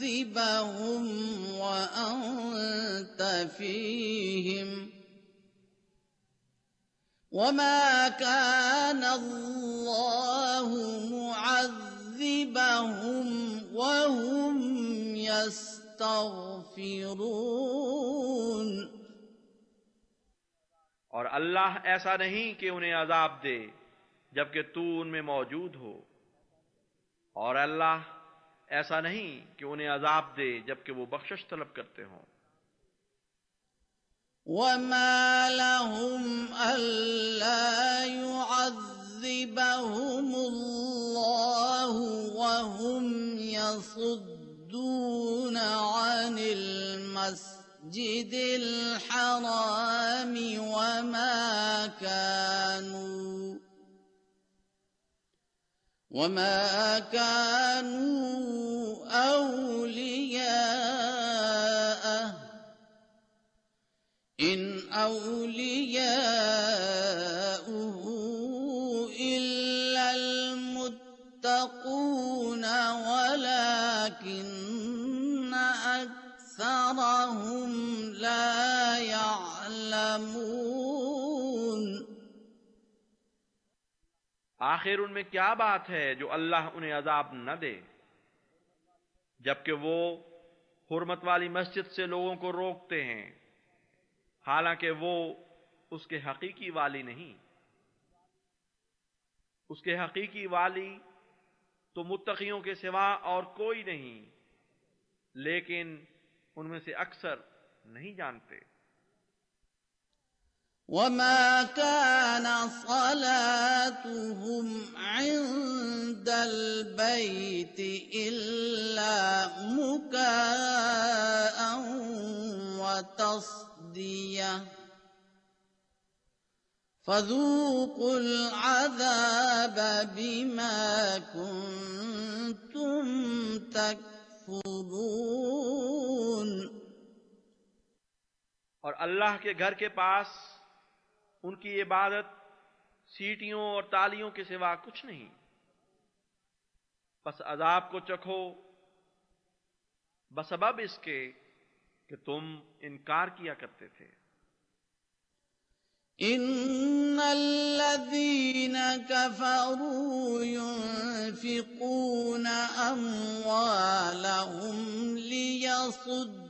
تعذبهم وأنت فيهم وما كان الله معذبهم وهم يستغفرون اور اللہ ایسا نہیں کہ انہیں عذاب دے جبکہ تو ان میں موجود ہو اور اللہ ایسا نہیں کہ انہیں عذاب دے جبکہ وہ بخشش طلب کرتے ہوں وما لهم ألا يعذبهم الله وهم يصدون عن المسجد الحرام وما كانوا وما كانوا أولياء إن أولياؤه إلا المتقون ولكن أكثرهم لا يعلمون آخر ان میں کیا بات ہے جو اللہ انہیں عذاب نہ دے جبکہ وہ حرمت والی مسجد سے لوگوں کو روکتے ہیں حالانکہ وہ اس کے حقیقی والی نہیں اس کے حقیقی والی تو متقیوں کے سوا اور کوئی نہیں لیکن ان میں سے اکثر نہیں جانتے وما كان صلاتهم عند البيت إلا مكاء وتصدية فذوقوا العذاب بما كنتم تكفرون اور اللہ کے گھر کے پاس ان کی عبادت سیٹیوں اور تالیوں کے سوا کچھ نہیں بس عذاب کو چکھو بس اب اس کے کہ تم انکار کیا کرتے تھے ان الذين كفروا ينفقون اموالهم ليصدوا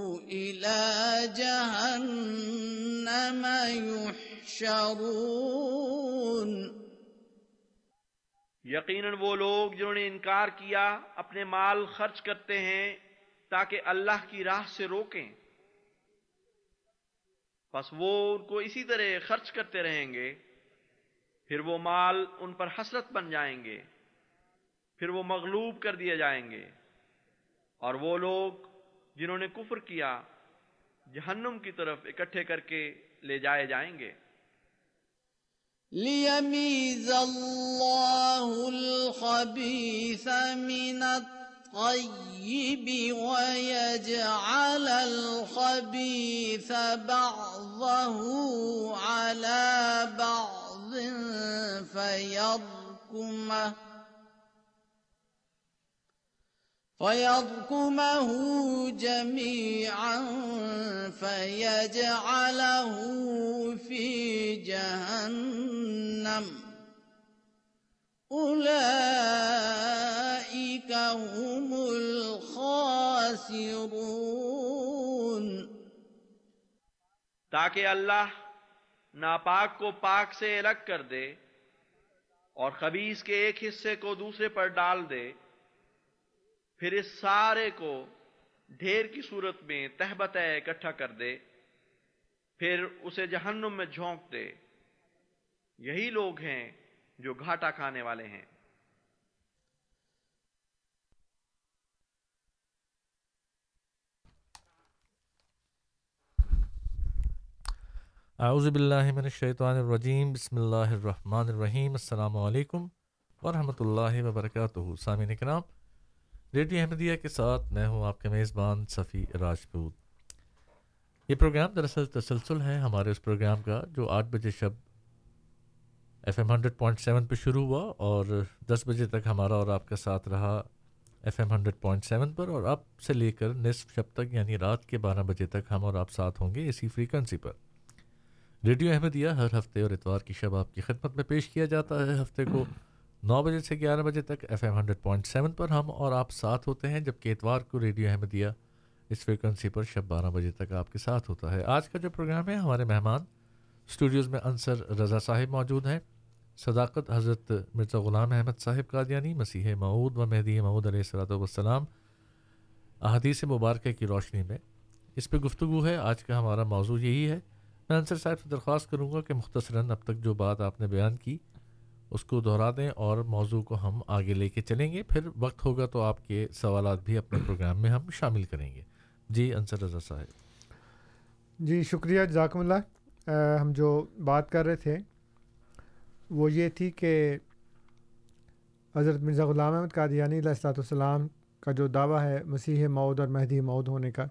إلى جهنم يحشرون یقیناً وہ لوگ جنہوں نے انکار کیا اپنے مال خرچ کرتے ہیں تاکہ اللہ کی راہ سے روکیں بس وہ ان کو اسی طرح خرچ کرتے رہیں گے پھر وہ مال ان پر حسرت بن جائیں گے پھر وہ مغلوب کر دیے جائیں گے اور وہ لوگ جنہوں نے کفر کیا جہنم کی طرف اکٹھے کر کے لے جائے جائیں گے لیمیز اللہ الخبیث من الطیب ویجعل الخبیث بعضه على بعض فیضکمہ ويضكمه جميعا فيجعله في جهنم أولئك هم الخاسرون تاکہ اللہ ناپاک کو پاک سے الگ کر دے اور خبیص کے ایک حصے کو دوسرے پر ڈال دے پھر اس سارے کو ڈھیر کی صورت میں تہبت اکٹھا کر دے پھر اسے جہنم میں جھونک دے یہی لوگ ہیں جو گھاٹا کھانے والے ہیں اعوذ باللہ من الشیطان الرجیم بسم اللہ الرحمن الرحیم السلام علیکم ورحمۃ اللہ وبرکاتہ سامعین کرام ریڈیو احمدیہ کے ساتھ میں ہوں آپ کے میزبان صفی راجپوت یہ پروگرام دراصل تسلسل ہے ہمارے اس پروگرام کا جو آٹھ بجے شب F M hundred point seven پہ شروع ہوا اور دس بجے تک ہمارا اور آپ کا ساتھ رہا F M hundred point seven پر اور اب سے لے کر نصف شب تک یعنی رات کے بارہ بجے تک ہم اور آپ ساتھ ہوں گے اسی فریکوینسی پر ریڈیو احمدیہ ہر ہفتے اور اتوار کی شب آپ کی خدمت میں پیش کیا جاتا ہے ہفتے کو نو بجے سے گیارہ بجے تک F M hundred point seven پر ہم اور آپ ساتھ ہوتے ہیں جبکہ اتوار کو ریڈیو احمدیہ اس فریکوینسی پر شب بارہ بجے تک آپ کے ساتھ ہوتا ہے آج کا جو پروگرام ہے ہمارے مہمان اسٹوڈیوز میں انصر رضا صاحب موجود ہیں صداقت حضرت مرزا غلام احمد صاحب قادیانی مسیح معود و مہدی معود علیہ صلاۃ وسلام احادیث مبارکہ کی روشنی میں اس پہ گفتگو ہے آج کا ہمارا موضوع یہی ہے میں انصر صاحب سے درخواست کروں گا کہ مختصراً اب تک جو بات آپ نے بیان کی اس کو دہرا دیں اور موضوع کو ہم آگے لے کے چلیں گے پھر وقت ہوگا تو آپ کے سوالات بھی اپنے پروگرام میں ہم شامل کریں گے جی انصر رضا صاحب جی شکریہ جزاکم اللہ ہم جو بات کر رہے تھے وہ یہ تھی کہ حضرت مرزا غلام احمد قادی یعنی السلاۃ والسلام کا جو دعویٰ ہے مسیح مود اور مہدی مود ہونے کا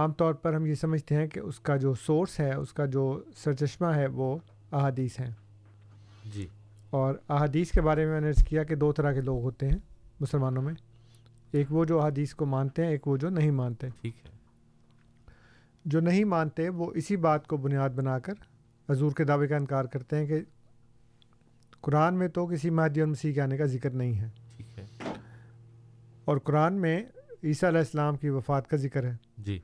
عام طور پر ہم یہ سمجھتے ہیں کہ اس کا جو سورس ہے اس کا جو سرچشمہ ہے وہ احادیث ہیں جی اور احادیث کے بارے میں میں نے کیا کہ دو طرح کے لوگ ہوتے ہیں مسلمانوں میں ایک وہ جو احادیث کو مانتے ہیں ایک وہ جو نہیں مانتے ٹھیک ہے جو نہیں مانتے وہ اسی بات کو بنیاد بنا کر حضور کے دعوے کا انکار کرتے ہیں کہ قرآن میں تو کسی مہدی اور مسیح کے آنے کا ذکر نہیں ہے اور قرآن میں عیسیٰ علیہ السلام کی وفات کا ذکر ہے جی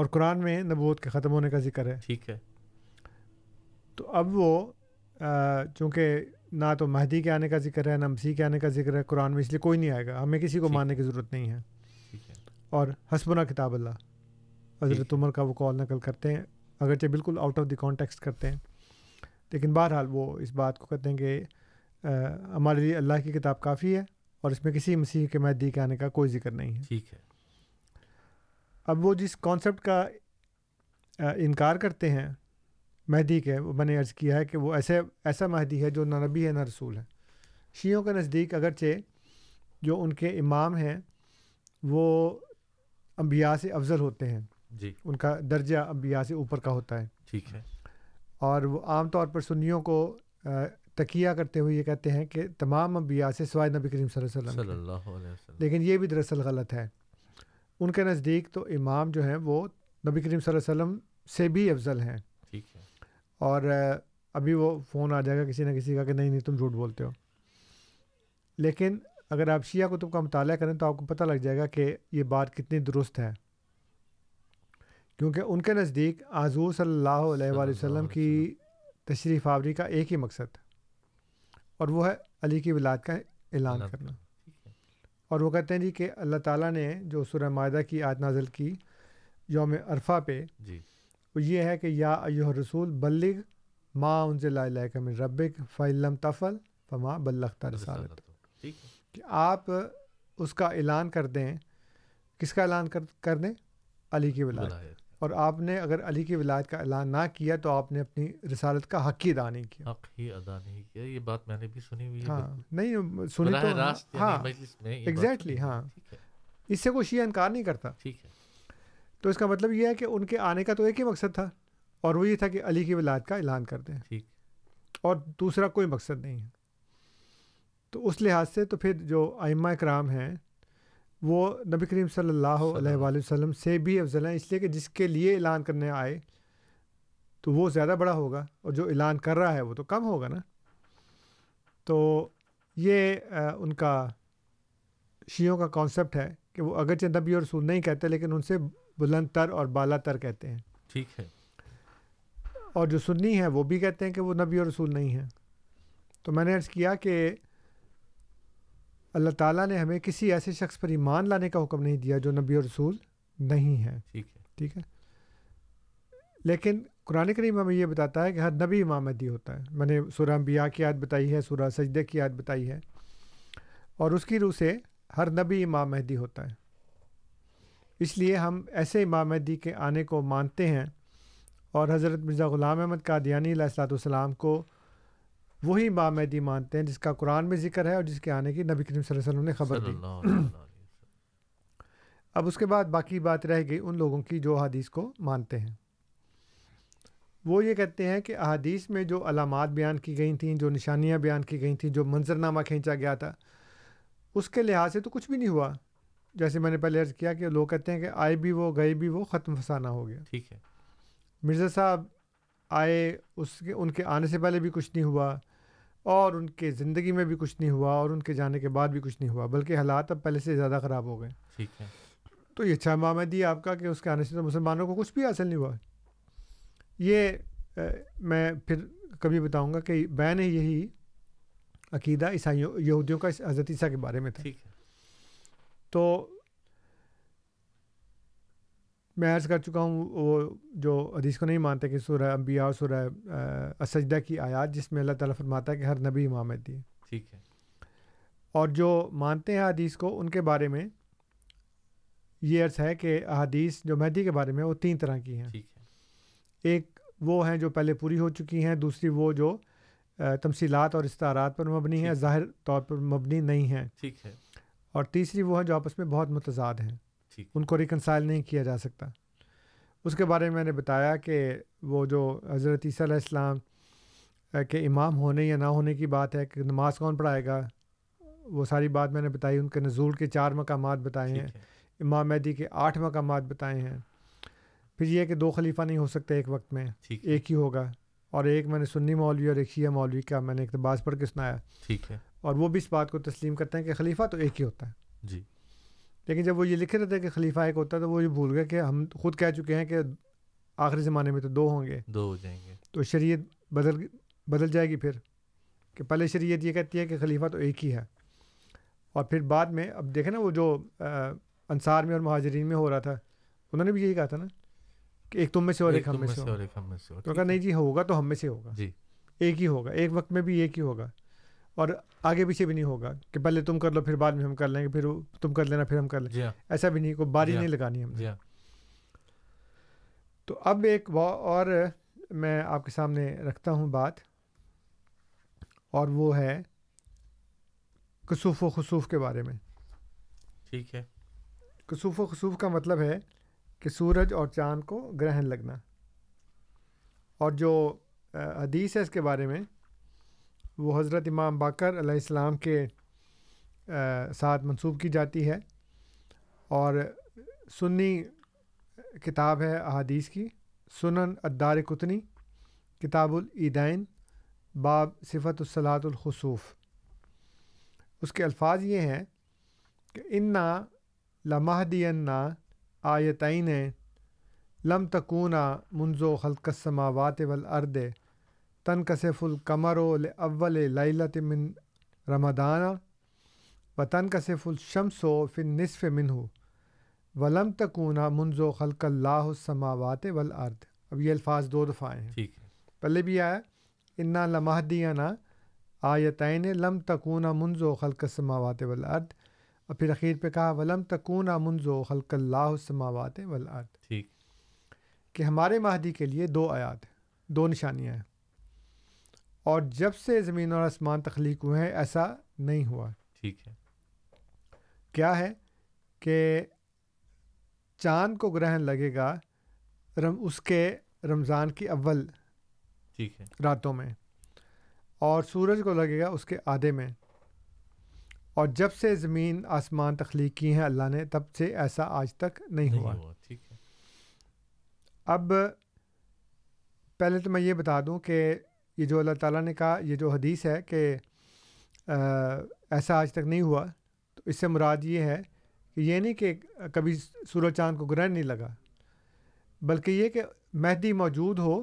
اور قرآن میں نبوت کے ختم ہونے کا ذکر ہے ٹھیک ہے تو اب وہ چونکہ نہ تو مہدی کے آنے کا ذکر ہے نہ مسیح کے آنے کا ذکر ہے قرآن میں اس لیے کوئی نہیں آئے گا ہمیں کسی کو ماننے کی ضرورت نہیں ہے اور حسبنا کتاب اللہ حضرت عمر کا وہ کال نقل کرتے ہیں اگرچہ بالکل آؤٹ آف دی کانٹیکسٹ کرتے ہیں لیکن بہرحال وہ اس بات کو کہتے ہیں کہ ہمارے لیے اللہ کی کتاب کافی ہے اور اس میں کسی مسیح کے مہدی کے آنے کا کوئی ذکر نہیں ہے ٹھیک ہے اب وہ جس کانسیپٹ کا انکار کرتے ہیں مہدی کے وہ میں نے عرض کیا ہے کہ وہ ایسے ایسا مہدی ہے جو نہ نبی ہے نہ رسول ہے شیعوں کے نزدیک اگرچہ جو ان کے امام ہیں وہ انبیاء سے افضل ہوتے ہیں جی ان کا درجہ انبیاء سے اوپر کا ہوتا ہے ٹھیک ہے اور وہ عام طور پر سنیوں کو تکیہ کرتے ہوئے یہ کہتے ہیں کہ تمام انبیاء سے سوائے نبی کریم صلی اللہ و سلّم صلی اللہ لیکن یہ بھی دراصل غلط ہے ان کے نزدیک تو امام جو ہیں وہ نبی کریم صلی اللہ علیہ وسلم سے بھی افضل ہیں اور ابھی وہ فون آ جائے گا کسی نہ کسی کا کہ نہیں نہیں تم جھوٹ بولتے ہو لیکن اگر آپ شیعہ کتب کا مطالعہ کریں تو آپ کو پتہ لگ جائے گا کہ یہ بات کتنی درست ہے کیونکہ ان کے نزدیک آزو صلی اللہ علیہ وآلہ وسلم کی تشریف آوری کا ایک ہی مقصد اور وہ ہے علی کی ولاد کا اعلان کرنا اور وہ کہتے ہیں جی کہ اللہ تعالیٰ نے جو سورہ معاہدہ کی آت نازل کی یوم عرفہ پہ جی وہ یہ ہے کہ یا ایوہ رسول بلغ ما انزل سے لا من ربک فعلم تفل فما بلّہ رسالت کہ آپ اس کا اعلان کر دیں کس کا اعلان کر دیں علی کی ولایت اور آپ نے اگر علی کی ولایت کا اعلان نہ کیا تو آپ نے اپنی رسالت کا حق ہی ادا نہیں کیا حق ہی ادا نہیں کیا یہ بات میں نے بھی سنی ہوئی ہاں نہیں سنی تو یعنی ہاں ایگزیکٹلی ہاں اس سے کوئی شیعہ انکار نہیں کرتا ٹھیک ہے تو اس کا مطلب یہ ہے کہ ان کے آنے کا تو ایک ہی مقصد تھا اور وہ یہ تھا کہ علی کی ولاد کا اعلان کر دیں ٹھیک اور دوسرا کوئی مقصد نہیں ہے تو اس لحاظ سے تو پھر جو آئمہ اکرام ہیں وہ نبی کریم صلی اللہ علیہ وآلہ وسلم سے بھی افضل ہیں اس لیے کہ جس کے لیے اعلان کرنے آئے تو وہ زیادہ بڑا ہوگا اور جو اعلان کر رہا ہے وہ تو کم ہوگا نا تو یہ ان کا شیعوں کا کانسیپٹ ہے کہ وہ اگرچہ نبی اور رسول نہیں کہتے لیکن ان سے بلند تر اور بالا تر کہتے ہیں ٹھیک ہے اور جو سنی ہے وہ بھی کہتے ہیں کہ وہ نبی اور رسول نہیں ہیں تو میں نے عرض کیا کہ اللہ تعالیٰ نے ہمیں کسی ایسے شخص پر ایمان لانے کا حکم نہیں دیا جو نبی اور رسول نہیں ہے ٹھیک ہے ٹھیک ہے لیکن قرآن کریم ہمیں یہ بتاتا ہے کہ ہر نبی امام مہدی ہوتا ہے میں نے سورہ انبیاء کی یاد بتائی ہے سورہ سجدے کی یاد بتائی ہے اور اس کی روح سے ہر نبی امام مہدی ہوتا ہے اس لیے ہم ایسے امام مہدی کے آنے کو مانتے ہیں اور حضرت مرزا غلام احمد کا دیانی علیہ السلاۃ والسلام کو وہی امام مہدی مانتے ہیں جس کا قرآن میں ذکر ہے اور جس کے آنے کی نبی کریم صلی اللہ علیہ وسلم نے خبر دی اب اس کے بعد باقی بات رہ گئی ان لوگوں کی جو حدیث کو مانتے ہیں وہ یہ کہتے ہیں کہ احادیث میں جو علامات بیان کی گئی تھیں جو نشانیاں بیان کی گئی تھیں جو منظرنامہ کھینچا گیا تھا اس کے لحاظ سے تو کچھ بھی نہیں ہوا جیسے میں نے پہلے عرض کیا کہ لوگ کہتے ہیں کہ آئے بھی وہ گئے بھی وہ ختم فسانہ ہو گیا ٹھیک ہے مرزا صاحب آئے اس کے ان کے آنے سے پہلے بھی کچھ نہیں ہوا اور ان کے زندگی میں بھی کچھ نہیں ہوا اور ان کے جانے کے بعد بھی کچھ نہیں ہوا بلکہ حالات اب پہلے سے زیادہ خراب ہو گئے ٹھیک ہے تو یہ اچھا دی جی آپ کا کہ اس کے آنے سے تو مسلمانوں کو کچھ بھی حاصل نہیں ہوا یہ میں پھر کبھی بتاؤں گا کہ بین ہے یہی عقیدہ عیسائیوں یہودیوں کا اس عیسیٰ کے بارے میں تھا ٹھیک تو میں عرض کر چکا ہوں وہ جو حدیث کو نہیں مانتے کہ سورہ انبیاء اور سورہ اسجدہ کی آیات جس میں اللہ تعالیٰ فرماتا ہے کہ ہر نبی امام امامتی جی۔ ٹھیک ہے اور جو مانتے ہیں حدیث کو ان کے بارے میں یہ عرض ہے کہ احادیث جو مہدی کے بارے میں وہ تین طرح کی ہیں ایک وہ ہیں جو پہلے پوری ہو چکی ہیں دوسری وہ جو تمثیلات اور استعارات پر مبنی ہیں ظاہر طور پر مبنی نہیں ہیں ٹھیک ہے اور تیسری وہ ہے جو آپس میں بہت متضاد ہیں ان کو ریکنسائل نہیں کیا جا سکتا اس کے بارے میں میں نے بتایا کہ وہ جو حضرت عیسیٰ علیہ السلام کے امام ہونے یا نہ ہونے کی بات ہے کہ نماز کون پڑھائے گا وہ ساری بات میں نے بتائی ان کے نزول کے چار مقامات بتائے ہیں امام مہدی کے آٹھ مقامات بتائے ہیں پھر یہ کہ دو خلیفہ نہیں ہو سکتے ایک وقت میں ایک ہی ہوگا اور ایک میں نے سنی مولوی اور ایک شیعہ مولوی کا میں نے اقتباس پڑھ کے سنایا ٹھیک ہے اور وہ بھی اس بات کو تسلیم کرتے ہیں کہ خلیفہ تو ایک ہی ہوتا ہے جی لیکن جب وہ یہ لکھے رہتے ہیں کہ خلیفہ ایک ہوتا ہے تو وہ یہ بھول گئے کہ ہم خود کہہ چکے ہیں کہ آخری زمانے میں تو دو ہوں گے دو ہو جائیں گے تو شریعت بدل بدل جائے گی پھر کہ پہلے شریعت یہ کہتی ہے کہ خلیفہ تو ایک ہی ہے اور پھر بعد میں اب دیکھیں نا وہ جو انصار میں اور مہاجرین میں ہو رہا تھا انہوں نے بھی یہی کہا تھا نا کہ ایک تم میں سے اور ایک ہم میں سے ہوگا نہیں جی ہوگا تو ہم میں سے ہوگا جی ایک ہی ہوگا ایک وقت میں بھی ایک ہی ہوگا اور آگے پیچھے بھی نہیں ہوگا کہ پہلے تم کر لو پھر بعد میں ہم کر لیں گے پھر تم کر لینا پھر ہم کر لیں جی ہاں۔ ایسا بھی نہیں کوئی باری جی نہیں ہاں۔ لگانی ہم جی ہاں۔ تو اب ایک اور میں آپ کے سامنے رکھتا ہوں بات اور وہ ہے کسوف و خصوف کے بارے میں ٹھیک ہے کسوف و خصوف کا مطلب ہے کہ سورج اور چاند کو گرہن لگنا اور جو حدیث ہے اس کے بارے میں وہ حضرت امام باکر علیہ السلام کے ساتھ منسوب کی جاتی ہے اور سنی کتاب ہے احادیث کی سنن ادار کتنی کتاب العیدین باب صفت الصلاۃ الخصوف اس کے الفاظ یہ ہیں کہ انا لماہدینا آیتعئین لمت کون منظ و خلقسمہ وات و تن کسف القمر و اول لائلت من رمدانہ و تن کسف الشمس و فن نصف من ہو تکونہ منظ و خلق اللہ سماوات ول اب یہ الفاظ دو دفعہ آئے ہیں ٹھیک بھی آیا انا لمح لماہدیاں نہ آیت نے لم تکون خلق سماوات ول اور پھر اخیر پہ کہا ولم منظ و خلق اللہ سماوات ول ٹھیک کہ ہمارے مہدی کے لیے دو آیات دو نشانیاں ہیں اور جب سے زمین اور آسمان تخلیق ہوئے ہیں ایسا نہیں ہوا ٹھیک ہے کیا ہے کہ چاند کو گرہن لگے گا اس کے رمضان کی اول ٹھیک ہے راتوں میں اور سورج کو لگے گا اس کے آدھے میں اور جب سے زمین آسمان تخلیق کی ہیں اللہ نے تب سے ایسا آج تک نہیں ہوا ٹھیک ہے اب پہلے تو میں یہ بتا دوں کہ یہ جو اللہ تعالیٰ نے کہا یہ جو حدیث ہے کہ ایسا آج تک نہیں ہوا تو اس سے مراد یہ ہے کہ یہ نہیں کہ کبھی سورج چاند کو گرہن نہیں لگا بلکہ یہ کہ مہدی موجود ہو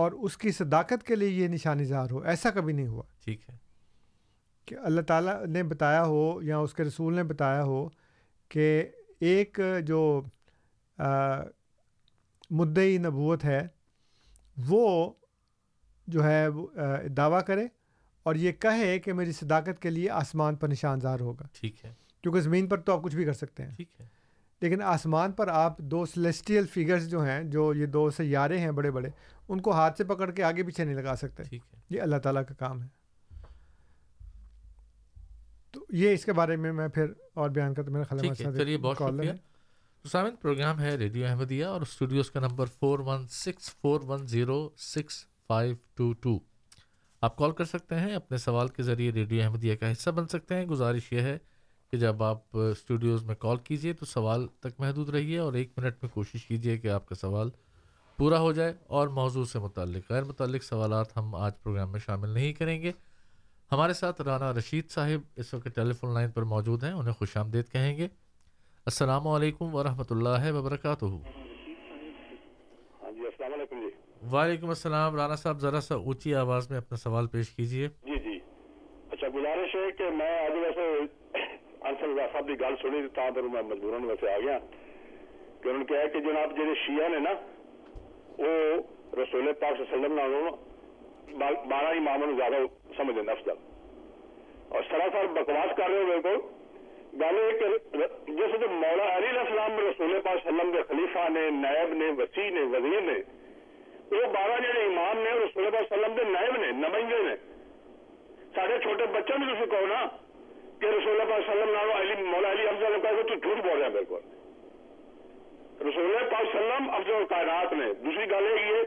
اور اس کی صداقت کے لیے یہ نشان اظہار ہو ایسا کبھی نہیں ہوا ٹھیک ہے کہ اللہ تعالیٰ نے بتایا ہو یا اس کے رسول نے بتایا ہو کہ ایک جو مدعی نبوت ہے وہ جو ہے دعویٰ کرے اور یہ کہے کہ میری صداقت کے لیے آسمان پر نشان زار ہوگا کیونکہ زمین پر تو آپ کچھ بھی کر سکتے ہیں لیکن آسمان پر آپ دو سلیسٹیل فگرز جو ہیں جو یہ دو سیارے ہیں بڑے بڑے ان کو ہاتھ سے پکڑ کے آگے پیچھے نہیں لگا سکتے یہ اللہ تعالیٰ کا کام ہے تو یہ اس کے بارے میں میں پھر اور بیان کرتا میرا پروگرام ہے ریڈیو احمدیہ اور اسٹوڈیوز کا number four four one one six six zero five two two آپ کال کر سکتے ہیں اپنے سوال کے ذریعے ریڈیو احمدیہ کا حصہ بن سکتے ہیں گزارش یہ ہے کہ جب آپ اسٹوڈیوز میں کال کیجئے تو سوال تک محدود رہیے اور ایک منٹ میں کوشش کیجئے کہ آپ کا سوال پورا ہو جائے اور موضوع سے متعلق غیر متعلق سوالات ہم آج پروگرام میں شامل نہیں کریں گے ہمارے ساتھ رانا رشید صاحب اس وقت ٹیلی فون لائن پر موجود ہیں انہیں خوش آمدید کہیں گے السلام علیکم ورحمۃ اللہ وبرکاتہ جی جی السلام علیکم جی۔ وعلیکم السلام رانا صاحب ذرا سا اونچی آواز میں اپنا سوال پیش کیجیے جی جی اچھا گزارش ہے کہ میں آج ویسے انسر رضا صاحب کی گل سنی تھی تاں پھر میں مجبوراً ویسے آ گیا کہ انہوں نے کہا کہ جناب جہاں شیعہ نے نا وہ رسول پاک صلی اللہ علیہ وسلم بارہ ہی مامل زیادہ سمجھ لینا افضل اور سراسر بکواس کر رہے ہو میرے کو گل یہ کہ جیسے جو مولا علی علیہ السلام رسول پاک صلی اللہ علیہ وسلم کے خلیفہ نے نائب نے وسیع نے وزیر نے وہ بارہ جڑے امام نے اور صلی اللہ علیہ وسلم کے نائب نے نمائندے نے سارے چھوٹے بچوں نے تصویر کہو نا کہ رسول اللہ علیہ وسلم نالو علی مولا علی افضل نے کہا کہ تو جھوٹ بول رہا میرے کو رسول اللہ علیہ وسلم افضل القائنات نے دوسری گل یہ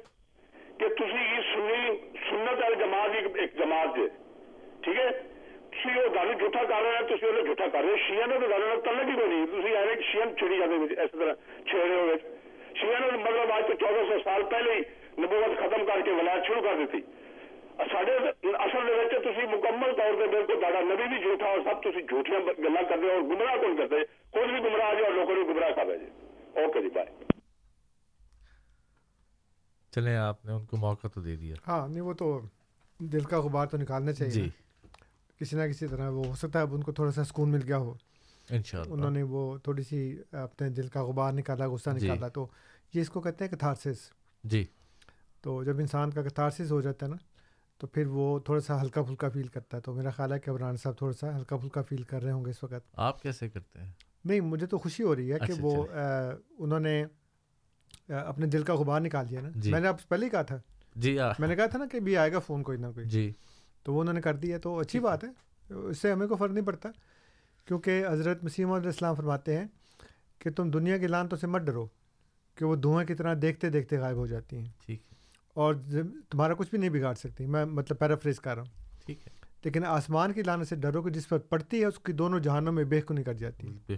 کہ تسی یہ سنی سنت والے جماعت کی ایک جماعت ہے ٹھیک ہے تھی وہ گل جھوٹا کر رہے ہیں تھی وہ جھوٹا کر رہے ہیں شیئن نے تو گل میں تلک ہی کوئی نہیں تھی ایسے شیئن چھڑی جاتے اس طرح چھیڑے ہوئے شیئن مطلب آج تو چودہ سو سال پہلے ہی نبوت ختم کر کے ولایت شروع کر دیتی سارے اصل تسی مکمل طور پہ میرے کو نبی بھی جھوٹا اور سب تسی جھوٹیاں گلا کرتے اور گمراہ کون کرتے خود بھی گمراہ جی اور لوگوں کو گمراہ کر رہے جی اوکے جی بائے چلیں آپ نے ان کو موقع تو دے دیا ہاں نہیں وہ تو دل کا غبار تو نکالنا چاہیے جی۔ کسی نہ کسی طرح وہ ہو سکتا ہے اب ان کو تھوڑا سا سکون مل گیا ہو انشاءاللہ انہوں نے وہ تھوڑی سی اپنے دل کا غبار نکالا غصہ جی۔ نکالا تو یہ اس کو کہتے ہیں کتھارسس جی تو جب انسان کا کتارسس ہو جاتا ہے نا تو پھر وہ تھوڑا سا ہلکا پھلکا فیل کرتا ہے تو میرا خیال ہے کہ عمران صاحب تھوڑا سا ہلکا پھلکا فیل کر رہے ہوں گے اس وقت آپ کیسے کرتے ہیں نہیں مجھے تو خوشی ہو رہی ہے کہ اچھا، وہ اچھا۔ انہوں نے اپنے دل کا غبار نکال دیا نا جی۔ میں نے آپ سے پہلے ہی کہا تھا جی میں نے کہا تھا نا کہ بھی آئے گا فون کوئی نہ کوئی جی تو وہ انہوں نے کر دیا تو اچھی بات ہے اس سے ہمیں کوئی فرق نہیں پڑتا کیونکہ حضرت مسیم علیہ السلام فرماتے ہیں کہ تم دنیا کی لان تو سے مت ڈرو کہ وہ دھواں کی طرح دیکھتے دیکھتے غائب ہو جاتی ہیں ٹھیک اور تمہارا کچھ بھی نہیں بگاڑ سکتی میں مطلب پیرافریز کر رہا ہوں ٹھیک ہے لیکن آسمان کی لانت سے ڈرو کہ جس پر پڑتی ہے اس کی دونوں جہانوں میں بےخو نکل جاتی ہے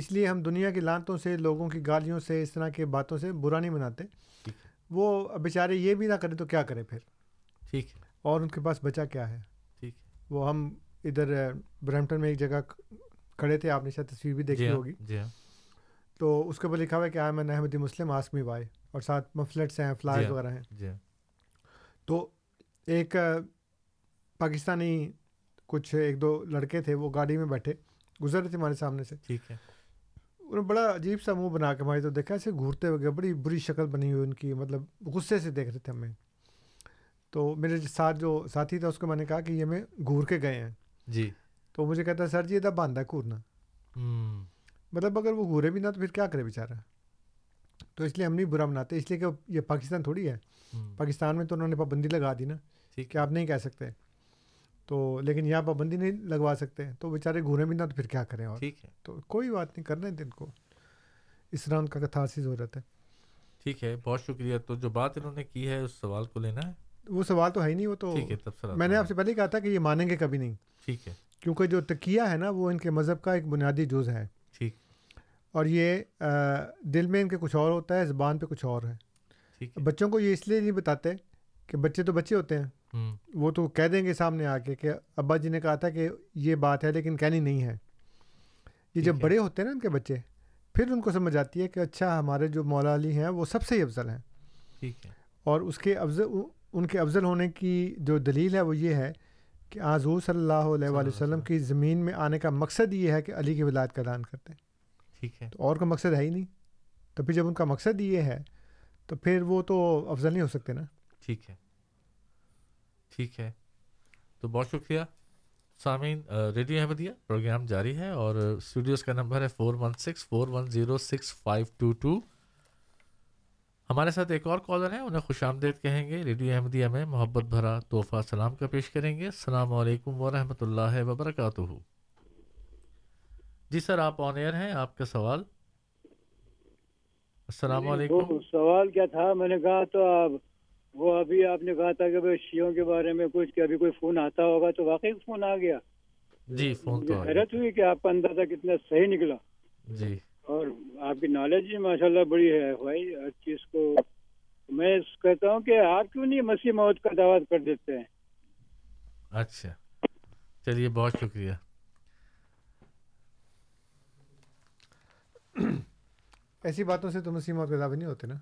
اس لیے ہم دنیا کی لانتوں سے لوگوں کی گالیوں سے اس طرح کے باتوں سے برا نہیں مناتے وہ بیچارے یہ بھی نہ کریں تو کیا کرے پھر ٹھیک ہے اور ان کے پاس بچا کیا ہے ٹھیک وہ ہم ادھر برہمپٹن میں ایک جگہ کھڑے تھے آپ نے شاید تصویر بھی دیکھی جی ہاں، ہوگی جی ہاں۔ تو اس کے اوپر لکھا ہوا ہے کہ آئی میں احمدی مسلم آسمی بھائی اور ساتھ مفلٹس ہیں فلاگ جی، وغیرہ ہیں جی۔ تو ایک پاکستانی کچھ ایک دو لڑکے تھے وہ گاڑی میں بیٹھے گزر رہے تھے ہمارے سامنے سے ٹھیک ہے انہوں نے بڑا عجیب سا منہ بنا کے ہماری تو دیکھا ایسے گھورتے ہوئے بڑی بری شکل بنی ہوئی ان کی مطلب غصے سے دیکھ رہے تھے ہمیں تو میرے ساتھ جو ساتھی تھا اس کو میں نے کہا کہ یہ ہمیں گھور کے گئے ہیں جی تو مجھے کہتا ہے سر جی یہ دب باندھا ہے مطلب اگر وہ گورے بھی نہ تو پھر کیا کرے بیچارہ تو اس لیے ہم نہیں برا مناتے اس لیے کہ یہ پاکستان تھوڑی ہے پاکستان میں تو انہوں نے پابندی لگا دی نا کہ آپ نہیں کہہ سکتے تو لیکن یہاں پابندی نہیں لگوا سکتے تو بیچارے گھورے بھی نہ تو پھر کیا کریں اور ٹھیک ہے تو کوئی بات نہیں کر رہے ہیں ان کو ان کا کتھا حاصل ہو رہا ٹھیک ہے بہت شکریہ تو جو بات انہوں نے کی ہے اس سوال کو لینا ہے وہ سوال تو ہے نہیں وہ تو میں نے آپ سے پہلے کہا تھا کہ یہ مانیں گے کبھی نہیں ٹھیک ہے کیونکہ جو تکیہ ہے نا وہ ان کے مذہب کا ایک بنیادی جز ہے اور یہ دل میں ان کے کچھ اور ہوتا ہے زبان پہ کچھ اور ہے بچوں کو یہ اس لیے نہیں بتاتے کہ بچے تو بچے ہوتے ہیں وہ تو کہہ دیں گے سامنے آ کے کہ ابا جی نے کہا تھا کہ یہ بات ہے لیکن کہنی نہیں ہے یہ جب بڑے ہوتے ہیں نا ان کے بچے پھر ان کو سمجھ آتی ہے کہ اچھا ہمارے جو مولا علی ہیں وہ سب سے ہی افضل ہیں اور اس کے افضل ان کے افضل ہونے کی جو دلیل ہے وہ یہ ہے کہ آزو صلی اللہ علیہ وسلم کی زمین میں آنے کا مقصد یہ ہے کہ علی کی ولاد کا دان کرتے ہیں ٹھیک ہے تو اور کوئی مقصد ہے ہی نہیں تو پھر جب ان کا مقصد یہ ہے تو پھر وہ تو افضل نہیں ہو سکتے نا ٹھیک ہے ٹھیک ہے تو بہت شکریہ سامعین ریڈیو احمدیہ پروگرام جاری ہے اور اسٹوڈیوز کا نمبر ہے four one six four one zero six five two two ہمارے ساتھ ایک اور کالر ہے انہیں خوش آمدید کہیں گے ریڈیو احمدیہ میں محبت بھرا تحفہ سلام کا پیش کریں گے السلام علیکم ورحمۃ اللہ وبرکاتہ جی سر آپ آن ایئر ہیں آپ کا سوال السلام جی، علیکم سوال کیا تھا میں نے کہا تو آپ وہ ابھی آپ نے کہا تھا کہ شیوں کے بارے میں کچھ کہ ابھی کوئی فون آتا ہوگا تو واقعی فون آ گیا جی فون تو حیرت ہوئی کہ آپ کا اندازہ کتنا صحیح نکلا جی اور آپ کی نالج بھی ماشاء اللہ بڑی ہے بھائی ہر چیز کو میں کہتا ہوں کہ آپ کیوں نہیں مسیح موت کا دعوت کر دیتے ہیں اچھا چلیے بہت شکریہ ایسی باتوں سے تو مسیمت کا دعوی نہیں ہوتے نا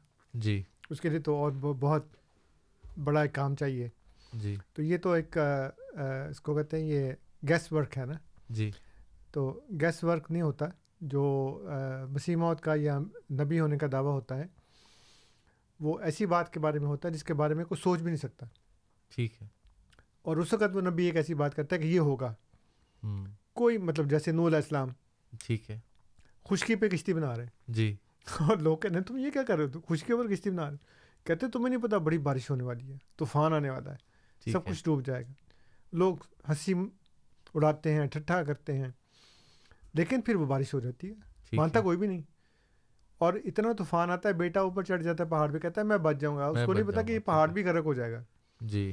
جی اس کے لیے تو اور بہت بڑا ایک کام چاہیے جی تو یہ تو ایک اس کو کہتے ہیں یہ گیس ورک ہے نا جی تو گیس ورک نہیں ہوتا جو مسیح موت کا یا نبی ہونے کا دعویٰ ہوتا ہے وہ ایسی بات کے بارے میں ہوتا ہے جس کے بارے میں کوئی سوچ بھی نہیں سکتا ٹھیک ہے اور اس وقت وہ نبی ایک ایسی بات کرتا ہے کہ یہ ہوگا کوئی مطلب جیسے علیہ السلام ٹھیک ہے خشکی پہ کشتی بنا رہے ہیں جی اور لوگ کہتے ہیں تم یہ کیا کر رہے ہو خشکی پر کشتی بنا رہے کہتے تمہیں نہیں پتا بڑی بارش ہونے والی ہے طوفان آنے والا ہے سب کچھ ڈوب جائے گا لوگ ہنسی اڑاتے ہیں ٹھٹھا کرتے ہیں لیکن پھر وہ بارش ہو جاتی ہے مانتا کوئی بھی نہیں اور اتنا طوفان آتا ہے بیٹا اوپر چڑھ جاتا ہے پہاڑ پہ کہتا ہے میں بچ جاؤں گا اس کو نہیں پتا کہ یہ پہاڑ بھی غرق ہو جائے گا جی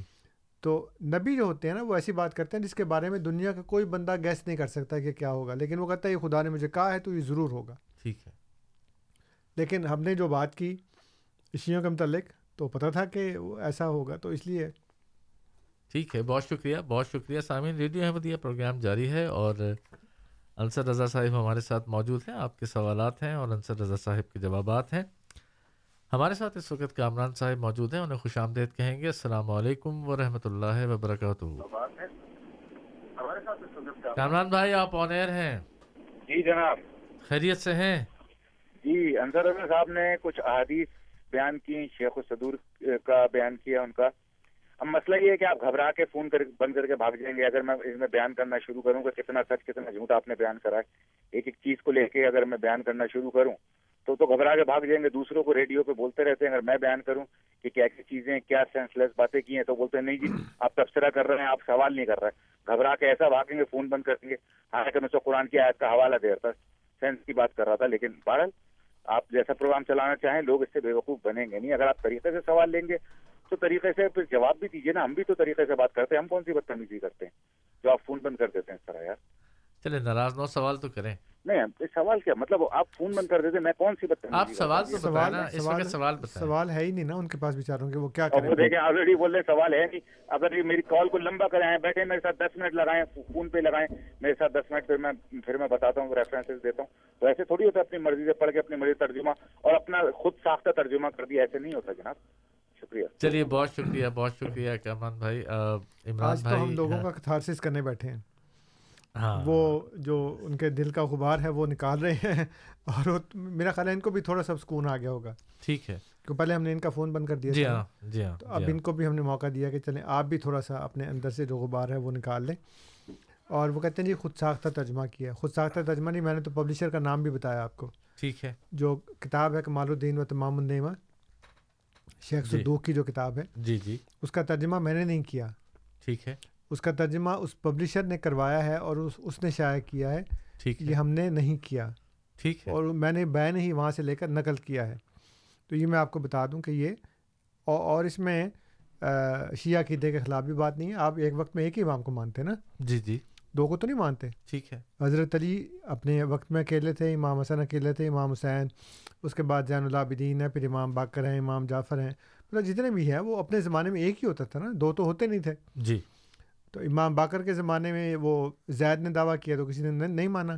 تو نبی جو ہوتے ہیں نا وہ ایسی بات کرتے ہیں جس کے بارے میں دنیا کا کوئی بندہ گیس نہیں کر سکتا کہ کیا ہوگا لیکن وہ کہتا ہے یہ خدا نے مجھے کہا ہے تو یہ ضرور ہوگا ٹھیک ہے لیکن ہم نے جو بات کی اشیوں کے متعلق تو پتہ تھا کہ وہ ایسا ہوگا تو اس لیے ٹھیک ہے بہت شکریہ بہت شکریہ سامعین ریڈیو احمدیہ پروگرام جاری ہے اور انصر رضا صاحب ہمارے ساتھ موجود ہیں آپ کے سوالات ہیں اور انصر رضا صاحب کے جوابات ہیں ہمارے ساتھ اس وقت کامران صاحب موجود ہیں انہیں خوش آمدید کہیں گے السلام علیکم ورحمۃ اللہ وبرکاتہ کامران بھائی آپ آنر ہیں جی جناب خیریت سے ہیں جی انصر رضا صاحب نے کچھ احادیث بیان کی شیخ الصدور کا بیان کیا ان کا اب مسئلہ یہ ہے کہ آپ گھبرا کے فون کر بند کر کے بھاگ جائیں گے اگر میں اس میں بیان کرنا شروع کروں کہ کتنا سچ کتنا جھوٹ آپ نے بیان کرا ہے ایک ایک چیز کو لے کے اگر میں بیان کرنا شروع کروں تو تو گھبرا کے بھاگ جائیں گے دوسروں کو ریڈیو پہ بولتے رہتے ہیں اگر میں بیان کروں کہ کیا کیا چیزیں کیا سینس لیس باتیں کی ہیں تو بولتے ہیں نہیں جی آپ تبصرہ کر رہے ہیں آپ سوال نہیں کر رہے گھبرا کے ایسا بھاگیں گے فون بند کر دیں گے حالانکہ میں سو قرآن کی آیت کا حوالہ دے رہا تھا سینس کی بات کر رہا تھا لیکن بہرحال آپ جیسا پروگرام چلانا چاہیں لوگ اس سے بے وقوف بنیں گے نہیں اگر آپ طریقے سے سوال لیں گے تو طریقے سے پھر جواب بھی دیجیے نا ہم بھی تو طریقے سے بات کرتے ہیں ہم کون سی بدتمیزی کرتے ہیں جو آپ فون بند کر دیتے ہیں سر یار چلے ناراض نو سوال تو کریں نہیں سوال کیا مطلب آپ فون بند کر دیتے میں کون سی دیکھیں آلریڈی بول رہے سوال ہے کہ اگر میری کال کو لمبا کرائیں بیٹھے میرے ساتھ دس منٹ لگائیں فون پہ لگائیں میرے ساتھ دس منٹ پھر میں پھر میں بتاتا ہوں ریفرنس دیتا ہوں تو ایسے تھوڑی ہوتا ہے اپنی مرضی سے پڑھ کے اپنی مرضی ترجمہ اور اپنا خود ساختہ ترجمہ کر دیا ایسے نہیں ہوتا جناب شکریہ چلیے بہت شکریہ بہت شکریہ بھائی ہم لوگوں کا کرنے بیٹھے ہیں ہاں۔ وہ جو ان کے دل کا غبار ہے وہ نکال رہے ہیں اور میرا خیال ہے ہے ان ان کو بھی تھوڑا سا سکون آ گیا ہوگا ٹھیک پہلے ہم نے کا فون بند کر دیا جی ہاں، جی, ہاں، جی اب ان کو بھی ہم نے موقع دیا کہ چلیں آپ بھی تھوڑا سا اپنے اندر سے جو غبار ہے وہ نکال لیں اور وہ کہتے ہیں جی خود ساختہ ترجمہ کیا خود ساختہ ترجمہ نہیں میں نے تو پبلشر کا نام بھی بتایا آپ کو ٹھیک ہے جو کتاب ہے کمال الدین و تمام النعمہ شیخ جی۔ صدوق کی جو کتاب ہے جی جی اس کا ترجمہ میں نے نہیں کیا ٹھیک ہے اس کا ترجمہ اس پبلشر نے کروایا ہے اور اس اس نے شائع کیا ہے ٹھیک یہ ہم نے نہیں کیا ٹھیک ہے اور میں نے بین ہی وہاں سے لے کر نقل کیا ہے تو یہ میں آپ کو بتا دوں کہ یہ اور اس میں شیعہ قیدے کے خلاف بھی بات نہیں ہے آپ ایک وقت میں ایک ہی امام کو مانتے نا جی جی دو کو تو نہیں مانتے ٹھیک ہے حضرت علی اپنے وقت میں اکیلے تھے امام حسن اکیلے تھے امام حسین اس کے بعد جین اللہ بدین ہے پھر امام باکر ہیں امام جعفر ہیں مطلب جتنے بھی ہیں وہ اپنے زمانے میں ایک ہی ہوتا تھا نا دو تو ہوتے نہیں تھے جی تو امام باقر کے زمانے میں وہ زید نے دعویٰ کیا تو کسی نے نہیں مانا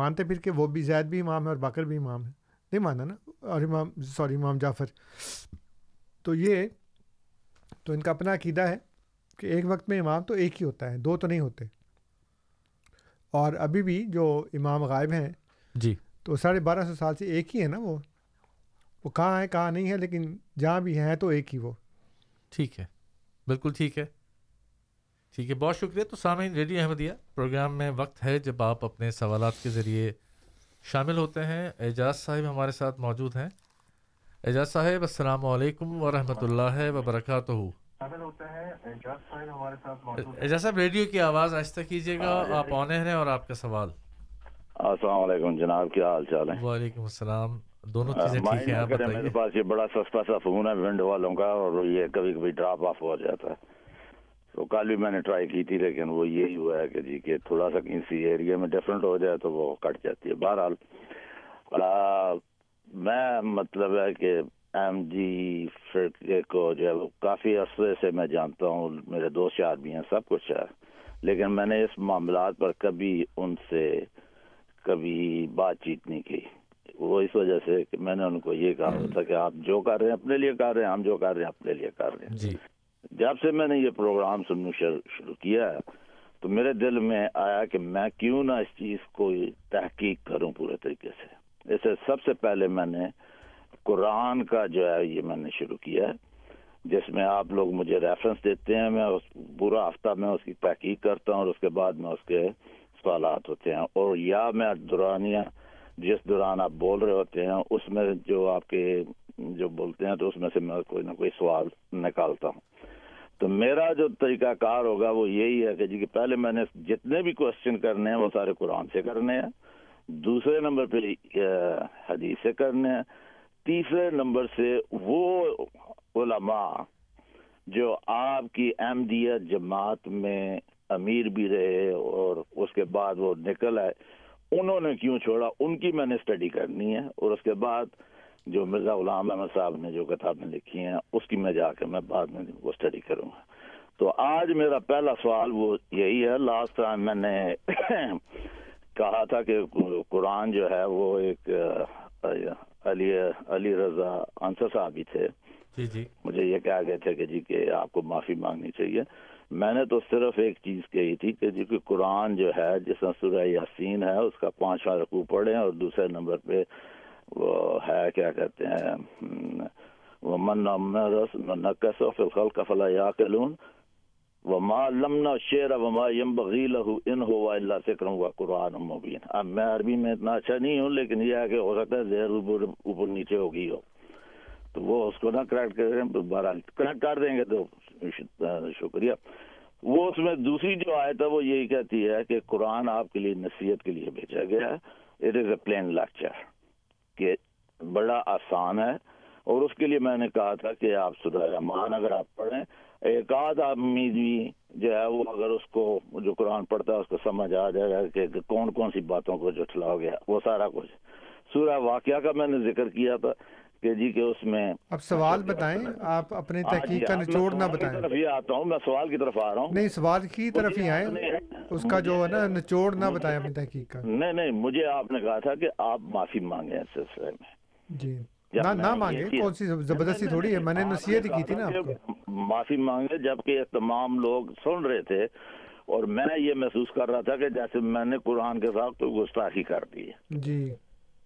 مانتے پھر کہ وہ بھی زید بھی امام ہے اور باقر بھی امام ہے نہیں مانا نا اور امام سوری امام جعفر تو یہ تو ان کا اپنا عقیدہ ہے کہ ایک وقت میں امام تو ایک ہی ہوتا ہے دو تو نہیں ہوتے اور ابھی بھی جو امام غائب ہیں جی تو ساڑھے بارہ سو سال سے ایک ہی ہے نا وہ وہ کہاں ہے کہاں نہیں ہے لیکن جہاں بھی ہیں تو ایک ہی وہ ٹھیک ہے بالکل ٹھیک ہے ٹھیک ہے بہت شکریہ تو سامعین ریڈیو احمدیہ پروگرام میں وقت ہے جب آپ اپنے سوالات کے ذریعے شامل ہوتے ہیں اعجاز صاحب ہمارے ساتھ موجود ہیں اعجاز صاحب السلام علیکم ورحمۃ اللہ وبرکاتہ اعجاز صاحب ریڈیو کی آواز آہستہ کیجیے گا ہاں، آپ آنے ہیں اور آپ کا سوال السلام علیکم جناب کیا حال چال ہے وعلیکم السلام دونوں میرے پاس یہ یہ بڑا سستا سا فون ہے ہے والوں کا اور کبھی کبھی ڈراپ آف ہو جاتا تو کل بھی میں نے ٹرائی کی تھی لیکن وہ یہی ہوا ہے کہ جی کہ تھوڑا سا کسی ایریا میں ڈفرینٹ ہو جائے تو وہ کٹ جاتی ہے بہرحال میں مطلب ہے کہ ایم جی فرقے کو جو ہے کافی عرصے سے میں جانتا ہوں میرے دوست یار بھی ہیں سب کچھ ہے لیکن میں نے اس معاملات پر کبھی ان سے کبھی بات چیت نہیں کی وہ اس وجہ سے کہ میں نے ان کو یہ کہا تھا کہ آپ جو کر رہے ہیں اپنے لیے کر رہے ہیں ہم جو کر رہے ہیں اپنے لیے کر رہے ہیں جی۔ جب سے میں نے یہ پروگرام سننا شروع کیا تو میرے دل میں آیا کہ میں کیوں نہ اس چیز کو تحقیق کروں پورے طریقے سے اسے سب سے پہلے میں نے قرآن کا جو ہے یہ میں نے شروع کیا ہے جس میں آپ لوگ مجھے ریفرنس دیتے ہیں میں اس پورا ہفتہ میں اس کی تحقیق کرتا ہوں اور اس کے بعد میں اس کے سوالات ہوتے ہیں اور یا میں دورانیہ جس دوران آپ بول رہے ہوتے ہیں اس میں جو آپ کے جو بولتے ہیں تو اس میں سے میں کوئی نہ کوئی سوال نکالتا ہوں تو میرا جو طریقہ کار ہوگا وہ یہی ہے کہ جی کہ جی پہلے میں نے جتنے بھی کوشچن کرنے کرنے کرنے ہیں ہیں ہیں وہ سارے قرآن سے سے دوسرے نمبر پہ حدیث تیسرے نمبر سے وہ علماء جو آپ کی احمدیہ جماعت میں امیر بھی رہے اور اس کے بعد وہ نکل آئے انہوں نے کیوں چھوڑا ان کی میں نے اسٹڈی کرنی ہے اور اس کے بعد جو مرزا علام احمد صاحب نے جو کتابیں لکھی ہیں اس کی میں جا کے میں میں بعد وہ اسٹڈی کروں گا تو آج میرا پہلا سوال وہ یہی ہے لاسٹ ٹائم میں نے کہا تھا کہ قرآن جو ہے وہ ایک علی علی رضا انصر صاحب ہی تھے جی، جی۔ مجھے یہ کہا گئے تھے کہ جی کہ آپ کو معافی مانگنی چاہیے میں نے تو صرف ایک چیز کہی تھی کہ جی کہ قرآن جو ہے جس سورہ یاسین ہے اس کا پانچواں رقو پڑھیں اور دوسرے نمبر پہ وہ ہے کیا کہتے ہیں وہ منا فلخل فلا یا کلون وہ ما لمنا شیر وما یم بغیل ان ہوا اللہ سے کروں گا قرآن مبین اب میں عربی میں اتنا اچھا نہیں ہوں لیکن یہ ہے کہ ہو سکتا ہے زہر اوپر اوپر نیچے ہو گئی ہو تو وہ اس کو نہ کریکٹ کر رہے بارہ کریکٹ کر دیں گے تو شکریہ وہ اس میں دوسری جو آیت ہے وہ یہی کہتی ہے کہ قرآن آپ کے لیے نصیحت کے لیے بھیجا گیا ہے it is a plain lecture کہ بڑا آسان ہے اور اس کے لیے میں نے کہا تھا کہ آپ سدھا رحمان اگر آپ پڑھیں ایک آدھ آدمی بھی جو ہے وہ اگر اس کو جو قرآن پڑھتا ہے اس کو سمجھ آ جائے گا کہ کون کون سی باتوں کو جو ہو گیا وہ سارا کچھ سورہ واقعہ کا میں نے ذکر کیا تھا کہ جی کہ اس میں اب سوال بتائیں آپ اپنے ہاں جی، تحقیق کا نچوڑ نہ بتائیں طرف ہی آتا ہوں میں سوال کی طرف آ رہا ہوں نہیں سوال کی طرف ہی آئیں اس کا جو ہے نا نچوڑ نہ بتائیں اپنی تحقیق کا نہیں نہیں مجھے آپ نے کہا تھا کہ آپ معافی مانگیں اس سلسلے میں جی نہ نہ مانگے کون سی زبردستی تھوڑی ہے میں نے نصیحت کی تھی نا آپ کو معافی مانگے جبکہ تمام لوگ سن رہے تھے اور میں یہ محسوس کر رہا تھا کہ جیسے میں نے قرآن کے ساتھ کوئی گستاخی کر دی ہے جی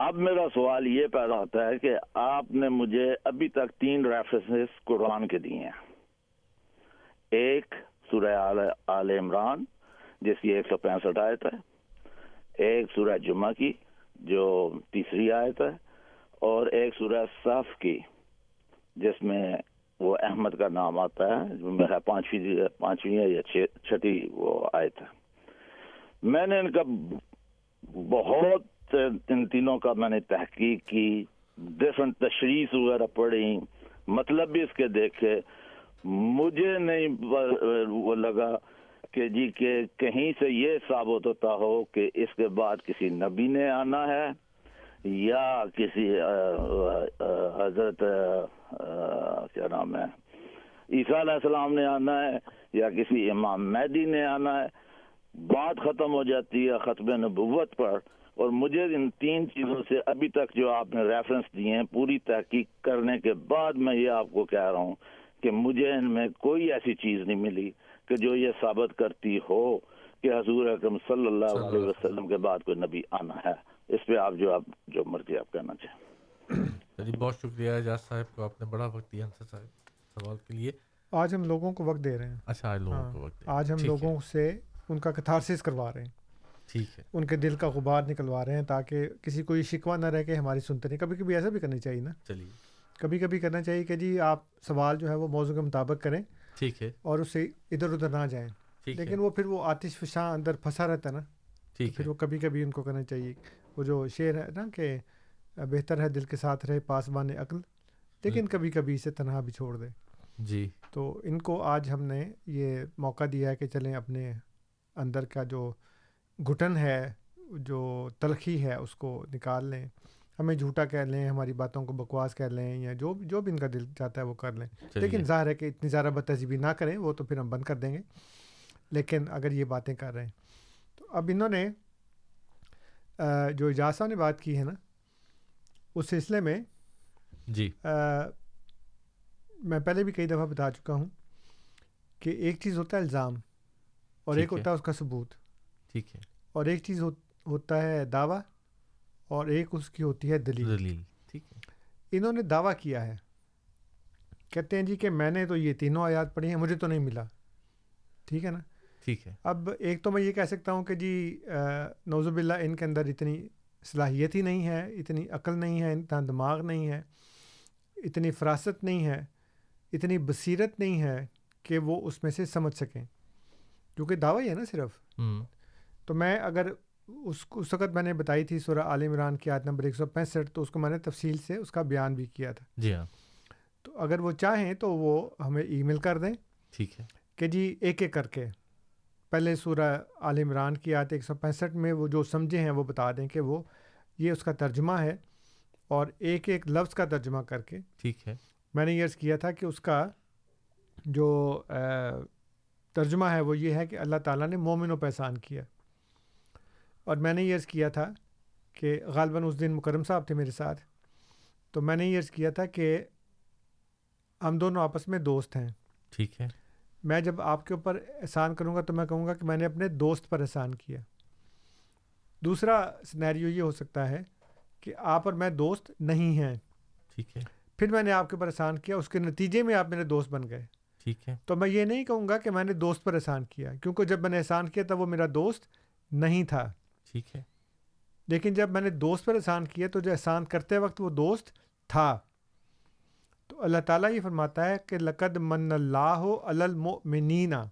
اب میرا سوال یہ پیدا ہوتا ہے کہ آپ نے مجھے ابھی تک تین ریفرنسز قرآن کے دیے ہیں ایک سورہ آل عمران جس کی ایک سو پینسٹھ آیت ہے ایک سورہ جمعہ کی جو تیسری آیت ہے اور ایک سورہ صف کی جس میں وہ احمد کا نام آتا ہے پانچویں پانچویں یا چھٹی وہ آیت ہے میں نے ان کا بہت سے ان تینوں کا میں نے تحقیق کی ڈفرنٹ تشریح وغیرہ پڑھی مطلب بھی اس کے دیکھے مجھے نہیں وہ لگا کہ جی کہ کہیں سے یہ ثابت ہوتا ہو کہ اس کے بعد کسی نبی نے آنا ہے یا کسی حضرت کیا نام ہے عیسیٰ علیہ السلام نے آنا ہے یا کسی امام مہدی نے آنا ہے بات ختم ہو جاتی ہے ختم نبوت پر اور مجھے ان تین چیزوں سے ابھی تک جو آپ نے ریفرنس دیے ہیں پوری تحقیق کرنے کے بعد میں یہ آپ کو کہہ رہا ہوں کہ مجھے ان میں کوئی ایسی چیز نہیں ملی کہ جو یہ ثابت کرتی ہو کہ حضور اکرم صلی اللہ علیہ وسلم کے بعد کوئی نبی آنا ہے اس پہ آپ جو آپ جو مرضی آپ کہنا چاہیں جی بہت شکریہ اعجاز صاحب کو آپ نے بڑا وقت دیا انصر صاحب سوال کے لیے آج ہم لوگوں کو وقت دے رہے ہیں اچھا آج لوگوں ہاں، کو وقت آج ہم لوگوں سے ان کا کتھارسس کروا رہے ہیں ٹھیک ہے ان کے دل کا غبار نکلوا رہے ہیں تاکہ کسی کو یہ شکوا نہ رہ کے ہماری سنتے نہیں کبھی کبھی ایسا بھی کرنا چاہیے نا چلیے کبھی کبھی کرنا چاہیے کہ جی آپ سوال جو ہے وہ موضوع کے مطابق کریں ٹھیک ہے اور اسے ادھر ادھر نہ جائیں لیکن وہ پھر وہ آتش فشاں اندر پھنسا رہتا نا ٹھیک پھر وہ کبھی کبھی ان کو کرنا چاہیے وہ جو شعر ہے نا کہ بہتر ہے دل کے ساتھ رہے پاس بان عقل لیکن کبھی کبھی اسے تنہا بھی چھوڑ دے جی تو ان کو آج ہم نے یہ موقع دیا ہے کہ چلیں اپنے اندر کا جو گھٹن ہے جو تلخی ہے اس کو نکال لیں ہمیں جھوٹا کہہ لیں ہماری باتوں کو بکواس کر لیں یا جو جو بھی ان کا دل چاہتا ہے وہ کر لیں لیکن ظاہر ہے کہ اتنی زیادہ بدتہذیبی نہ کریں وہ تو پھر ہم بند کر دیں گے لیکن اگر یہ باتیں کر رہے ہیں تو اب انہوں نے جو صاحب نے بات کی ہے نا اس سلسلے میں جی میں پہلے بھی کئی دفعہ بتا چکا ہوں کہ ایک چیز ہوتا ہے الزام اور ایک ہوتا ہے اس کا ثبوت ٹھیک ہے اور ایک چیز ہوتا ہے دعویٰ اور ایک اس کی ہوتی ہے دلیل دلیل ٹھیک ہے انہوں نے دعویٰ کیا ہے کہتے ہیں جی کہ میں نے تو یہ تینوں آیات پڑھی ہیں مجھے تو نہیں ملا ٹھیک ہے نا ٹھیک ہے اب ایک تو میں یہ کہہ سکتا ہوں کہ جی نوز اللہ ان کے اندر اتنی صلاحیت ہی نہیں ہے اتنی عقل نہیں ہے اتنا دماغ نہیں ہے اتنی فراست نہیں ہے اتنی بصیرت نہیں ہے کہ وہ اس میں سے سمجھ سکیں کیونکہ دعویٰ ہی ہے نا صرف تو میں اگر اس اس وقت میں نے بتائی تھی سورہ عالم عمران کی یاد نمبر ایک سو پینسٹھ تو اس کو میں نے تفصیل سے اس کا بیان بھی کیا تھا جی ہاں تو اگر وہ چاہیں تو وہ ہمیں ای میل کر دیں ٹھیک ہے کہ جی ایک ایک کر کے پہلے سورہ عمران کی یاد ایک سو پینسٹھ میں وہ جو سمجھے ہیں وہ بتا دیں کہ وہ یہ اس کا ترجمہ ہے اور ایک ایک لفظ کا ترجمہ کر کے ٹھیک ہے میں نے یس کیا تھا کہ اس کا جو ترجمہ ہے وہ یہ ہے کہ اللہ تعالیٰ نے مومن و پہسان کیا اور میں نے یہ عرض کیا تھا کہ غالباً اس دن مکرم صاحب تھے میرے ساتھ تو میں نے یہ عرض کیا تھا کہ ہم دونوں آپس میں دوست ہیں ٹھیک ہے میں جب آپ کے اوپر احسان کروں گا تو میں کہوں گا کہ میں نے اپنے دوست پر احسان کیا دوسرا سنیریو یہ ہو سکتا ہے کہ آپ اور میں دوست نہیں ہیں ٹھیک ہے پھر میں نے آپ کے اوپر احسان کیا اس کے نتیجے میں آپ میرے دوست بن گئے ٹھیک ہے تو میں یہ نہیں کہوں گا کہ میں نے دوست پر احسان کیا کیونکہ جب میں نے احسان کیا تھا وہ میرا دوست نہیں تھا ٹھیک ہے لیکن جب میں نے دوست پر احسان کیا تو جو احسان کرتے وقت وہ دوست تھا تو اللہ تعالیٰ یہ فرماتا ہے کہ لقد من اللہ المنینا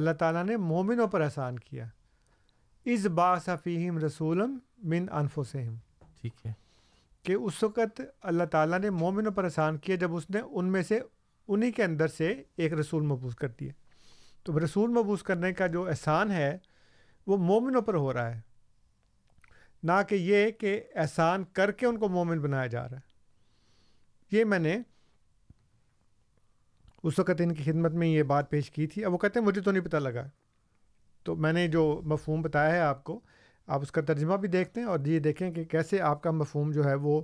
اللہ تعالیٰ نے مومنوں پر احسان کیا اس با صفیم رسول من انفسم ٹھیک ہے کہ اس وقت اللہ تعالیٰ نے مومنوں پر احسان کیا جب اس نے ان میں سے انہی کے اندر سے ایک رسول محبوس کر دیا تو رسول محبوس کرنے کا جو احسان ہے وہ مومنوں پر ہو رہا ہے نہ کہ یہ کہ احسان کر کے ان کو مومن بنایا جا رہا ہے یہ میں نے اس وقت ان کی خدمت میں یہ بات پیش کی تھی اب وہ کہتے ہیں مجھے تو نہیں پتہ لگا تو میں نے جو مفہوم بتایا ہے آپ کو آپ اس کا ترجمہ بھی دیکھتے ہیں اور یہ دیکھیں کہ کیسے آپ کا مفہوم جو ہے وہ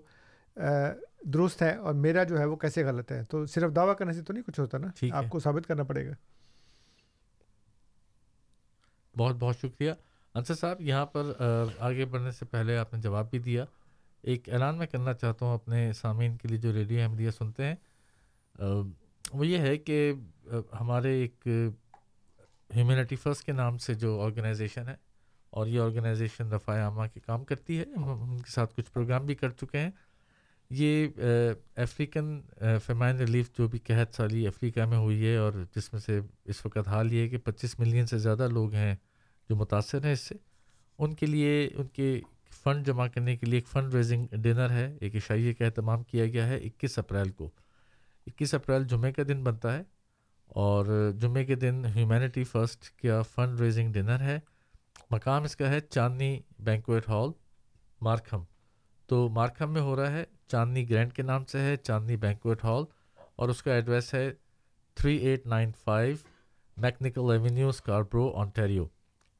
درست ہے اور میرا جو ہے وہ کیسے غلط ہے تو صرف دعویٰ کرنے سے تو نہیں کچھ ہوتا نا آپ کو ثابت کرنا پڑے گا بہت بہت شکریہ انصر صاحب یہاں پر آگے بڑھنے سے پہلے آپ نے جواب بھی دیا ایک اعلان میں کرنا چاہتا ہوں اپنے سامعین کے لیے جو ریڈیو احمدیہ سنتے ہیں وہ یہ ہے کہ ہمارے ایک ہیومینٹی فرسٹ کے نام سے جو آرگنائزیشن ہے اور یہ آرگنائزیشن رفاع عامہ کے کام کرتی ہے ہم ان کے ساتھ کچھ پروگرام بھی کر چکے ہیں یہ افریقن فیمائن ریلیف جو بھی قحط سالی افریقہ میں ہوئی ہے اور جس میں سے اس وقت حال یہ ہے کہ پچیس ملین سے زیادہ لوگ ہیں جو متاثر ہیں اس سے ان کے لیے ان کے فنڈ جمع کرنے کے لیے ایک فنڈ ریزنگ ڈنر ہے ایک عشائیے کا اہتمام کیا گیا ہے اکیس اپریل کو اکیس اپریل جمعہ کا دن بنتا ہے اور جمعے کے دن ہیومینٹی فرسٹ کا فنڈ ریزنگ ڈنر ہے مقام اس کا ہے چاندنی بینکویٹ ہال مارکھم تو مارکھم میں ہو رہا ہے چاندنی گرینڈ کے نام سے ہے چاندنی بینکویٹ ہال اور اس کا ایڈریس ہے three eight nine five mechanical avenue Scarborough Ontario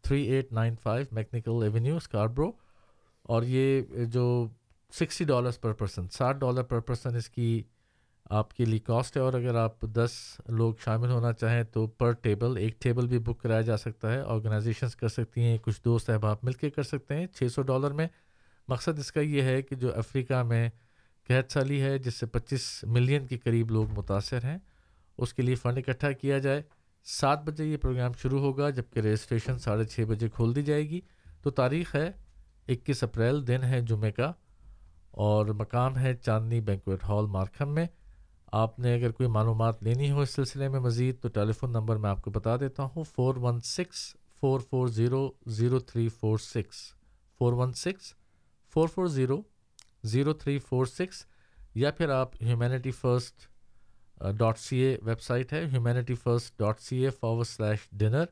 three eight nine five mechanical اور یہ جو سکسٹی ڈالرس پر پرسن ساٹھ ڈالر پر پرسن اس کی آپ کے لیے کاسٹ ہے اور اگر آپ دس لوگ شامل ہونا چاہیں تو پر ٹیبل ایک ٹیبل بھی بک کرایا جا سکتا ہے آرگنائزیشنس کر سکتی ہیں کچھ دوست احباب مل کے کر سکتے ہیں چھ سو ڈالر میں مقصد اس کا یہ ہے کہ جو افریقہ میں قید سالی ہے جس سے پچیس ملین کے قریب لوگ متاثر ہیں اس کے لیے فنڈ اکٹھا کیا جائے سات بجے یہ پروگرام شروع ہوگا جبکہ رجسٹریشن ساڑھے چھ بجے کھول دی جائے گی تو تاریخ ہے اکیس اپریل دن ہے جمعہ کا اور مقام ہے چاندنی بینکویٹ ہال مارکھم میں آپ نے اگر کوئی معلومات لینی ہو اس سلسلے میں مزید تو ٹیلی فون نمبر میں آپ کو بتا دیتا ہوں four one six four four zero zero three four six four one six four four zero zero three four six یا پھر آپ humanity first dot C A website ہے humanity first dot C A forward slash dinner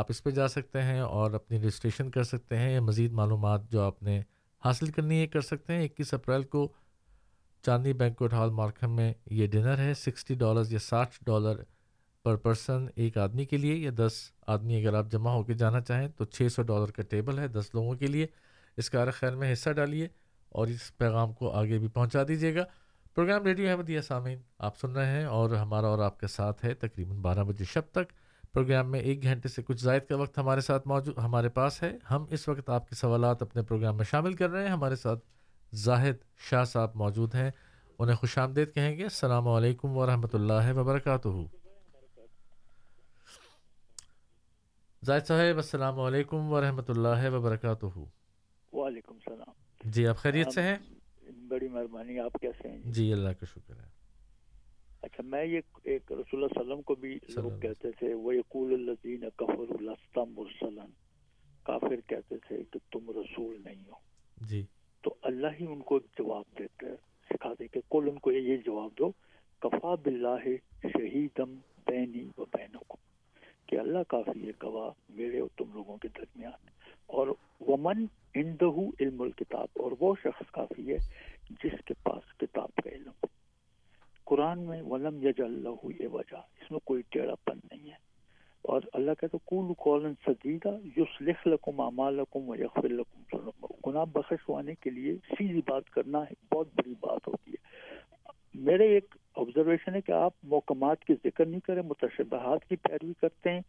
آپ اس پہ جا سکتے ہیں اور اپنی رجسٹریشن کر سکتے ہیں یا مزید معلومات جو آپ نے حاصل کرنی ہے کر سکتے ہیں اکیس اپریل کو چاندنی بینکوٹ ہال مارکم میں یہ ڈنر ہے سکسٹی ڈالرز یا ساٹھ ڈالر پر پرسن ایک آدمی کے لیے یا دس آدمی اگر آپ جمع ہو کے جانا چاہیں تو چھ سو ڈالر کا ٹیبل ہے دس لوگوں کے لیے اس کا خیر میں حصہ ڈالیے اور اس پیغام کو آگے بھی پہنچا دیجیے گا پروگرام ریڈیو احمدیہ سامعین آپ سن رہے ہیں اور ہمارا اور آپ کے ساتھ ہے تقریباً بارہ بجے شب تک پروگرام میں ایک گھنٹے سے کچھ زائد کا وقت ہمارے ساتھ موجود ہمارے پاس ہے ہم اس وقت آپ کے سوالات اپنے پروگرام میں شامل کر رہے ہیں ہمارے ساتھ زاہد شاہ صاحب موجود ہیں انہیں خوش آمدید کہیں گے السلام علیکم ورحمۃ اللہ وبرکاتہ زاہد صاحب السلام علیکم ورحمۃ اللہ وبرکاتہ وعلیکم السلام جی آپ خیریت سے ہیں بڑی مہربانی آپ کیسے ہیں جی اللہ کا شکر ہے اچھا میں یہ ایک رسول اللہ وسلم کو بھی لوگ کہتے تھے وہ یقول الدین کفر السطم مرسلن کافر کہتے تھے کہ تم رسول نہیں ہو جی تو اللہ ہی ان کو ایک جواب دیتا ہے سکھا دے کہ کل ان کو یہ جواب دو کفا باللہ شہیدم بینی و بینکم کہ اللہ کافی ہے گواہ میرے اور تم لوگوں کے درمیان اور ومن اندہو علم الکتاب اور وہ شخص کافی ہے جس کے پاس کتاب کا علم قرآن میں ولم یج اللہ یہ وجہ اس میں کوئی ٹیڑا پن نہیں ہے اور اللہ کہتا قول قول سدیدہ یسلخ لکم اعمالکم و یغفر لکم ذنوبکم گناہ بخش ہونے کے لیے سیدھی بات کرنا ہے بہت بڑی بات ہوتی ہے میرے ایک آبزرویشن ہے کہ آپ محکمات کی ذکر نہیں کریں متشبہات کی پیروی کرتے ہیں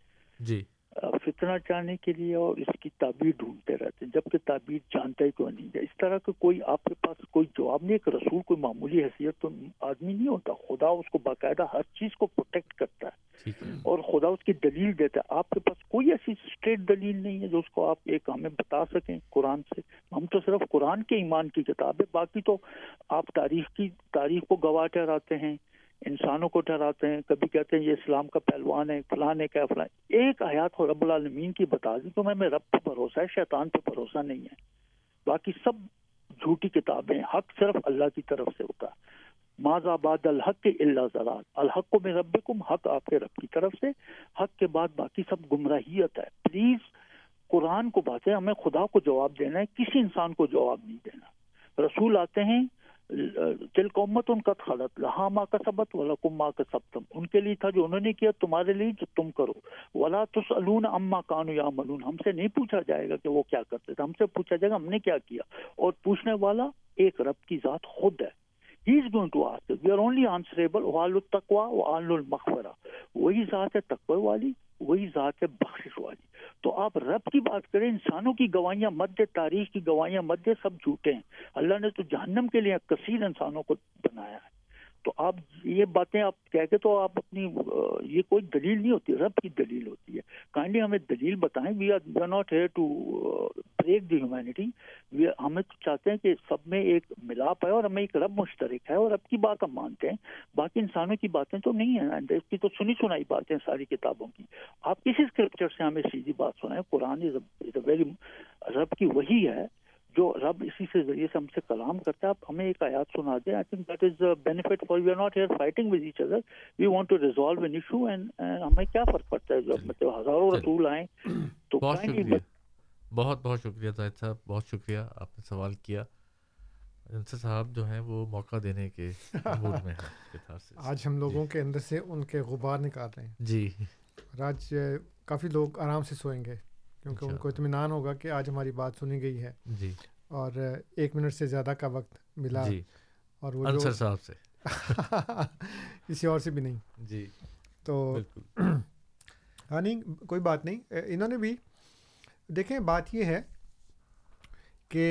جی فتنہ چاہنے کے لیے اور اس کی تعبیر ڈھونڈتے رہتے ہیں جبکہ تعبیر ہی کہ نہیں ہے اس طرح کا کوئی آپ کے پاس کوئی جواب نہیں ایک رسول کوئی معمولی حیثیت تو آدمی نہیں ہوتا خدا اس کو باقاعدہ ہر چیز کو پروٹیکٹ کرتا ہے اور خدا اس کی دلیل دیتا ہے آپ کے پاس کوئی ایسی اسٹیٹ دلیل نہیں ہے جو اس کو آپ ایک ہمیں بتا سکیں قرآن سے ہم تو صرف قرآن کے ایمان کی کتاب ہے باقی تو آپ تاریخ کی تاریخ کو گواہ ٹھہراتے ہیں انسانوں کو ڈراتے ہیں کبھی کہتے ہیں یہ اسلام کا پہلوان ہے ہے ایک آیات کو رب العالمین کی بتا دی تو میں رب پہ شیطان پہ بھروسہ نہیں ہے باقی سب جھوٹی کتابیں حق صرف اللہ کی طرف سے ہوتا ہے ماض آباد الحق کے اللہ زراعت الحق کو میں رب کم حق آپ کے رب کی طرف سے حق کے بعد باقی سب گمراہیت ہے پلیز قرآن کو باتیں ہمیں خدا کو جواب دینا ہے کسی انسان کو جواب نہیں دینا رسول آتے ہیں تلک امت ان کا خلط لہا ماں کا سبت ولا کما کا سبتم ان کے لیے تھا جو انہوں نے کیا تمہارے لیے جو تم کرو ولا تسالون اما کانو یا ملون ہم سے نہیں پوچھا جائے گا کہ وہ کیا کرتے تھے ہم سے پوچھا جائے گا ہم نے کیا کیا اور پوچھنے والا ایک رب کی ذات خود ہے he is going to ask we are only answerable وال التقوا و المغفرہ وہی ذات ہے تقوی والی وہی ذات ہے بخشش والی تو آپ رب کی بات کریں انسانوں کی گواہیاں مد تاریخ کی گواہیاں مد دے سب جھوٹے ہیں اللہ نے تو جہنم کے لیے کثیر انسانوں کو بنایا ہے تو آپ یہ باتیں آپ کہہ کے تو آپ اپنی یہ کوئی دلیل نہیں ہوتی رب کی دلیل ہوتی ہے کائنڈلی ہمیں دلیل بتائیں we are not here to break the humanity ہمیں تو چاہتے ہیں کہ سب میں ایک ملاپ ہے اور ہمیں ایک رب مشترک ہے اور رب کی بات ہم مانتے ہیں باقی انسانوں کی باتیں تو نہیں ہیں اس کی تو سنی سنائی باتیں ساری کتابوں کی آپ کسی اسکرپچر سے ہمیں سیدھی بات سنائیں قرآن رب کی وہی ہے جو رب اسی سے ذریعے سے ہم سے کلام کرتا ہے آپ ہمیں ایک آیات سنا دیں I think that is benefit for you are not here fighting with each other we want to resolve an issue and ہمیں کیا فرق پڑتا ہے جب مطلب ہزاروں رسول آئیں تو بہت شکریہ بہت بہت شکریہ طاہد صاحب بہت شکریہ آپ نے سوال کیا جنسر صاحب جو ہیں وہ موقع دینے کے مود میں ہیں آج ہم جی۔ لوگوں کے اندر سے ان کے غبار نکال رہے ہیں جی آج کافی لوگ آرام سے سوئیں گے کیونکہ اچھا۔ ان کو اطمینان ہوگا کہ آج ہماری بات سنی گئی ہے جی اور ایک منٹ سے زیادہ کا وقت ملا جی۔ اور وہ صاحب سے کسی اور سے بھی نہیں جی تو ہاں نہیں کوئی بات نہیں انہوں نے بھی دیکھیں بات یہ ہے کہ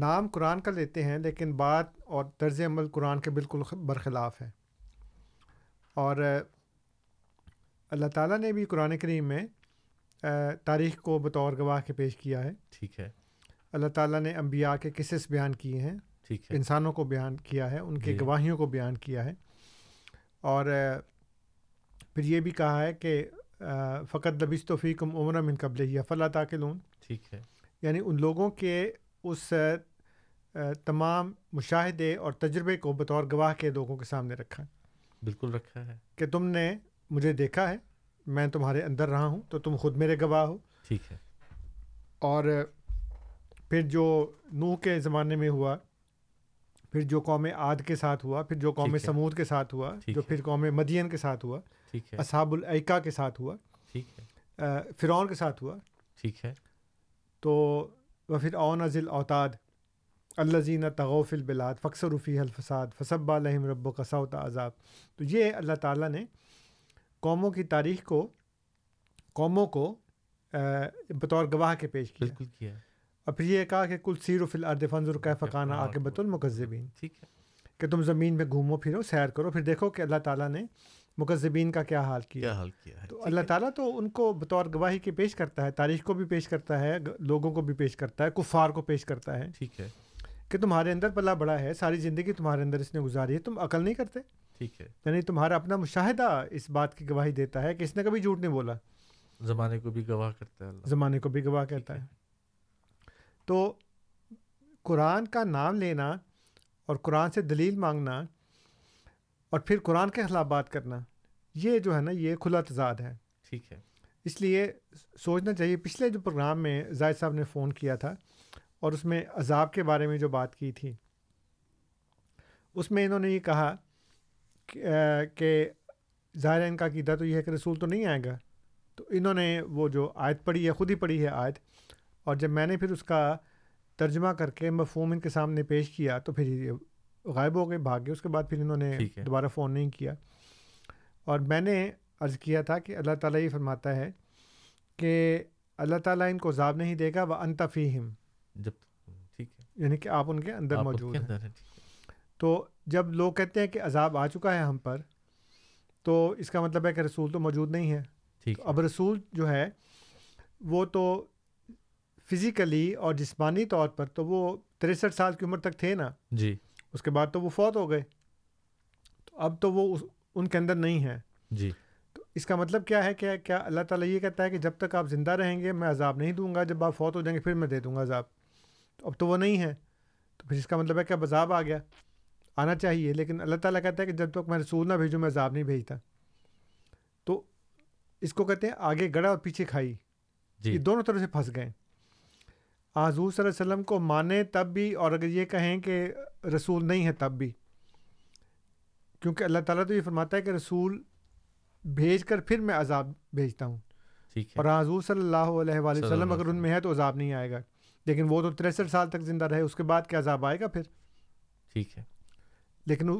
نام قرآن کا لیتے ہیں لیکن بات اور طرز عمل قرآن کے بالکل برخلاف ہے اور اللہ تعالیٰ نے بھی قرآن کریم میں تاریخ کو بطور گواہ کے پیش کیا ہے ٹھیک ہے اللہ تعالیٰ نے انبیاء کے قصص بیان کیے ہیں ٹھیک ہے انسانوں کو بیان کیا ہے ان کے جی۔ گواہیوں کو بیان کیا ہے اور پھر یہ بھی کہا ہے کہ فقط لبیس توفیق ام عمر من قبل یا فلاں تاکل ٹھیک ہے یعنی ان لوگوں کے اس تمام مشاہدے اور تجربے کو بطور گواہ کے لوگوں کے سامنے رکھا ہے بالکل رکھا ہے کہ تم نے مجھے دیکھا ہے میں تمہارے اندر رہا ہوں تو تم خود میرے گواہ ہو ٹھیک ہے اور پھر جو نوح کے زمانے میں ہوا پھر جو قوم عاد کے ساتھ ہوا پھر جو قوم سمود کے ساتھ ہوا جو پھر قوم مدین کے ساتھ ہوا اصحاب العقا کے ساتھ ہوا فرعون کے ساتھ ہوا ٹھیک ہے تو وہ پھر اون نزل اوتاد الزین تغوف البلاد فخصر رفیع الفساد فصب الحمر رب و عذاب تو یہ اللہ تعالیٰ نے قوموں کی تاریخ کو قوموں کو بطور گواہ کے پیش کیا اور پھر یہ کہا کہ کل سیر و فل ارد اردر کی فقانہ آ کے ٹھیک ہے کہ تم زمین میں گھومو پھرو سیر کرو پھر دیکھو کہ اللہ تعالیٰ نے مقذبین کا کیا حال کیا حال کیا تو اللہ تعالیٰ تو ان کو بطور گواہی کے پیش کرتا ہے تاریخ کو بھی پیش کرتا ہے لوگوں کو بھی پیش کرتا ہے کفار کو پیش کرتا ہے ٹھیک ہے کہ تمہارے اندر پلا بڑا ہے ساری زندگی تمہارے اندر اس نے گزاری ہے تم عقل نہیں کرتے ٹھیک ہے یعنی تمہارا اپنا مشاہدہ اس بات کی گواہی دیتا ہے کہ اس نے کبھی جھوٹ نہیں بولا زمانے کو بھی گواہ کرتا ہے اللہ زمانے کو بھی گواہ کرتا ہے تو قرآن کا نام لینا اور قرآن سے دلیل مانگنا اور پھر قرآن کے خلاف بات کرنا یہ جو ہے نا یہ کھلا تضاد ہے ٹھیک ہے اس لیے سوچنا چاہیے پچھلے جو پروگرام میں زائد صاحب نے فون کیا تھا اور اس میں عذاب کے بارے میں جو بات کی تھی اس میں انہوں نے یہ کہا کہ ظاہر ان کا قیدہ تو یہ ہے کہ رسول تو نہیں آئے گا تو انہوں نے وہ جو آیت پڑھی ہے خود ہی پڑھی ہے آیت اور جب میں نے پھر اس کا ترجمہ کر کے مفہوم ان کے سامنے پیش کیا تو پھر غائب ہو گئے بھاگ گئے اس کے بعد پھر انہوں نے دوبارہ فون نہیں کیا اور میں نے عرض کیا تھا کہ اللہ تعالیٰ یہ فرماتا ہے کہ اللہ تعالیٰ ان کو عذاب نہیں دے گا وہ انتفیم جب ٹھیک ہے یعنی کہ آپ ان کے اندر موجود ہیں تو جب لوگ کہتے ہیں کہ عذاب آ چکا ہے ہم پر تو اس کا مطلب ہے کہ رسول تو موجود نہیں ہے ٹھیک اب رسول جو ہے وہ تو فزیکلی اور جسمانی طور پر تو وہ تریسٹھ سال کی عمر تک تھے نا جی اس کے بعد تو وہ فوت ہو گئے تو اب تو وہ اس ان کے اندر نہیں ہے جی تو اس کا مطلب کیا ہے کہ کیا اللہ تعالیٰ یہ کہتا ہے کہ جب تک آپ زندہ رہیں گے میں عذاب نہیں دوں گا جب آپ فوت ہو جائیں گے پھر میں دے دوں گا عذاب تو اب تو وہ نہیں ہے تو پھر اس کا مطلب ہے کہ اب عذاب آ گیا آنا چاہیے لیکن اللہ تعالیٰ کہتا ہے کہ جب تک میں رسول نہ بھیجوں میں عذاب نہیں بھیجتا تو اس کو کہتے ہیں آگے گڑا اور پیچھے کھائی جی یہ دونوں طرف سے پھنس گئے حضور صلی اللہ علیہ وسلم کو مانے تب بھی اور اگر یہ کہیں کہ رسول نہیں ہے تب بھی کیونکہ اللہ تعالیٰ تو یہ فرماتا ہے کہ رسول بھیج کر پھر میں عذاب بھیجتا ہوں اور حضور صلی اللہ علیہ وسلم اگر ان میں ہے تو عذاب نہیں آئے گا لیکن وہ تو تریسٹھ سال تک زندہ رہے اس کے بعد کیا عذاب آئے گا پھر ٹھیک ہے لیکن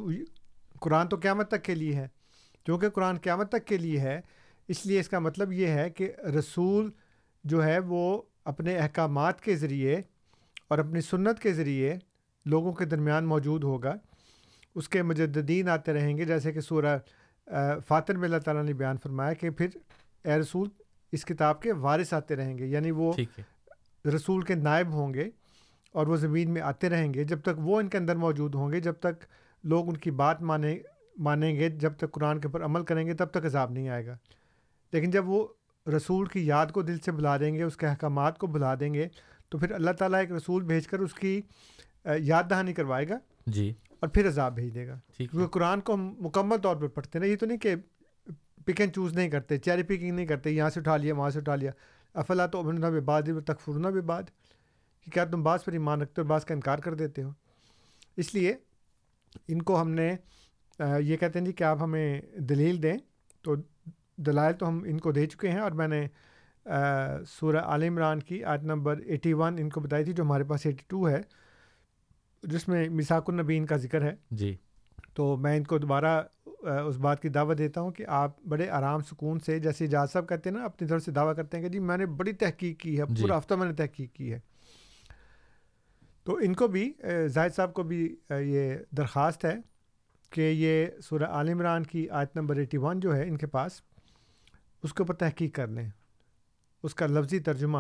قرآن تو قیامت تک کے لیے ہے کیونکہ قرآن قیامت تک کے لیے ہے اس لیے اس کا مطلب یہ ہے کہ رسول جو ہے وہ اپنے احکامات کے ذریعے اور اپنی سنت کے ذریعے لوگوں کے درمیان موجود ہوگا اس کے مجددین آتے رہیں گے جیسے کہ سورہ فاتر میں اللہ تعالیٰ نے بیان فرمایا کہ پھر اے رسول اس کتاب کے وارث آتے رہیں گے یعنی وہ رسول کے نائب ہوں گے اور وہ زمین میں آتے رہیں گے جب تک وہ ان کے اندر موجود ہوں گے جب تک لوگ ان کی بات مانیں مانیں گے جب تک قرآن کے اوپر عمل کریں گے تب تک عذاب نہیں آئے گا لیکن جب وہ رسول کی یاد کو دل سے بلا دیں گے اس کے احکامات کو بلا دیں گے تو پھر اللہ تعالیٰ ایک رسول بھیج کر اس کی یاد دہانی کروائے گا جی اور پھر عذاب بھیج دے گا کیونکہ قرآن کو ہم مکمل طور پر پڑھتے نا یہ تو نہیں کہ پک اینڈ چوز نہیں کرتے چیری پکنگ نہیں کرتے یہاں سے اٹھا لیا وہاں سے اٹھا لیا افلا تو بے باد تخفرنا بے بعد کہ کیا تم بعض پر ایمان رکھتے ہو بعض کا انکار کر دیتے ہو اس لیے ان کو ہم نے یہ کہتے ہیں جی کہ آپ ہمیں دلیل دیں تو دلائل تو ہم ان کو دے چکے ہیں اور میں نے سورہ عال عمران کی آیت نمبر ایٹی ون ان کو بتائی تھی جو ہمارے پاس ایٹی ٹو ہے جس میں مساک النبین کا ذکر ہے جی تو میں ان کو دوبارہ اس بات کی دعوت دیتا ہوں کہ آپ بڑے آرام سکون سے جیسے اجاز صاحب کہتے ہیں نا اپنی طرف سے دعویٰ کرتے ہیں کہ جی میں نے بڑی تحقیق کی ہے جی۔ پورا ہفتہ میں نے تحقیق کی ہے تو ان کو بھی زاہد صاحب کو بھی یہ درخواست ہے کہ یہ سورہ عال عمران کی آیت نمبر ایٹی ون جو ہے ان کے پاس اس کے اوپر تحقیق کر لیں اس کا لفظی ترجمہ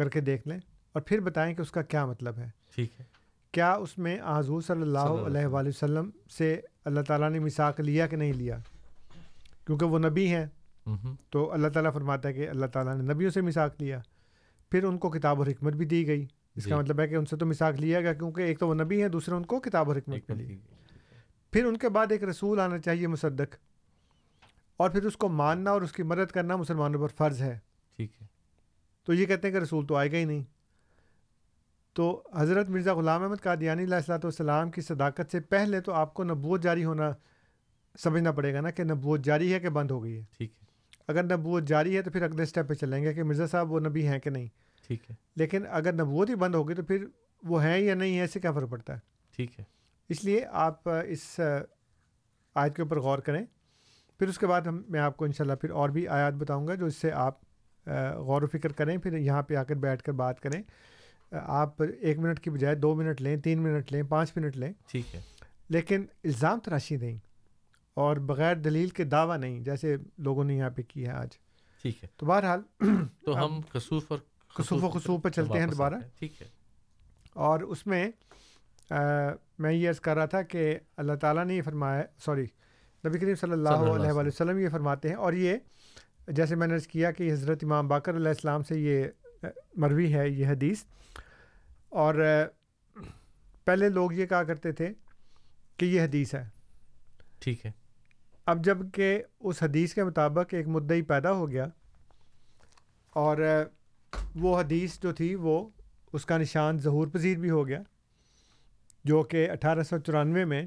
کر کے دیکھ لیں اور پھر بتائیں کہ اس کا کیا مطلب ہے ٹھیک ہے کیا اس میں حضور صلی اللہ علیہ وََ وسلم سے اللہ تعالیٰ نے مساق لیا کہ نہیں لیا کیونکہ وہ نبی ہیں تو اللہ تعالیٰ فرماتا ہے کہ اللہ تعالیٰ نے نبیوں سے مساق لیا پھر ان کو کتاب و حکمت بھی دی گئی اس جی۔ کا مطلب ہے کہ ان سے تو مساق لیا گیا کیونکہ ایک تو وہ نبی ہے دوسرے ان کو کتاب اور حکمت ملی پھر ان کے بعد ایک رسول آنا چاہیے مصدق اور پھر اس کو ماننا اور اس کی مدد کرنا مسلمانوں پر فرض ہے ٹھیک ہے تو یہ کہتے ہیں کہ رسول تو آئے گا ہی نہیں تو حضرت مرزا غلام احمد قادیانی علیہ السلاۃ والسلام کی صداقت سے پہلے تو آپ کو نبوت جاری ہونا سمجھنا پڑے گا نا کہ نبوت جاری ہے کہ بند ہو گئی ہے ٹھیک ہے اگر نبوت جاری ہے تو پھر اگلے اسٹیپ پہ چلیں گے کہ مرزا صاحب وہ نبی ہیں کہ نہیں ٹھیک ہے لیکن اگر نبوت ہی بند ہوگی تو پھر وہ ہیں یا نہیں ہے اس سے کیا فرق پڑتا ہے ٹھیک ہے اس لیے آپ اس آیت کے اوپر غور کریں پھر اس کے بعد ہم میں آپ کو انشاءاللہ پھر اور بھی آیات بتاؤں گا جو اس سے آپ غور و فکر کریں پھر یہاں پہ آ کر بیٹھ کر بات کریں آپ ایک منٹ کی بجائے دو منٹ لیں تین منٹ لیں پانچ منٹ لیں ٹھیک ہے لیکن الزام تراشی نہیں اور بغیر دلیل کے دعویٰ نہیں جیسے لوگوں نے یہاں پہ کیا ہے آج ٹھیک ہے تو بہرحال تو ہم کسوف اور خصوف و خصوف پہ چلتے ہیں دوبارہ ٹھیک ہے اور اس میں میں یہ عرض کر رہا تھا کہ اللہ تعالیٰ نے یہ فرمایا سوری نبی کریم صلی اللہ علیہ وسلم یہ فرماتے ہیں اور یہ جیسے میں نے عرض کیا کہ حضرت امام باکر علیہ السلام سے یہ مروی ہے یہ حدیث اور پہلے لوگ یہ کہا کرتے تھے کہ یہ حدیث ہے ٹھیک ہے اب جب کہ اس حدیث کے مطابق ایک مدعی پیدا ہو گیا اور وہ حدیث جو تھی وہ اس کا نشان ظہور پذیر بھی ہو گیا جو کہ اٹھارہ سو چورانوے میں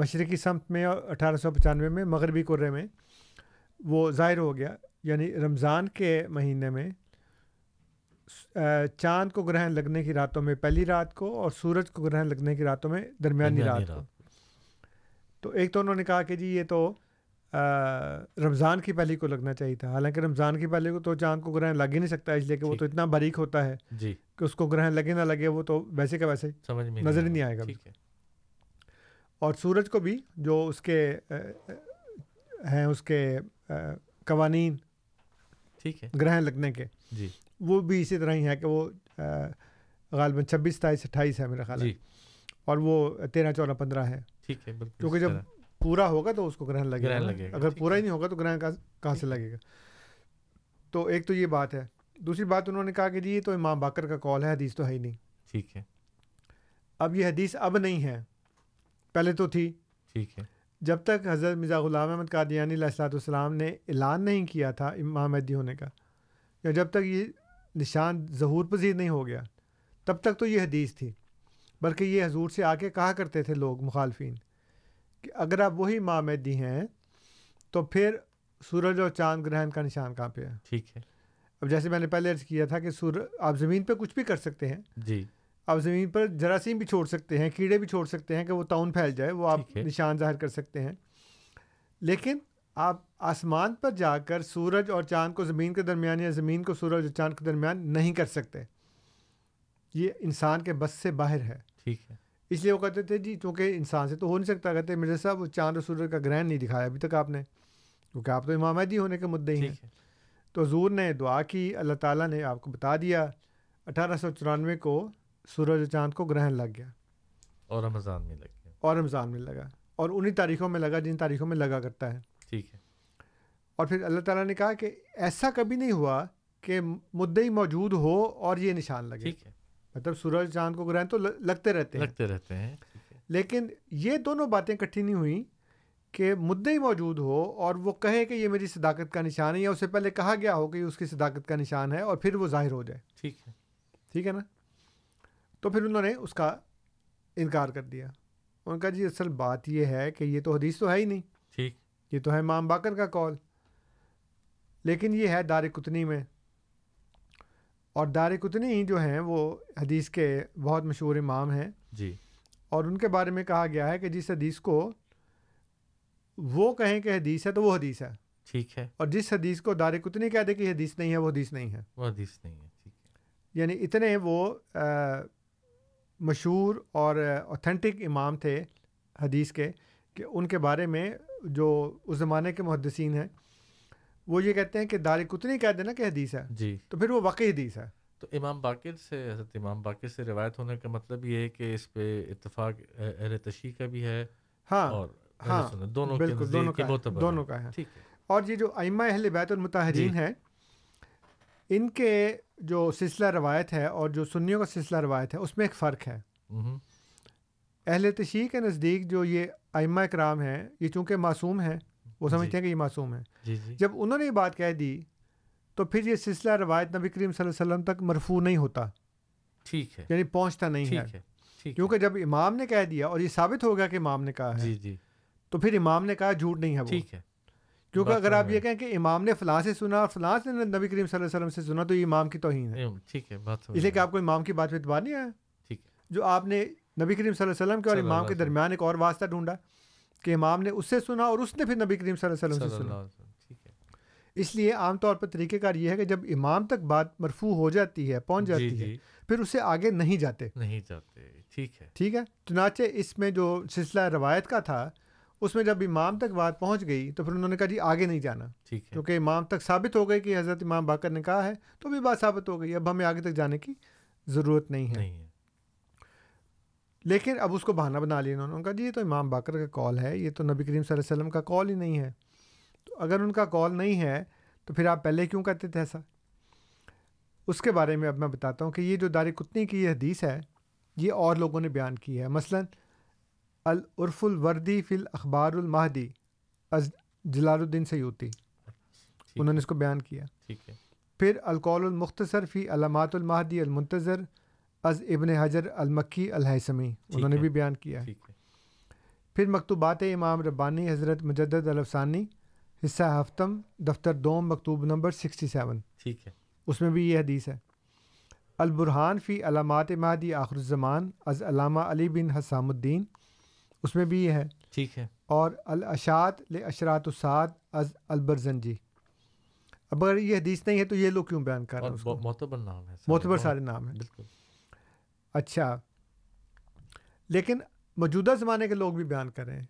مشرقی سمت میں اور اٹھارہ سو پچانوے میں مغربی قرے میں وہ ظاہر ہو گیا یعنی رمضان کے مہینے میں چاند کو گرہن لگنے کی راتوں میں پہلی رات کو اور سورج کو گرہن لگنے کی راتوں میں درمیانی رات کو تو ایک تو انہوں نے کہا کہ جی یہ تو رمضان کی پہلی کو لگنا چاہیے تھا حالانکہ رمضان کی پہلی کو تو چاند کو گرہن لگ ہی نہیں سکتا اس لیے کہ وہ جی۔ تو اتنا باریک ہوتا ہے جی کہ اس کو گرہن لگے نہ لگے وہ تو ویسے کا ویسے سمجھ میں نظر ہی نہیں آئے گا اور سورج کو بھی جو اس کے ہیں اس کے قوانین ٹھیک ہے گرہن لگنے کے جی وہ بھی اسی طرح ہی ہے کہ وہ غالباً چھبیس ستائیس اٹھائیس ہے میرا خیال جی اور وہ تیرہ چودہ پندرہ ہے ٹھیک ہے کیونکہ جب پورا ہوگا تو اس کو گرہن لگے لگے گا اگر پورا ہی نہیں ہوگا تو گرہن کہاں سے لگے گا تو ایک تو یہ بات ہے دوسری بات انہوں نے کہا کہ جی یہ تو امام باقر کا کال ہے حدیث تو ہے ہی نہیں ٹھیک ہے اب یہ حدیث اب نہیں ہے پہلے تو تھی ٹھیک ہے جب تک حضرت مزا غلام احمد قادیانی علیہ السلۃ والسلام نے اعلان نہیں کیا تھا امام مہدی ہونے کا یا جب تک یہ نشان ظہور پذیر نہیں ہو گیا تب تک تو یہ حدیث تھی بلکہ یہ حضور سے آ کے کہا کرتے تھے لوگ مخالفین کہ اگر آپ وہی ماں میں دی ہیں تو پھر سورج اور چاند گرہن کا نشان کہاں پہ ہے ٹھیک ہے اب جیسے میں نے پہلے کیا تھا کہ سورج آپ زمین پہ کچھ بھی کر سکتے ہیں جی آپ زمین پر جراثیم بھی چھوڑ سکتے ہیں کیڑے بھی چھوڑ سکتے ہیں کہ وہ تعاون پھیل جائے وہ آپ نشان ظاہر کر سکتے ہیں لیکن آپ آسمان پر جا کر سورج اور چاند کو زمین کے درمیان یا زمین کو سورج اور چاند کے درمیان نہیں کر سکتے یہ انسان کے بس سے باہر ہے ٹھیک ہے اس لیے وہ کہتے تھے جی چونکہ انسان سے تو ہو نہیں سکتا کہتے مرزا صاحب چاند اور سورج کا گرہن نہیں دکھایا ابھی تک آپ نے کیونکہ آپ تو امام مہدی ہونے کے مدعے ہی ہیں تو حضور نے دعا کی اللہ تعالیٰ نے آپ کو بتا دیا اٹھارہ سو چورانوے کو سورج و چاند کو گرہن لگ گیا اور رمضان میں لگ گیا اور رمضان میں لگا اور انہیں تاریخوں میں لگا جن تاریخوں میں لگا کرتا ہے ٹھیک ہے اور پھر اللہ تعالیٰ نے کہا کہ ایسا کبھی نہیں ہوا کہ مدعی موجود ہو اور یہ نشان لگے ٹھیک ہے مطلب سورج چاند کو گرہن تو لگتے رہتے ہیں لگتے رہتے ہیں لیکن یہ دونوں باتیں کٹھی نہیں ہوئیں کہ مدعی موجود ہو اور وہ کہے کہ یہ میری صداقت کا نشان ہے یا اسے پہلے کہا گیا ہو کہ یہ اس کی صداقت کا نشان ہے اور پھر وہ ظاہر ہو جائے ٹھیک ہے ٹھیک ہے نا تو پھر انہوں نے اس کا انکار کر دیا ان کا جی اصل بات یہ ہے کہ یہ تو حدیث تو ہے ہی نہیں ٹھیک یہ تو ہے مام باقر کا کال لیکن یہ ہے دار کتنی میں اور دار قطنی جو ہیں وہ حدیث کے بہت مشہور امام ہیں جی اور ان کے بارے میں کہا گیا ہے کہ جس حدیث کو وہ کہیں کہ حدیث ہے تو وہ حدیث ہے ٹھیک ہے اور جس حدیث کو دار قطنی کہہ دے کہ حدیث نہیں ہے وہ حدیث نہیں ہے وہ حدیث نہیں ہے ٹھیک ہے یعنی اتنے وہ مشہور اور اوتھینٹک امام تھے حدیث کے کہ ان کے بارے میں جو اس زمانے کے محدثین ہیں وہ یہ کہتے ہیں کہ دار کتنی کہہ دینا کہ حدیث ہے جی تو پھر وہ واقعی حدیث ہے تو امام باقر سے حضرت امام باقر سے روایت ہونے کا مطلب یہ ہے کہ اس پہ اتفاق اہل تشیح کا بھی ہے ہاں اور ہاں دونوں دونوں دونوں بالکل کا کا ہے اور یہ جو ائمہ اہل بیت المتحرین جی۔ ہیں ان کے جو سلسلہ روایت ہے اور جو سنیوں کا سلسلہ روایت ہے اس میں ایک فرق ہے اہل تشیح کے نزدیک جو یہ ائمہ اکرام ہیں یہ چونکہ معصوم ہیں وہ سمجھتے جی۔ ہیں کہ یہ معصوم ہے جی، جی۔ جب انہوں نے یہ بات کہہ دی تو پھر یہ سلسلہ روایت نبی کریم صلی اللہ علیہ وسلم تک مرفوع نہیں ہوتا ٹھیک ہے یعنی پہنچتا نہیں ہے کیونکہ جب امام نے کہہ دیا اور یہ ثابت ہو گیا کہ امام نے کہا ہے تو پھر امام نے کہا جھوٹ نہیں ہے وہ ٹھیک ہے کیونکہ اگر آپ یہ کہیں کہ امام نے فلاں سے سنا اور فلاں سے نبی کریم صلی اللہ علیہ وسلم سے سنا تو یہ امام کی توہین ہے ٹھیک ہے اس لیے کہ آپ کو امام کی بات پہ اعتبار نہیں آیا ٹھیک ہے جو آپ نے نبی کریم صلی اللہ علیہ وسلم کے اور امام کے درمیان ایک اور واسطہ ڈھونڈا کہ امام نے اس سے سنا اور اس نے پھر نبی کریم صلی اللہ علیہ وسلم سے سنا اس لیے عام طور پر طریقہ کار یہ ہے کہ جب امام تک بات مرفو ہو جاتی ہے پہنچ جی، جاتی ہے جی۔ پھر اسے آگے نہیں جاتے نہیں جاتے ٹھیک ہے ٹھیک ہے چنانچہ اس میں جو سلسلہ روایت کا تھا اس میں جب امام تک بات پہنچ گئی تو پھر انہوں نے کہا جی آگے نہیں جانا ٹھیک ہے کیونکہ امام تک ثابت ہو گئی کہ حضرت امام باقر نے کہا ہے تو بھی بات ثابت ہو گئی اب ہمیں آگے تک جانے کی ضرورت نہیں ہے لیکن اب اس کو بہانہ بنا لیا انہوں نے جی یہ تو امام باکر کا کال ہے یہ تو نبی کریم صلی اللہ علیہ وسلم کا کال ہی نہیں ہے تو اگر ان کا کال نہیں ہے تو پھر آپ پہلے کیوں کہتے تھے ایسا اس کے بارے میں اب میں بتاتا ہوں کہ یہ جو دار کتنی کی یہ حدیث ہے یہ اور لوگوں نے بیان کی ہے مثلا العرف الوردی فی الاخبار المہدی از جلال الدین سیوتی انہوں نے اس کو بیان کیا ٹھیک ہے پھر القول المختصر فی علامات المہدی المنتظر از ابن حجر المکی الحسمی انہوں نے بھی بیان کیا ہے پھر مکتوبات امام ربانی حضرت مجدد الفسانی حصہ ہفتم دفتر دوم مکتوب نمبر سکسٹی سیون ٹھیک ہے اس میں بھی یہ حدیث ہے البرحان فی علامات مہدی آخر الزمان از علامہ علی بن حسام الدین اس میں بھی یہ ہے ٹھیک ہے اور الاشاط لشرات السعد از البرزن جی اگر یہ حدیث نہیں ہے تو یہ لوگ کیوں بیان کر رہے ہیں معتبر نام ہے معتبر سارے نام ہیں بالکل اچھا لیکن موجودہ زمانے کے لوگ بھی بیان کر رہے ہیں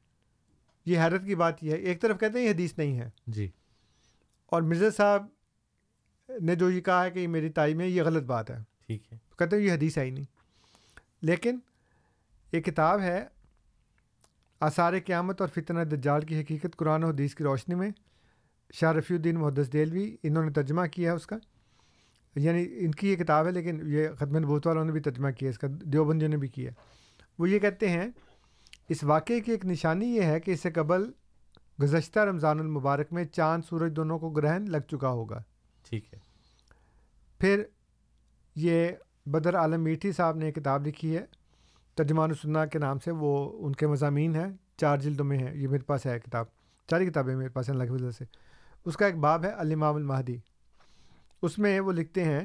یہ حیرت کی بات یہ ہے ایک طرف کہتے ہیں یہ حدیث نہیں ہے جی اور مرزا صاحب نے جو یہ کہا ہے کہ یہ میری تعلیم ہے یہ غلط بات ہے ٹھیک ہے کہتے ہیں یہ حدیث آئی نہیں لیکن یہ کتاب ہے آثار قیامت اور فتنہ دجال کی حقیقت قرآن و حدیث کی روشنی میں شاہ رفیع الدین محدس دہلوی انہوں نے ترجمہ کیا ہے اس کا یعنی ان کی یہ کتاب ہے لیکن یہ ختم بھوت والوں نے بھی ترجمہ کیا اس کا دیوبندیوں نے بھی کیا وہ یہ کہتے ہیں اس واقعے کی ایک نشانی یہ ہے کہ اس سے قبل گزشتہ رمضان المبارک میں چاند سورج دونوں کو گرہن لگ چکا ہوگا ٹھیک ہے پھر یہ بدر عالم میٹھی صاحب نے ایک کتاب لکھی ہے ترجمان السنہ کے نام سے وہ ان کے مضامین ہیں چار جلدوں میں ہیں یہ میرے پاس ہے کتاب چاری کتابیں میرے پاس ہیں الکھ سے اس کا ایک باب ہے علامہ المہدی اس میں وہ لکھتے ہیں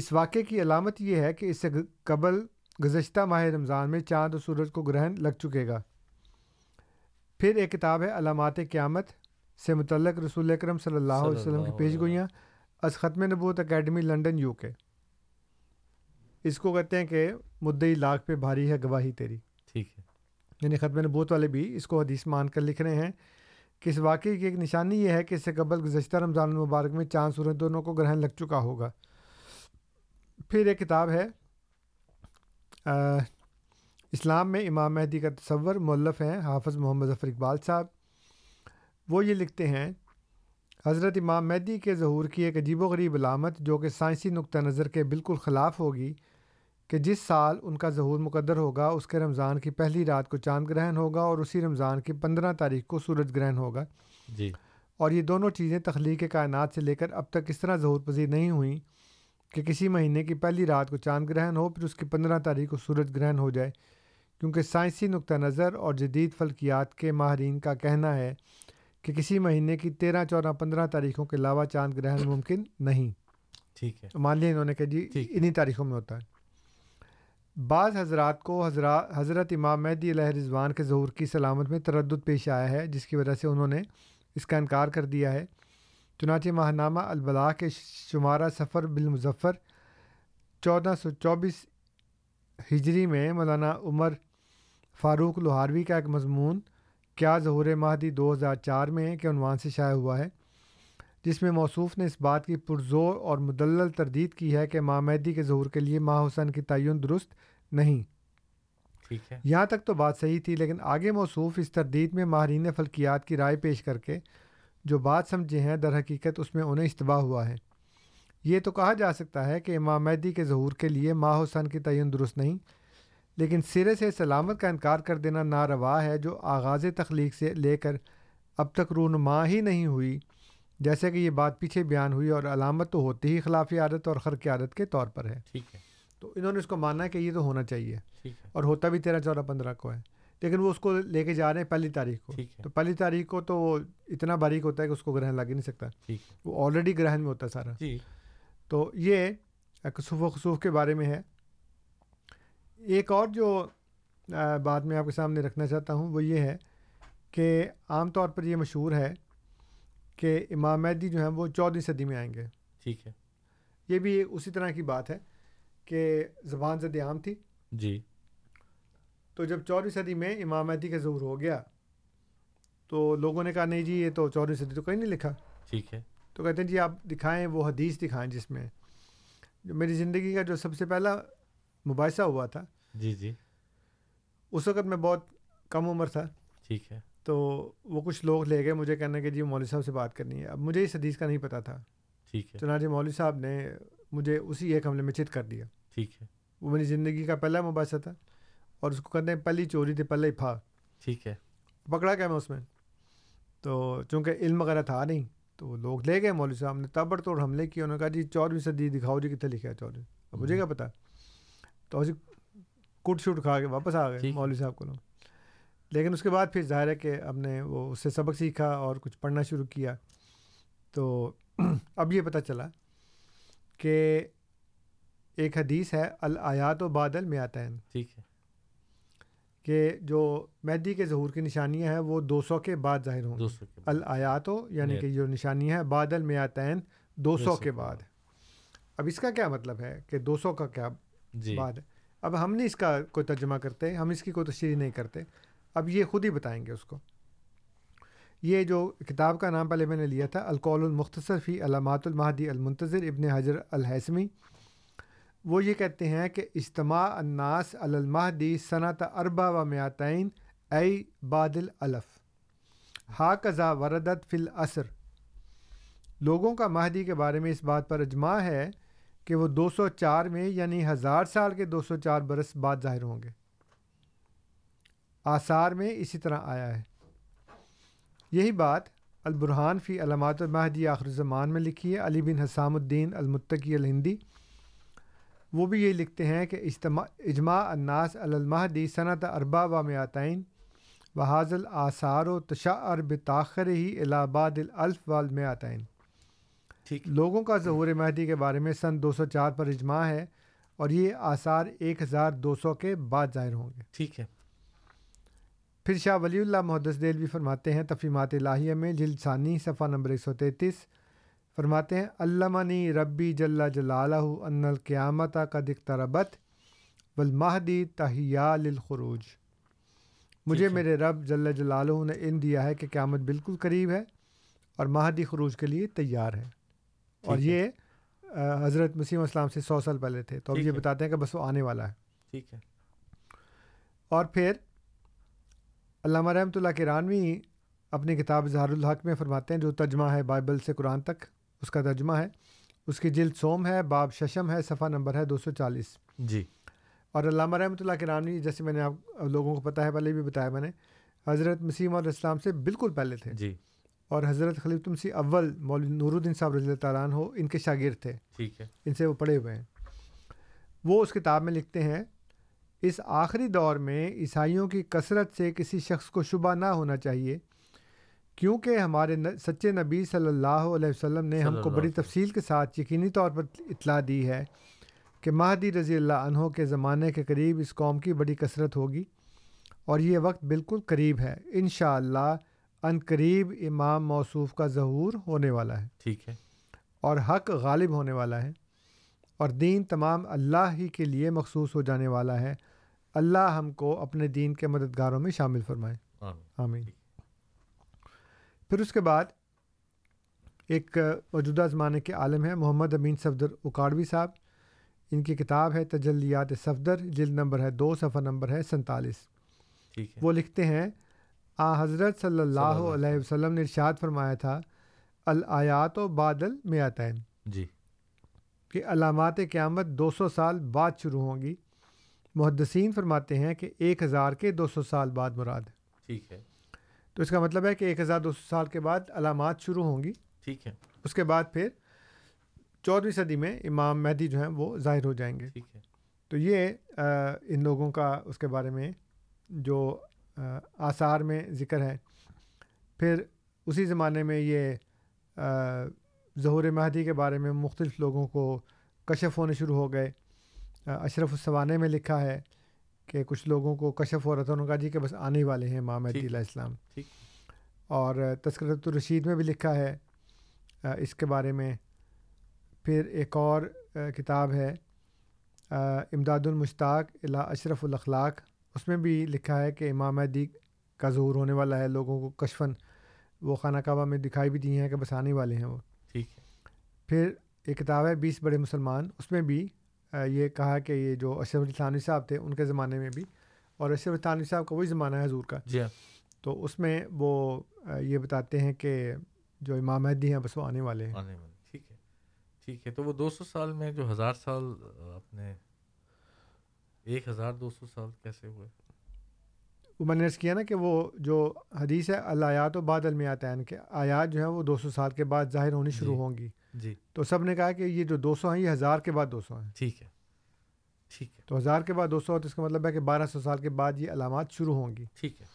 اس واقعے کی علامت یہ ہے کہ اس سے قبل گزشتہ ماہ رمضان میں چاند اور سورج کو گرہن لگ چکے گا پھر ایک کتاب ہے علامات قیامت سے متعلق رسول اکرم صلی اللہ علیہ وسلم کی پیش گوئیاں از ختم نبوت اکیڈمی لنڈن یو کے اس کو کہتے ہیں کہ مدعی لاکھ پہ بھاری ہے گواہی تیری ٹھیک ہے یعنی ختم نبوت والے بھی اس کو حدیث مان کر لکھ رہے ہیں کہ اس واقعے کی ایک نشانی یہ ہے کہ اس سے قبل گزشتہ رمضان المبارک میں چاند سورج دونوں کو گرہن لگ چکا ہوگا پھر ایک کتاب ہے آ, اسلام میں امام مہدی کا تصور مولف ہیں حافظ محمد ظفر اقبال صاحب وہ یہ لکھتے ہیں حضرت امام مہدی کے ظہور کی ایک عجیب و غریب علامت جو کہ سائنسی نقطہ نظر کے بالکل خلاف ہوگی کہ جس سال ان کا ظہور مقدر ہوگا اس کے رمضان کی پہلی رات کو چاند گرہن ہوگا اور اسی رمضان کی پندرہ تاریخ کو سورج گرہن ہوگا جی اور یہ دونوں چیزیں تخلیق کائنات سے لے کر اب تک اس طرح ظہور پذیر نہیں ہوئیں کہ کسی مہینے کی پہلی رات کو چاند گرہن ہو پھر اس کی پندرہ تاریخ کو سورج گرہن ہو جائے کیونکہ سائنسی نقطہ نظر اور جدید فلکیات کے ماہرین کا کہنا ہے کہ کسی مہینے کی تیرہ چودہ پندرہ تاریخوں کے علاوہ چاند گرہن ممکن نہیں ٹھیک ہے مان لیا انہوں نے کہا جی انہی تاریخوں میں ہوتا ہے بعض حضرات کو حضرات حضرت امام مہدی علیہ رضوان کے ظہور کی سلامت میں تردد پیش آیا ہے جس کی وجہ سے انہوں نے اس کا انکار کر دیا ہے چنانچہ ماہنامہ البلا کے شمارہ سفر بالمظفر چودہ سو چوبیس ہجری میں مولانا عمر فاروق لوہاروی کا ایک مضمون کیا ظہور مہدی دو ہزار چار میں کے عنوان سے شائع ہوا ہے جس میں موصوف نے اس بات کی پرزور اور مدلل تردید کی ہے کہ مامدی کے ظہور کے لیے ماہ حسن کی تعین درست نہیں یہاں تک تو بات صحیح تھی لیکن آگے موصوف اس تردید میں ماہرین فلکیات کی رائے پیش کر کے جو بات سمجھے ہیں در حقیقت اس میں انہیں اشتباہ ہوا ہے یہ تو کہا جا سکتا ہے کہ امام مہدی کے ظہور کے لیے ماہ حسن کی تعین درست نہیں لیکن سرے سے سلامت کا انکار کر دینا ناروا روا ہے جو آغاز تخلیق سے لے کر اب تک رونما ہی نہیں ہوئی جیسے کہ یہ بات پیچھے بیان ہوئی اور علامت تو ہوتی ہی خلافی عادت اور خر کی عادت کے طور پر ہے تو انہوں نے اس کو مانا ہے کہ یہ تو ہونا چاہیے اور ہوتا بھی تیرہ چودہ پندرہ کو ہے لیکن وہ اس کو لے کے جا رہے ہیں پہلی تاریخ کو تو پہلی تاریخ کو تو وہ اتنا باریک ہوتا ہے کہ اس کو گرہن لگ ہی نہیں سکتا وہ آلریڈی گرہن میں ہوتا ہے سارا جی۔ تو یہ کسوف و خصوف کے بارے میں ہے ایک اور جو بات میں آپ کے سامنے رکھنا چاہتا ہوں وہ یہ ہے کہ عام طور پر یہ مشہور ہے کہ امام مہدی جو ہیں وہ چودہیں صدی میں آئیں گے ٹھیک ہے یہ بھی اسی طرح کی بات ہے کہ زبان زد عام تھی جی تو جب چورویں صدی میں امام مہدی کا ظہور ہو گیا تو لوگوں نے کہا نہیں جی یہ تو چودہویں صدی تو کہیں نہیں لکھا ٹھیک ہے تو کہتے ہیں جی آپ دکھائیں وہ حدیث دکھائیں جس میں جو میری زندگی کا جو سب سے پہلا مباحثہ ہوا تھا جی جی اس وقت میں بہت کم عمر تھا ٹھیک ہے تو وہ کچھ لوگ لے گئے مجھے کہنا کہ جی مولوی صاحب سے بات کرنی ہے اب مجھے اس حدیث کا نہیں پتہ تھا ٹھیک ہے چنانچہ مولوی صاحب نے مجھے اسی ایک حملے میں چت کر دیا ٹھیک ہے وہ میری زندگی کا پہلا مباحثہ تھا اور اس کو کہتے ہیں پہلی چوری تھی ہی پھا ٹھیک ہے پکڑا گیا میں اس میں تو چونکہ علم وغیرہ تھا نہیں تو وہ لوگ لے گئے مولوی صاحب نے تابڑ توڑ حملے کیے انہوں نے کہا جی چور صدی دکھاؤ جی کتنے لکھا ہے بھی اب مجھے کیا پتا تو اسی کٹ شوٹ کھا کے واپس آ گئے مولوی صاحب کو لوگ لیکن اس کے بعد پھر ظاہر ہے کہ ہم نے وہ اس سے سبق سیکھا اور کچھ پڑھنا شروع کیا تو اب یہ پتہ چلا کہ ایک حدیث ہے الآیات و بادل میں آتا ہے ہے ٹھیک کہ جو مہدی کے ظہور کی نشانیاں ہیں وہ دو سو کے بعد ظاہر ہوں الآیات و یعنی کہ جو نشانیاں ہیں بادل میں ہے دو سو کے بعد اب اس کا کیا مطلب ہے کہ دو سو کا کیا جی۔ بعد اب ہم نہیں اس کا کوئی ترجمہ کرتے ہم اس کی کوئی تشریح نہیں کرتے اب یہ خود ہی بتائیں گے اس کو یہ جو کتاب کا نام پہلے میں نے لیا تھا القول فی علامات المہدی المنتظر ابن حجر الحسمی وہ یہ کہتے ہیں کہ اجتماع الناس المہدی صنعت اربا و میاتعین اے بادل الف ہا قزا وردت فل اثر لوگوں کا مہدی کے بارے میں اس بات پر اجماع ہے کہ وہ دو سو چار میں یعنی ہزار سال کے دو سو چار برس بعد ظاہر ہوں گے آثار میں اسی طرح آیا ہے یہی بات البرحان فی علامات المہدی آخر زمان میں لکھی ہے علی بن حسام الدین المتقی الہندی وہ بھی یہ لکھتے ہیں کہ اجتماع اجماع الناس المہدی صنعت اربا و میاتعین و حاضل آثار و تشا ارب تاخر ہی الہ آباد الف والد ٹھیک لوگوں کا ظہور مہدی کے بارے میں سن دو سو چار پر اجماع ہے اور یہ آثار ایک ہزار دو سو کے بعد ظاہر ہوں گے ٹھیک ہے پھر شاہ ولی اللہ محددیل بھی فرماتے ہیں تفیمات الہیہ میں ثانی صفحہ نمبر ایک سو تینتیس فرماتے ہیں نی ربی جلا ان القیامت کا دکھ تَ ربت بل مہدی مجھے میرے رب جل جلالہ نے علم دیا ہے کہ قیامت بالکل قریب ہے اور مہدی خروج کے لیے تیار ہے اور یہ حضرت مسیم اسلام سے سو سال پہلے تھے تو اب یہ بتاتے ہیں کہ بس وہ آنے والا ہے ٹھیک ہے اور پھر علامہ رحمۃ اللہ کے رانوی اپنی کتاب اظہار الحق میں فرماتے ہیں جو ترجمہ ہے بائبل سے قرآن تک اس کا ترجمہ ہے اس کی جلد سوم ہے باب ششم ہے صفحہ نمبر ہے دو سو چالیس جی اور علامہ رحمۃ اللہ کے رانوی جیسے میں نے آپ لوگوں کو پتہ ہے پہلے بھی بتایا میں نے حضرت مسیم علیہ السلام سے بالکل پہلے تھے جی اور حضرت خلیف تمسی اول مول نور الدین صاحب رضی اللہ تعالیٰ ہو ان کے شاگرد تھے ٹھیک ہے ان سے وہ پڑھے ہوئے ہیں وہ اس کتاب میں لکھتے ہیں اس آخری دور میں عیسائیوں کی کثرت سے کسی شخص کو شبہ نہ ہونا چاہیے کیونکہ ہمارے سچے نبی صلی اللہ علیہ وسلم نے ہم کو بڑی تفصیل کے ساتھ یقینی طور پر اطلاع دی ہے کہ مہدی رضی اللہ عنہ کے زمانے کے قریب اس قوم کی بڑی کثرت ہوگی اور یہ وقت بالکل قریب ہے انشاءاللہ اللہ ان قریب امام موصوف کا ظہور ہونے والا ہے ٹھیک ہے اور حق غالب ہونے والا ہے اور دین تمام اللہ ہی کے لیے مخصوص ہو جانے والا ہے اللہ ہم کو اپنے دین کے مددگاروں میں شامل فرمائے آمین پھر اس کے بعد ایک موجودہ زمانے کے عالم ہیں محمد امین صفدر اکاڑوی صاحب ان کی کتاب ہے تجلیات صفدر جلد نمبر ہے دو صفحہ نمبر ہے سینتالیس وہ لکھتے ہیں آ حضرت صلی اللہ علیہ وسلم نے ارشاد فرمایا تھا الآیات و بادل میاتین جی کہ علامات قیامت دو سو سال بعد شروع ہوں گی محدثین فرماتے ہیں کہ ایک ہزار کے دو سو سال بعد مراد ٹھیک ہے تو اس کا مطلب ہے کہ ایک ہزار دو سو سال کے بعد علامات شروع ہوں گی ٹھیک ہے اس کے بعد پھر چودہویں صدی میں امام مہدی جو ہیں وہ ظاہر ہو جائیں گے ٹھیک ہے تو یہ ان لوگوں کا اس کے بارے میں جو آثار میں ذکر ہے پھر اسی زمانے میں یہ ظہور مہدی کے بارے میں مختلف لوگوں کو کشف ہونے شروع ہو گئے اشرف السوانے میں لکھا ہے کہ کچھ لوگوں کو کشف و رتون کا جی کہ بس آنے والے ہیں امام مہدی علیہ السلام اور تسکرت الرشید میں بھی لکھا ہے اس کے بارے میں پھر ایک اور کتاب ہے امداد المشتاق الا اشرف الاخلاق اس میں بھی لکھا ہے کہ امام مہدی کا ظہور ہونے والا ہے لوگوں کو کشفن وہ خانہ کعبہ میں دکھائی بھی دی ہیں کہ بس آنے والے ہیں وہ ٹھیک پھر ایک کتاب ہے بیس بڑے مسلمان اس میں بھی یہ کہا کہ یہ جو اشرف علی ثانوی صاحب تھے ان کے زمانے میں بھی اور اشرف علی ثانوی صاحب کا وہی زمانہ ہے حضور کا جی ہاں۔ تو اس میں وہ یہ بتاتے ہیں کہ جو امام مہدی ہیں بس وہ آنے والے ٹھیک ہے ٹھیک ہے تو وہ دو سو سال میں جو ہزار سال اپنے ایک ہزار دو سو سال کیسے ہوئے وہ میں نے کیا نا کہ وہ جو حدیث ہے الیات و بعد المیات کے آیات جو ہیں وہ دو سو سال کے بعد ظاہر ہونی شروع جی۔ ہوں گی جی تو سب نے کہا کہ یہ جو دو سو ہیں یہ ہزار کے بعد دو سو ہیں ٹھیک ہے ٹھیک ہے تو ہزار کے بعد دو سو تو اس کا مطلب ہے کہ بارہ سو سال کے بعد یہ علامات شروع ہوں گی ٹھیک ہے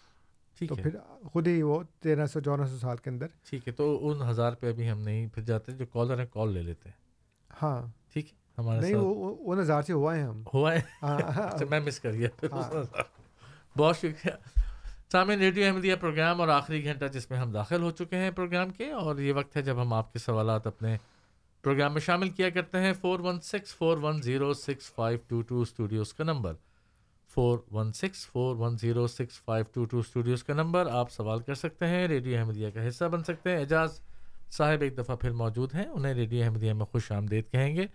ٹھیک ہے پھر خود ہی وہ تیرہ سو چودہ سو سال کے اندر ٹھیک ہے تو ان ہزار پہ ابھی ہم نہیں پھر جاتے جو کالر ہیں کال لے لیتے ہیں ہاں ٹھیک ہے ہمارے نہیں وہ ان ہزار سے ہوا ہے ہم ہوا ہے ہاں، ہاں۔ اچھا، میں مس کر گیا ہاں۔ بہت شکریہ سامع ریڈیو احمدیہ پروگرام اور آخری گھنٹہ جس میں ہم داخل ہو چکے ہیں پروگرام کے اور یہ وقت ہے جب ہم آپ کے سوالات اپنے پروگرام میں شامل کیا کرتے ہیں four one six four one zero six five two two studios کا number four one six four one zero six five two two studios کا نمبر آپ سوال کر سکتے ہیں ریڈیو احمدیہ کا حصہ بن سکتے ہیں اعجاز صاحب ایک دفعہ پھر موجود ہیں انہیں ریڈیو احمدیہ میں خوش آمدید کہیں گے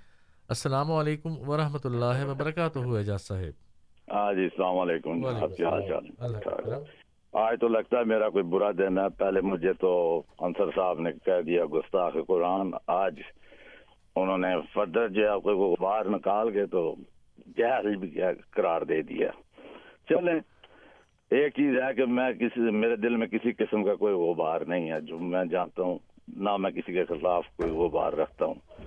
السلام علیکم ورحمۃ اللہ وبرکاتہ اعجاز صاحب ہاں جی السلام علیکم آج تو لگتا ہے میرا کوئی برا دن ہے پہلے مجھے تو انصر صاحب نے کہہ دیا گستاخ قرآن آج انہوں نے جی کو باہر نکال کے تو جہل بھی قرار دے دیا چلیں ایک چیز ہے کہ میں کسی میرے دل میں کسی قسم کا کوئی غبار نہیں ہے جو میں جانتا ہوں نہ میں کسی کے خلاف کوئی غبار رکھتا ہوں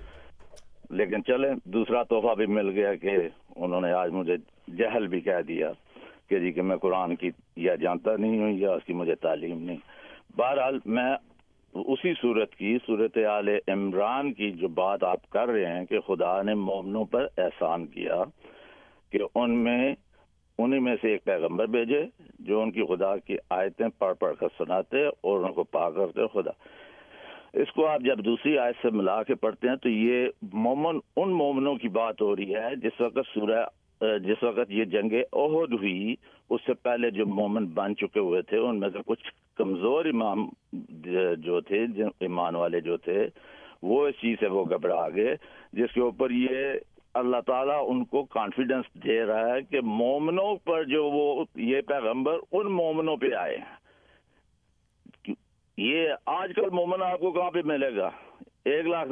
لیکن چلیں دوسرا تحفہ بھی مل گیا کہ انہوں نے آج مجھے جہل بھی کہہ دیا کہ جی کہ میں قرآن کی یا جانتا نہیں ہوں یا اس کی مجھے تعلیم نہیں بہرحال میں اسی صورت کی صورت عال عمران کی جو بات آپ کر رہے ہیں کہ خدا نے مومنوں پر احسان کیا کہ ان میں انہیں میں سے ایک پیغمبر بھیجے جو ان کی خدا کی آیتیں پڑھ پڑھ کر سناتے اور ان کو پا کرتے خدا اس کو آپ جب دوسری آیت سے ملا کے پڑھتے ہیں تو یہ مومن ان مومنوں کی بات ہو رہی ہے جس وقت سورہ جس وقت یہ جنگ عہد ہوئی اس سے پہلے جو مومن بن چکے ہوئے تھے ان میں سے کچھ کمزور امام جو تھے ایمان والے جو تھے وہ اس چیز سے وہ گھبرا گئے جس کے اوپر یہ اللہ تعالیٰ ان کو کانفیڈنس دے رہا ہے کہ مومنوں پر جو وہ یہ پیغمبر ان مومنوں پہ آئے یہ آج کل مومن آپ کو کہاں پہ ملے گا ایک لاکھ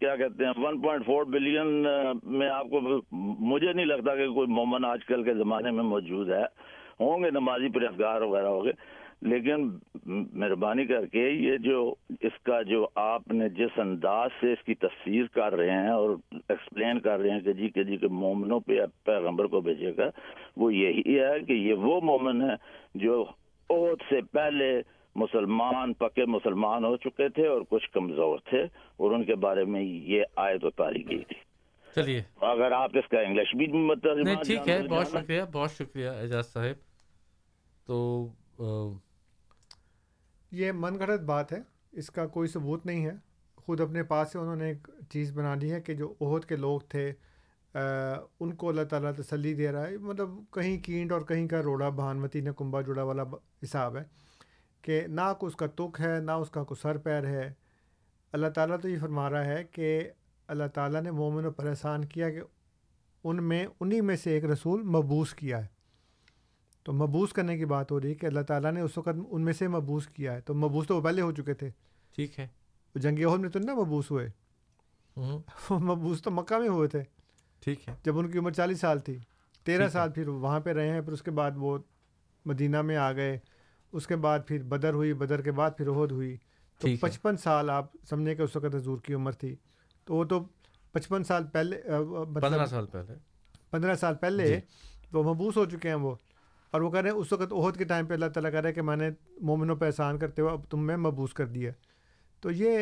کیا کہتے ہیں ون پوائنٹ فور بلین میں آپ کو مجھے نہیں لگتا کہ کوئی مومن آج کل کے زمانے میں موجود ہے ہوں گے نمازی پر مہربانی کر کے یہ جو اس کا جو آپ نے جس انداز سے اس کی تفسیر کر رہے ہیں اور ایکسپلین کر رہے ہیں کہ جی کہ جی کہ مومنوں پہ پیغمبر کو بھیجے گا وہ یہی ہے کہ یہ وہ مومن ہے جو سے پہلے مسلمان پکے مسلمان ہو چکے تھے اور کچھ کمزور تھے اور ان کے بارے میں یہ آیت اتاری گئی تھی چلیے اگر آپ اس کا انگلش بھی مطلب نہیں ٹھیک ہے بہت شکریہ بہت شکریہ اعجاز صاحب تو یہ من گھڑت بات ہے اس کا کوئی ثبوت نہیں ہے خود اپنے پاس سے انہوں نے ایک چیز بنا لی ہے کہ جو عہد کے لوگ تھے ان کو اللہ تعالیٰ تسلی دے رہا ہے مطلب کہیں کینٹ اور کہیں کا روڑا بھانوتی نے کنبا جڑا والا حساب ہے کہ نہ کوئی اس کا تک ہے نہ اس کا کوئی سر پیر ہے اللہ تعالیٰ تو یہ فرما رہا ہے کہ اللہ تعالیٰ نے مومن و پریشان کیا کہ ان میں انہی میں سے ایک رسول مبوس کیا ہے تو مبوس کرنے کی بات ہو رہی ہے کہ اللہ تعالیٰ نے اس وقت ان میں سے مبوس کیا ہے تو مبوس تو وہ پہلے ہو چکے تھے ٹھیک ہے جنگ عہد میں تو نہ مبوس ہوئے مبوس تو مکہ میں ہوئے تھے ٹھیک ہے جب ان کی عمر چالیس سال تھی تیرہ سال پھر وہاں پہ رہے ہیں پھر اس کے بعد وہ مدینہ میں آ گئے اس کے بعد پھر بدر ہوئی بدر کے بعد پھر عہد ہوئی تو پچپن سال آپ سمجھیں کہ اس وقت حضور کی عمر تھی تو وہ تو پچپن سال پہلے مطلب پندرہ سال پہلے پندرہ سال پہلے جی۔ وہ محبوس ہو چکے ہیں وہ اور وہ کہہ رہے ہیں اس وقت عہد کے ٹائم پہ اللہ تعالیٰ کہہ رہے کہ میں نے مومنوں پہ احسان کرتے ہوئے اب تم میں مبوس کر دیا تو یہ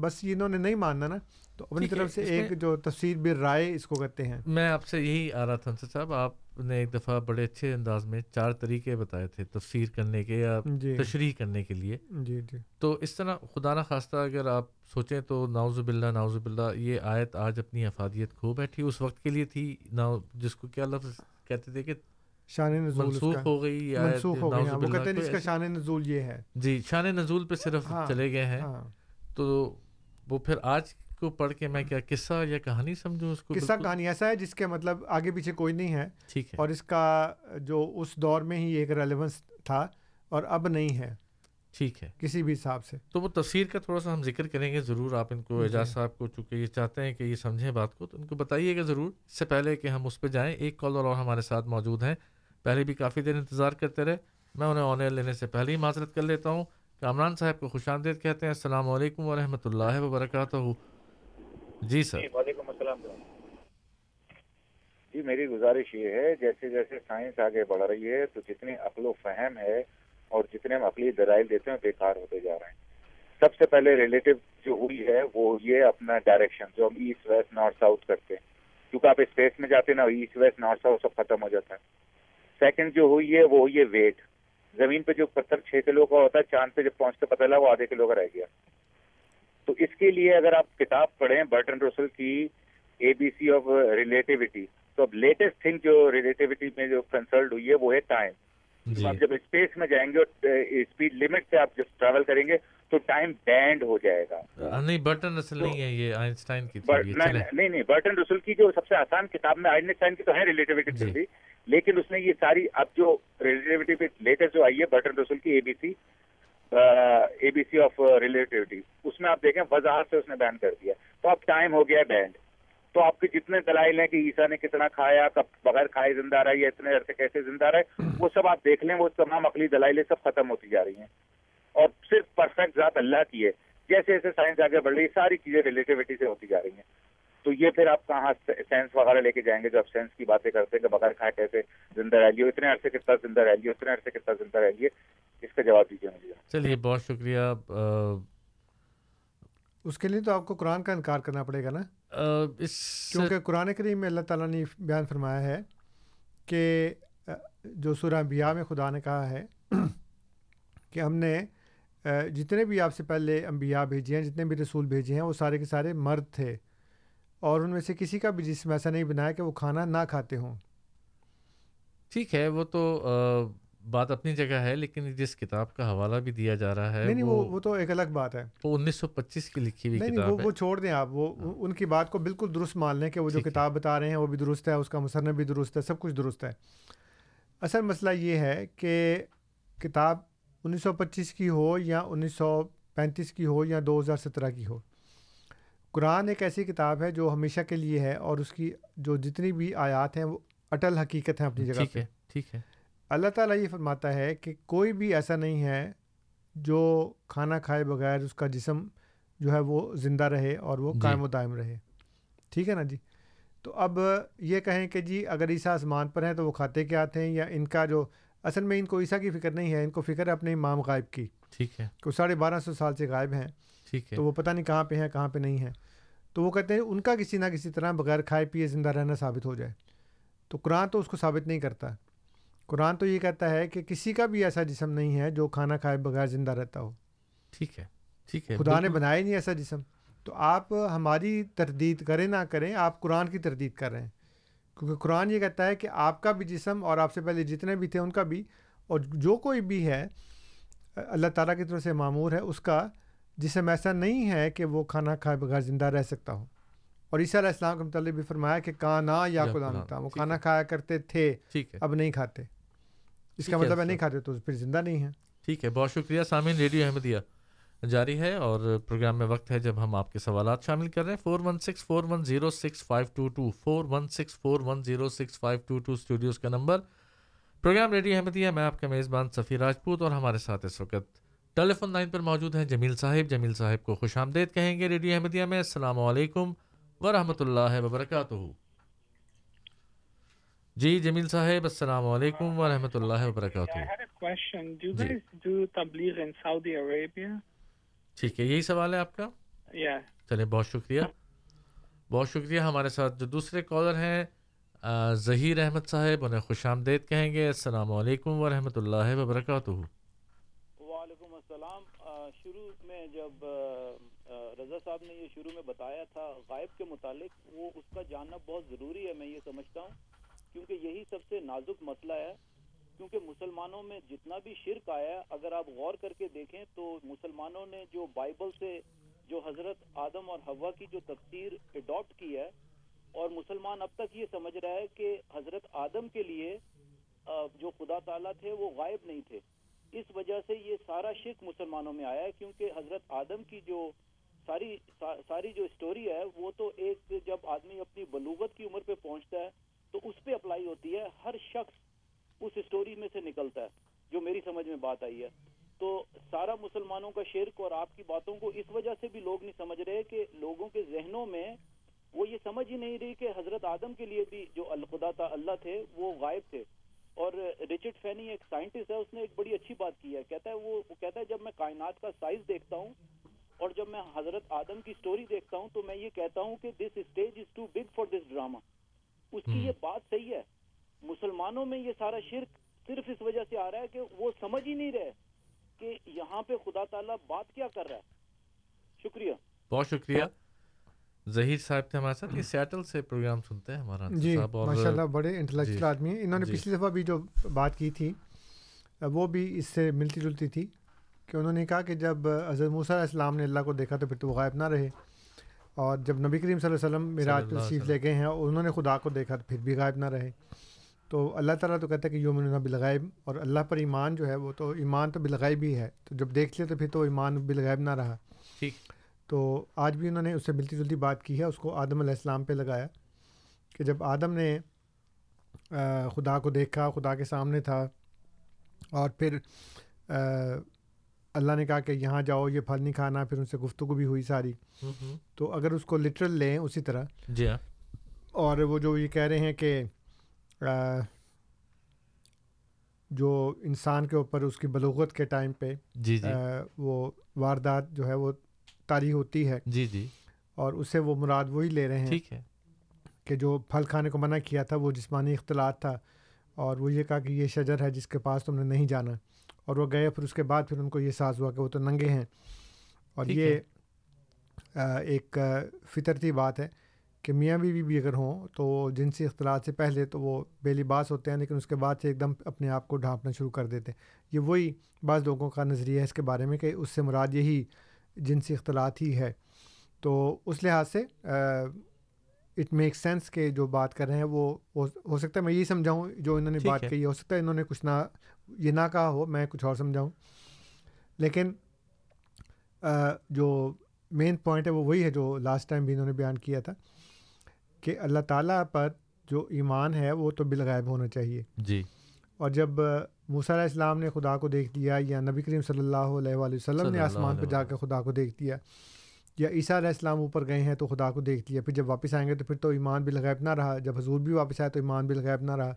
بس انہوں نے نہیں ماننا نا تو اپنی طرف سے ایک جو تفسیر بھی رائے اس کو کہتے ہیں میں آپ سے یہی آ رہا تھا صاحب آپ نے ایک دفعہ بڑے اچھے انداز میں چار طریقے بتائے تھے تفسیر کرنے کے یا جی. تشریح کرنے کے لیے جی جی تو اس طرح خدا نہ خواستہ اگر آپ سوچیں تو ناوز باللہ ناوز باللہ یہ آیت آج اپنی افادیت کھو بیٹھی اس وقت کے لیے تھی نا جس کو کیا لفظ کہتے تھے کہ شان نزول منسوخ ہو گئی یا منسوخ ہو گئی اس کا شان نزول یہ ہے جی شان نزول پہ صرف ہاں، چلے گئے ہیں ہاں۔ تو وہ پھر آج کو پڑھ کے میں کیا قصہ یا کہانی سمجھوں اس کو قصہ کہانی ایسا ہے جس کے مطلب آگے پیچھے کوئی نہیں ہے ٹھیک ہے اور اس کا جو اس دور میں ہی ایک ریلیونس تھا اور اب نہیں ہے ٹھیک ہے کسی بھی حساب سے تو وہ تفسیر کا تھوڑا سا ہم ذکر کریں گے ضرور آپ ان کو جی۔ اعجاز صاحب کو چونکہ یہ چاہتے ہیں کہ یہ سمجھیں بات کو تو ان کو بتائیے گا ضرور اس سے پہلے کہ ہم اس پہ جائیں ایک کالر اور ہمارے ساتھ موجود ہیں پہلے بھی کافی دیر انتظار کرتے رہے میں انہیں آنر لینے سے پہلے ہی معذرت کر لیتا ہوں کامران صاحب کو خوش آمدید کہتے ہیں السلام علیکم و رحمۃ اللہ وبرکاتہ جی سر وعلیکم السلام جی میری گزارش یہ ہے جیسے جیسے سائنس آگے بڑھ رہی ہے تو جتنی عقل و فہم ہے اور جتنے ہم عقلی درائل دیتے ہیں بیکار ہوتے جا رہے ہیں سب سے پہلے ریلیٹو جو ہوئی ہے وہ یہ اپنا ڈائریکشن جو ہم ایسٹ ویسٹ نارتھ ساؤتھ کرتے ہیں کیونکہ آپ اسپیس میں جاتے نا ایسٹ ویسٹ نارتھ ساؤتھ سب ختم ہو جاتا ہے سیکنڈ جو ہوئی ہے وہ ہوئی ویٹ زمین پہ جو پتھر چھ کلو کا ہوتا ہے چاند پہ جب پہنچتا پتہ لگا وہ آدھے کلو کا رہ گیا تو اس کے لیے اگر آپ کتاب پڑھیں برٹن روسل کی A B C of relativity تو اب لیٹسٹ تھنگ جو ریلیٹیوٹی میں جو کنسلٹ ہوئی ہے وہ ہے ٹائم جی۔ آپ جب اسپیس میں جائیں گے اور اسپیڈ لمٹ سے آپ جب ٹریول کریں گے تو ٹائم بینڈ ہو جائے گا نہیں برٹن رسل نہیں ہے یہ آئنسٹائن کی نہیں نہیں برٹن رسل کی جو سب سے آسان کتاب میں آئنسٹائن کی تو ہے ریلیٹیوٹی جی۔ تھیوری لیکن اس نے یہ ساری اب جو ریلیٹیوٹی پہ لیٹر جو آئی ہے برٹن رسل کی A B C A B C of relativity اس میں آپ دیکھیں وضاحت سے اس نے بین کر دیا تو اب ٹائم ہو گیا ہے بینڈ تو آپ کے جتنے دلائل ہیں کہ عیسیٰ نے کتنا کھایا کب بغیر کھائے زندہ رہا یا اتنے عرصے کیسے زندہ رہے وہ سب آپ دیکھ لیں وہ تمام عقلی دلائلیں سب ختم ہوتی جا رہی ہیں اور صرف پرفیکٹ ذات اللہ کی ہے جیسے جیسے سائنس آگے بڑھ رہی ہے ساری چیزیں ریلیٹیوٹی سے ہوتی جا رہی ہیں تو یہ پھر آپ کہاں سینس وغیرہ لے کے جائیں گے جو آپ سینس کی باتیں کرتے ہیں کہ بغیر کھائے کیسے زندہ رہ لیے اتنے عرصے کس طرح زندہ رہ لیے اتنے عرصے کس طرح زندہ رہ لیے اس کا جواب دیجیے مجھے چلیے بہت شکریہ اس کے لیے تو آپ کو قرآن کا انکار کرنا پڑے گا نا اس کیونکہ قرآن کریم میں اللہ تعالیٰ نے بیان فرمایا ہے کہ جو سورہ بیاہ میں خدا نے کہا ہے کہ ہم نے جتنے بھی آپ سے پہلے انبیاء بھیجے ہیں جتنے بھی رسول بھیجے ہیں وہ سارے کے سارے مرد تھے اور ان میں سے کسی کا بھی جسم ایسا نہیں بنایا کہ وہ کھانا نہ کھاتے ہوں ٹھیک ہے وہ تو بات اپنی جگہ ہے لیکن جس کتاب کا حوالہ بھی دیا جا رہا ہے نہیں وہ وہ تو ایک الگ بات ہے وہ انیس سو پچیس کی لکھی ہوئی کتاب ہے وہ چھوڑ دیں آپ ہاں۔ وہ ان کی بات کو بالکل درست مان لیں کہ وہ جو کتاب بتا رہے ہیں وہ بھی درست ہے اس کا مصنف بھی درست ہے سب کچھ درست ہے اصل مسئلہ یہ ہے کہ کتاب انیس سو پچیس کی ہو یا انیس سو پینتیس کی ہو یا دو ہزار سترہ کی ہو قرآن ایک ایسی کتاب ہے جو ہمیشہ کے لیے ہے اور اس کی جو جتنی بھی آیات ہیں وہ اٹل حقیقت ہیں اپنی جگہ پہ ٹھیک ہے اللہ تعالیٰ یہ فرماتا ہے کہ کوئی بھی ایسا نہیں ہے جو کھانا کھائے بغیر اس کا جسم جو ہے وہ زندہ رہے اور وہ جی۔ قائم و دائم رہے ٹھیک ہے نا جی تو اب یہ کہیں کہ جی اگر عیسیٰ آسمان پر ہیں تو وہ کھاتے کیا تھے یا ان کا جو اصل میں ان کو عیسیٰ کی فکر نہیں ہے ان کو فکر ہے اپنے امام غائب کی ٹھیک ہے کہ ساڑھے بارہ سو سال سے غائب ہیں ٹھیک ہے تو وہ پتہ نہیں کہاں پہ ہیں کہاں پہ نہیں ہیں تو وہ کہتے ہیں ان کا کسی نہ کسی طرح بغیر کھائے پیے زندہ رہنا ثابت ہو جائے تو قرآن تو اس کو ثابت نہیں کرتا قرآن تو یہ کہتا ہے کہ کسی کا بھی ایسا جسم نہیں ہے جو کھانا کھائے بغیر زندہ رہتا ہو ٹھیک ہے ٹھیک ہے خدا نے بنایا نہیں ایسا جسم تو آپ ہماری تردید کریں نہ کریں آپ قرآن کی تردید کر رہے ہیں کیونکہ قرآن یہ کہتا ہے کہ آپ کا بھی جسم اور آپ سے پہلے جتنے بھی تھے ان کا بھی اور جو کوئی بھی ہے اللہ تعالیٰ کی طرف سے معمور ہے اس کا جسم ایسا نہیں ہے کہ وہ کھانا کھائے بغیر زندہ رہ سکتا ہو اور عیسیٰ علیہ السلام کے متعلق بھی فرمایا کہ کانا یا خود وہ کھانا کھایا کرتے تھے اب نہیں کھاتے اس کا مطلب نہیں کھاتے تو پھر زندہ نہیں ہے ٹھیک ہے بہت شکریہ سامعین ریڈیو احمدیہ جاری ہے اور پروگرام میں وقت ہے جب ہم آپ کے سوالات شامل کر رہے ہیں four one six four one zero six five two two four one six four one zero six five two two studios کا نمبر پروگرام ریڈیو احمدیہ میں آپ کا میزبان صفی راجپوت اور ہمارے ساتھ اس وقت ٹیلی فون لائن پر موجود ہیں جمیل صاحب جمیل صاحب کو خوش آمدید کہیں گے ریڈیو احمدیہ میں السلام علیکم ورحمۃ اللہ وبرکاتہ جی جمیل صاحب السلام علیکم ورحمۃ اللہ وبرکاتہ ٹھیک ہے یہی سوال ہے آپ کا چلے بہت شکریہ بہت شکریہ ہمارے ساتھ جو دوسرے کالر ہیں ظہیر احمد صاحب انہیں خوش آمدید کہیں گے السلام علیکم و رحمۃ اللہ وبرکاتہ وعلیکم السلام شروع میں جب رضا صاحب نے یہ شروع میں بتایا تھا غائب کے متعلق وہ اس کا جاننا بہت ضروری ہے میں یہ سمجھتا ہوں کیونکہ یہی سب سے نازک مسئلہ ہے کیونکہ مسلمانوں میں جتنا بھی شرک آیا ہے اگر آپ غور کر کے دیکھیں تو مسلمانوں نے جو بائبل سے جو حضرت آدم اور ہوا کی جو تفسیر اڈاپٹ کی ہے اور مسلمان اب تک یہ سمجھ رہا ہے کہ حضرت آدم کے لیے جو خدا تعالیٰ تھے وہ غائب نہیں تھے اس وجہ سے یہ سارا شرک مسلمانوں میں آیا ہے کیونکہ حضرت آدم کی جو ساری ساری جو اسٹوری ہے وہ تو ایک جب آدمی اپنی بلوغت کی عمر پہ پہنچتا ہے تو اس پہ اپلائی ہوتی ہے ہر شخص اس اسٹوری میں سے نکلتا ہے جو میری سمجھ میں بات آئی ہے تو سارا مسلمانوں کا شرک اور آپ کی باتوں کو اس وجہ سے بھی لوگ نہیں سمجھ رہے کہ لوگوں کے ذہنوں میں وہ یہ سمجھ ہی نہیں رہی کہ حضرت آدم کے لیے بھی جو الخدا اللہ تھے وہ غائب تھے اور رچرڈ فینی ایک سائنٹسٹ ہے اس نے ایک بڑی اچھی بات کی ہے کہتا ہے وہ کہتا ہے جب میں کائنات کا سائز دیکھتا ہوں اور جب میں حضرت آدم کی سٹوری دیکھتا ہوں تو میں یہ کہتا ہوں کہ this stage is too big for this drama اس کی یہ بات صحیح ہے مسلمانوں میں یہ سارا شرک صرف اس وجہ سے آ رہا ہے کہ وہ سمجھ ہی نہیں رہے کہ یہاں پہ خدا تعالیٰ بات کیا کر رہا ہے شکریہ بہت شکریہ ظہیر صاحب تھے ہمارے ساتھ سیٹل سے پروگرام سنتے ہیں ہمارا جی ماشاء اللہ بڑے انٹلیکچل جی۔ آدمی ہیں انہوں نے جی۔ پچھلی دفعہ بھی جو بات کی تھی وہ بھی اس سے ملتی جلتی تھی کہ انہوں نے کہا کہ جب حضرت موسیٰ علیہ السلام نے اللہ کو دیکھا تو پھر تو وہ غائب نہ رہے اور جب نبی کریم صلی اللہ علیہ وسلم میرا تشریف لے گئے ہیں انہوں نے خدا کو دیکھا تو پھر بھی غائب نہ رہے تو اللہ تعالیٰ تو کہتا ہے کہ یومن بالغیب اور اللہ پر ایمان جو ہے وہ تو ایمان تو بالغیب ہی ہے تو جب دیکھ لیا تو پھر تو ایمان بالغیب نہ رہا ٹھیک تو آج بھی انہوں نے اس سے ملتی جلتی بات کی ہے اس کو آدم علیہ السلام پہ لگایا کہ جب آدم نے خدا کو دیکھا خدا کے سامنے تھا اور پھر اللہ نے کہا کہ یہاں جاؤ یہ پھل نہیں کھانا پھر ان سے گفتگو بھی ہوئی ساری تو اگر اس کو لٹرل لیں اسی طرح جی ہاں۔ اور وہ جو یہ کہہ رہے ہیں کہ جو انسان کے اوپر اس کی بلوغت کے ٹائم پہ جی جی وہ واردات جو ہے وہ تاریخ ہوتی ہے جی جی اور اسے وہ مراد وہی لے رہے ہیں ٹھیک ہے کہ جو پھل کھانے کو منع کیا تھا وہ جسمانی اختلاط تھا اور وہ یہ کہا کہ یہ شجر ہے جس کے پاس تم نے نہیں جانا اور وہ گئے پھر اس کے بعد پھر ان کو یہ ساز ہوا کہ وہ تو ننگے ہیں اور یہ ایک فطرتی بات ہے کہ میاں بیوی بھی اگر ہوں تو جنسی اختلاط سے پہلے تو وہ بے لباس ہوتے ہیں لیکن اس کے بعد سے ایک دم اپنے آپ کو ڈھانپنا شروع کر دیتے ہیں یہ وہی بعض لوگوں کا نظریہ ہے اس کے بارے میں کہ اس سے مراد یہی جنسی اختلاط ہی ہے تو اس لحاظ سے اٹ میک سینس کے جو بات کر رہے ہیں وہ ہو سکتا ہے میں یہی سمجھاؤں جو انہوں نے بات کہی ہو سکتا ہے انہوں نے کچھ نہ یہ نہ کہا ہو میں کچھ اور سمجھاؤں لیکن جو مین پوائنٹ ہے وہ وہی ہے جو لاسٹ ٹائم بھی انہوں نے بیان کیا تھا کہ اللہ تعالیٰ پر جو ایمان ہے وہ تو بالغائب ہونا چاہیے جی اور جب موسیٰ علیہ السلام نے خدا کو دیکھ دیا یا نبی کریم صلی اللہ علیہ وآلہ وسلم نے آسمان پہ جا کے خدا کو دیکھ دیا یا عیسیٰ علیہ السلام اوپر گئے ہیں تو خدا کو دیکھ لیا پھر جب واپس آئیں گے تو پھر تو ایمان بھی نہ رہا جب حضور بھی واپس آئے تو ایمان بھی نہ رہا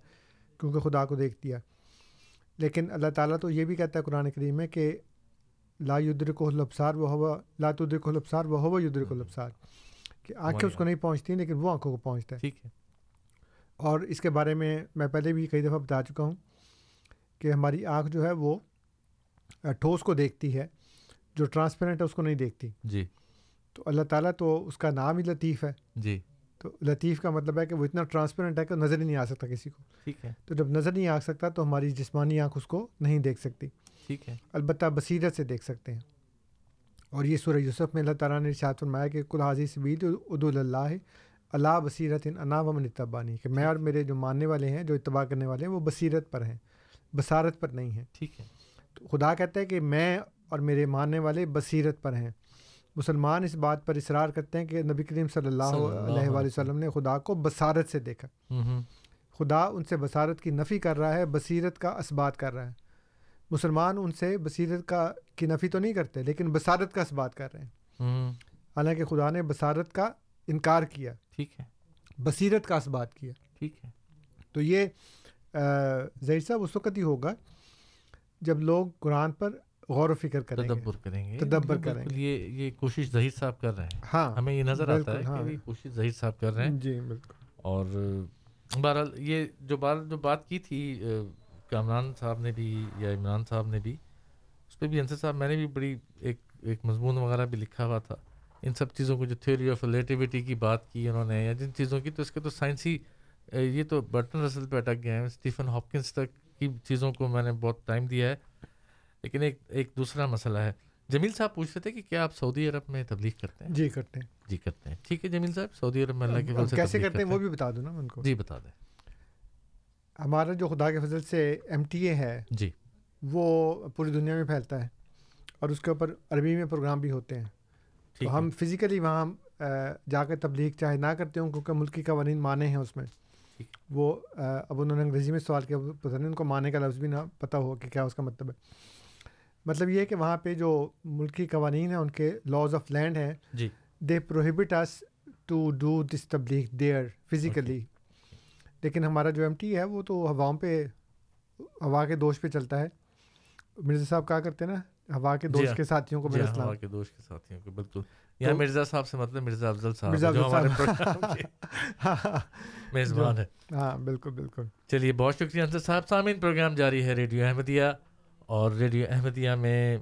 کیونکہ خدا کو دیکھ دیا لیکن اللہ تعالیٰ تو یہ بھی کہتا ہے قرآن کریم میں کہ لا یدرک کو لبسار و ہوا لا تدرک کو لبسار ہوا یدرک کو لبسار کہ آنکھیں اس کو نہیں پہنچتی لیکن وہ آنکھوں کو پہنچتا ہے ٹھیک ہے اور اس کے بارے میں میں پہلے بھی کئی دفعہ بتا چکا ہوں کہ ہماری آنکھ جو ہے وہ ٹھوس کو دیکھتی ہے جو ٹرانسپیرنٹ ہے اس کو نہیں دیکھتی جی تو اللہ تعالیٰ تو اس کا نام ہی لطیف ہے جی تو لطیف کا مطلب ہے کہ وہ اتنا ٹرانسپیرنٹ ہے کہ نظر ہی نہیں آ سکتا کسی کو ٹھیک ہے تو جب نظر نہیں آ سکتا تو ہماری جسمانی آنکھ اس کو نہیں دیکھ سکتی ٹھیک ہے البتہ بصیرت سے دیکھ سکتے ہیں اور یہ سورہ یوسف میں اللہ تعالیٰ نے ارشاد فرمایا کہ کل حاضی سبید عد اللہ اللہ بصیرت ان و من اتبانی کہ میں اور میرے جو ماننے والے ہیں جو اتباع کرنے والے ہیں وہ بصیرت پر ہیں بصارت پر نہیں ہیں ٹھیک ہے تو خدا کہتا ہے کہ میں اور میرے ماننے والے بصیرت پر ہیں مسلمان اس بات پر اصرار کرتے ہیں کہ نبی کریم صلی اللہ علیہ وآلہ وسلم نے خدا کو بصارت سے دیکھا خدا ان سے بصارت کی نفی کر رہا ہے بصیرت کا اسبات کر رہا ہے مسلمان ان سے بصیرت کا کی نفی تو نہیں کرتے لیکن بصارت کا اس بات کر رہے ہیں حالانکہ خدا نے بصارت کا انکار کیا ٹھیک ہے بصیرت کا اس بات کیا ٹھیک ہے تو یہ ظہیر صاحب اس وقت ہی ہوگا جب لوگ قرآن پر غور و فکر کریں تدبر کریں گے تدبر کریں گے یہ یہ کوشش ظہیر صاحب کر رہے ہیں ہاں ہمیں یہ نظر آتا ہے ہاں۔ کہ کوشش ظہیر صاحب کر رہے ہیں جی بالکل اور بہرحال یہ جو بات جو بات کی تھی کامران صاحب نے بھی یا عمران صاحب نے بھی اس پہ بھی انصر صاحب میں نے بھی بڑی ایک ایک مضمون وغیرہ بھی لکھا ہوا تھا ان سب چیزوں کو جو تھیوری آف ریلیٹیوٹی کی بات کی انہوں نے یا جن چیزوں کی تو اس کے تو سائنسی یہ تو برٹن رسل پہ اٹک گئے ہیں اسٹیفن ہاپکنس تک کی چیزوں کو میں نے بہت ٹائم دیا ہے لیکن ایک ایک دوسرا مسئلہ ہے جمیل صاحب پوچھ رہے تھے کہ کیا آپ سعودی عرب میں تبلیغ کرتے ہیں جی کرتے ہیں جی کرتے ہیں ٹھیک ہے جمیل صاحب سعودی عرب میں اللہ کے کیسے کرتے ہیں وہ بھی بتا دوں نا ان کو جی بتا دیں ہمارا جو خدا کے فضل سے ایم ٹی اے ہے جی وہ پوری دنیا میں پھیلتا ہے اور اس کے اوپر عربی میں پروگرام بھی ہوتے ہیں تو ہم فزیکلی وہاں جا کے تبلیغ چاہے نہ کرتے ہوں کیونکہ ملک کی قوانین مانے ہیں اس میں وہ اب انہوں نے انگریزی میں سوال کیا پتہ نہیں ان کو مانے کا لفظ بھی نہ پتہ ہو کہ کیا اس کا مطلب ہے مطلب یہ ہے کہ وہاں پہ جو ملک کی قوانین ہیں ان کے لاز آف لینڈ ہیں they prohibit us to do this تبلیغ دیئر فزیکلی لیکن ہمارا جو ایم ٹی ہے وہ تو ہواؤں پہ ہوا کے دوش پہ چلتا ہے مرزا صاحب کہا کرتے ہیں نا جی ہاں۔ جی ہاں، ہوا کے دوش کے ساتھیوں کو کے کے دوش ساتھیوں کو بالکل یعنی مرزا صاحب سے مطلب مرزا افضل صاحب مرزا میزبان ہے ہاں بالکل بالکل چلیے بہت شکریہ صاحب سامعین پروگرام جاری ہے ریڈیو احمدیہ اور ریڈیو احمدیہ میں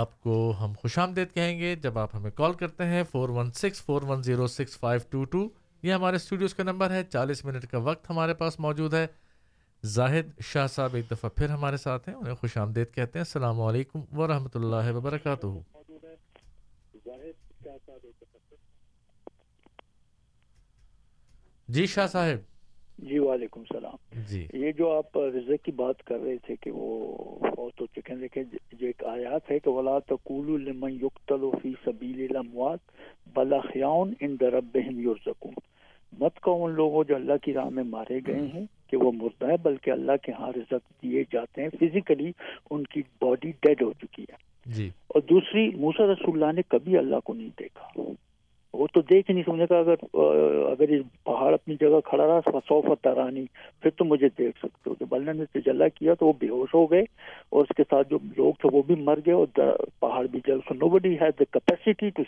آپ کو ہم خوش آمدید کہیں گے جب آپ ہمیں کال کرتے ہیں four one six four one zero six five two two یہ ہمارے اسٹوڈیوز کا نمبر ہے چالیس منٹ کا وقت ہمارے پاس موجود ہے زاہد شاہ صاحب ایک دفعہ پھر ہمارے ساتھ ہیں انہیں خوش آمدید کہتے ہیں السلام علیکم ورحمۃ اللہ وبرکاتہ جی شاہ صاحب جی وعلیکم السلام جی یہ جو آپ رزق کی بات کر رہے تھے کہ وہ فوت ہو چکے ہیں دیکھیں جو ایک آیات ہے کہ وَلَا تَقُولُ لِمَنْ يُقْتَلُ فِي سَبِيلِ الْأَمْوَاتِ بَلَا خِيَوْنِ اِنْدَ رَبِّهِمْ يُرْزَقُونَ مت کہو ان لوگوں جو اللہ کی راہ میں مارے گئے ہیں کہ وہ مردہ ہے بلکہ اللہ کے ہاں رزق دیے جاتے ہیں فزیکلی ان کی باڈی ڈیڈ ہو چکی ہے جی اور دوسری موسیٰ رسول اللہ نے کبھی اللہ کو نہیں دیکھا وہ تو دیکھ نہیں سمجھے کہ اگر اگر یہ پہاڑ اپنی جگہ کھڑا رہا سو صوفی پھر تو مجھے دیکھ سکتے ہو نے کیا تو وہ بے ہوش ہو گئے اور اس کے ساتھ جو لوگ تھے وہ بھی مر گئے اور پہاڑ بھی جل so nobody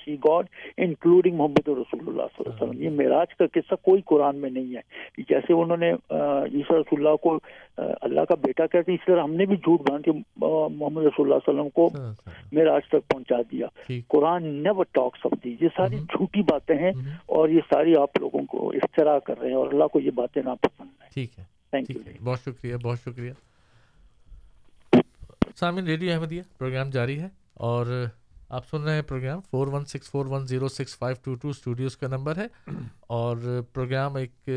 see God including محمد رسول اللہ صلی اللہ علیہ وسلم یہ میراج کا قصہ کوئی قرآن میں نہیں ہے جیسے انہوں نے عیسیٰ رسول اللہ کو اللہ کا بیٹا کہتے ہیں اس طرح ہم نے بھی جھوٹ باندھ کے محمد رسول اللہ علیہ وسلم کو ہاں، میراج تک پہنچا دیا Quran never talks of the یہ ساری ہاں۔ جھوٹ جھوٹی باتیں ہیں اور یہ ساری آپ لوگوں کو افطرا کر رہے ہیں اور اللہ کو یہ باتیں نہ پسند ہیں ٹھیک ہے بہت شکریہ بہت شکریہ سامعین ریڈیو احمدیہ پروگرام جاری ہے اور آپ سن رہے ہیں program four one six four one zero six five two two studios کا نمبر ہے اور پروگرام ایک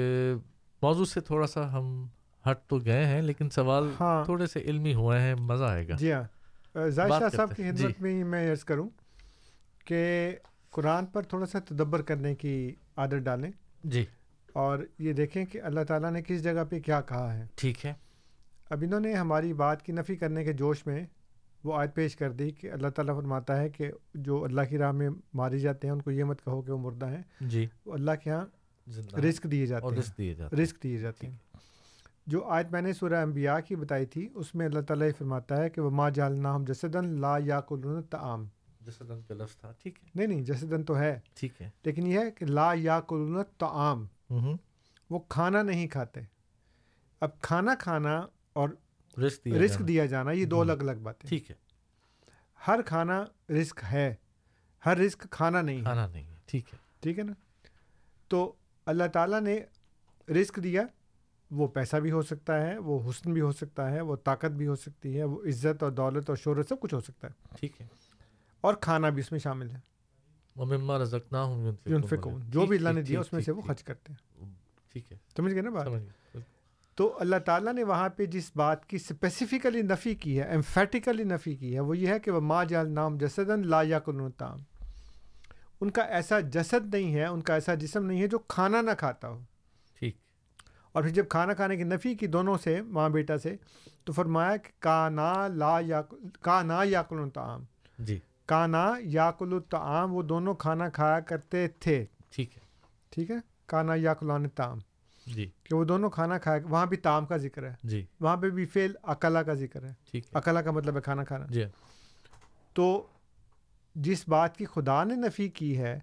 موضوع سے تھوڑا سا ہم ہٹ تو گئے ہیں لیکن سوال ہاں تھوڑے سے علمی ہوئے ہیں مزہ آئے گا جی ہاں ظاہر شاہ صاحب کی خدمت جی۔ میں ہی میں عرض کروں کہ قرآن پر تھوڑا سا تدبر کرنے کی عادت ڈالیں جی اور یہ دیکھیں کہ اللہ تعالیٰ نے کس جگہ پہ کیا کہا ہے ٹھیک ہے اب انہوں نے ہماری بات کی نفی کرنے کے جوش میں وہ آیت پیش کر دی کہ اللہ تعالیٰ فرماتا ہے کہ جو اللہ کی راہ میں مارے جاتے ہیں ان کو یہ مت کہو کہ وہ مردہ ہیں جی وہ اللہ کے یہاں رسک دیے جاتے ہیں رسک دیے جاتے ہیں جو آیت میں نے سورہ انبیاء کی بتائی تھی اس میں اللہ تعالیٰ فرماتا ہے کہ وہ ماں جالنا ہم جسدن لا یا قلون تعام جیسے دن پہ لفظ تھا ٹھیک ہے نہیں نہیں جیسے دن تو ہے ٹھیک ہے لیکن یہ ہے کہ لا یا قرون تو عام وہ کھانا نہیں کھاتے اب کھانا کھانا اور رسک دیا رسک دیا جانا یہ دو الگ الگ باتیں ٹھیک ہے ہر کھانا رسک ہے ہر رسک کھانا نہیں کھانا نہیں ٹھیک ہے ٹھیک ہے نا تو اللہ تعالیٰ نے رسک دیا وہ پیسہ بھی ہو سکتا ہے وہ حسن بھی ہو سکتا ہے وہ طاقت بھی ہو سکتی ہے وہ عزت اور دولت اور شہرت سب کچھ ہو سکتا ہے ٹھیک ہے اور کھانا بھی اس میں شامل ہے جو بھی اللہ نے دیا اس میں سے وہ خرچ کرتے ہیں سمجھ گئے نا بات تو اللہ تعالیٰ نے وہاں پہ جس بات کی اسپیسیفکلی نفی کی ہے ایمفیٹیکلی نفی کی ہے وہ یہ ہے کہ وہ ماں جال نام جسدن لا یا تام ان کا ایسا جسد نہیں ہے ان کا ایسا جسم نہیں ہے جو کھانا نہ کھاتا ہو ٹھیک اور پھر جب کھانا کھانے کی نفی کی دونوں سے ماں بیٹا سے تو فرمایا کہ کانا لا یا کانا یا تام جی کانا یا الطعام وہ دونوں کھانا کھایا کرتے تھے ٹھیک ہے ٹھیک ہے کانا یا تعام جی کہ وہ دونوں کھانا کھایا وہاں بھی تعام کا ذکر ہے جی وہاں پہ بھی فیل اکلا کا ذکر ہے ٹھیک اکلا کا مطلب ہے کھانا کھانا جی تو جس بات کی خدا نے نفی کی ہے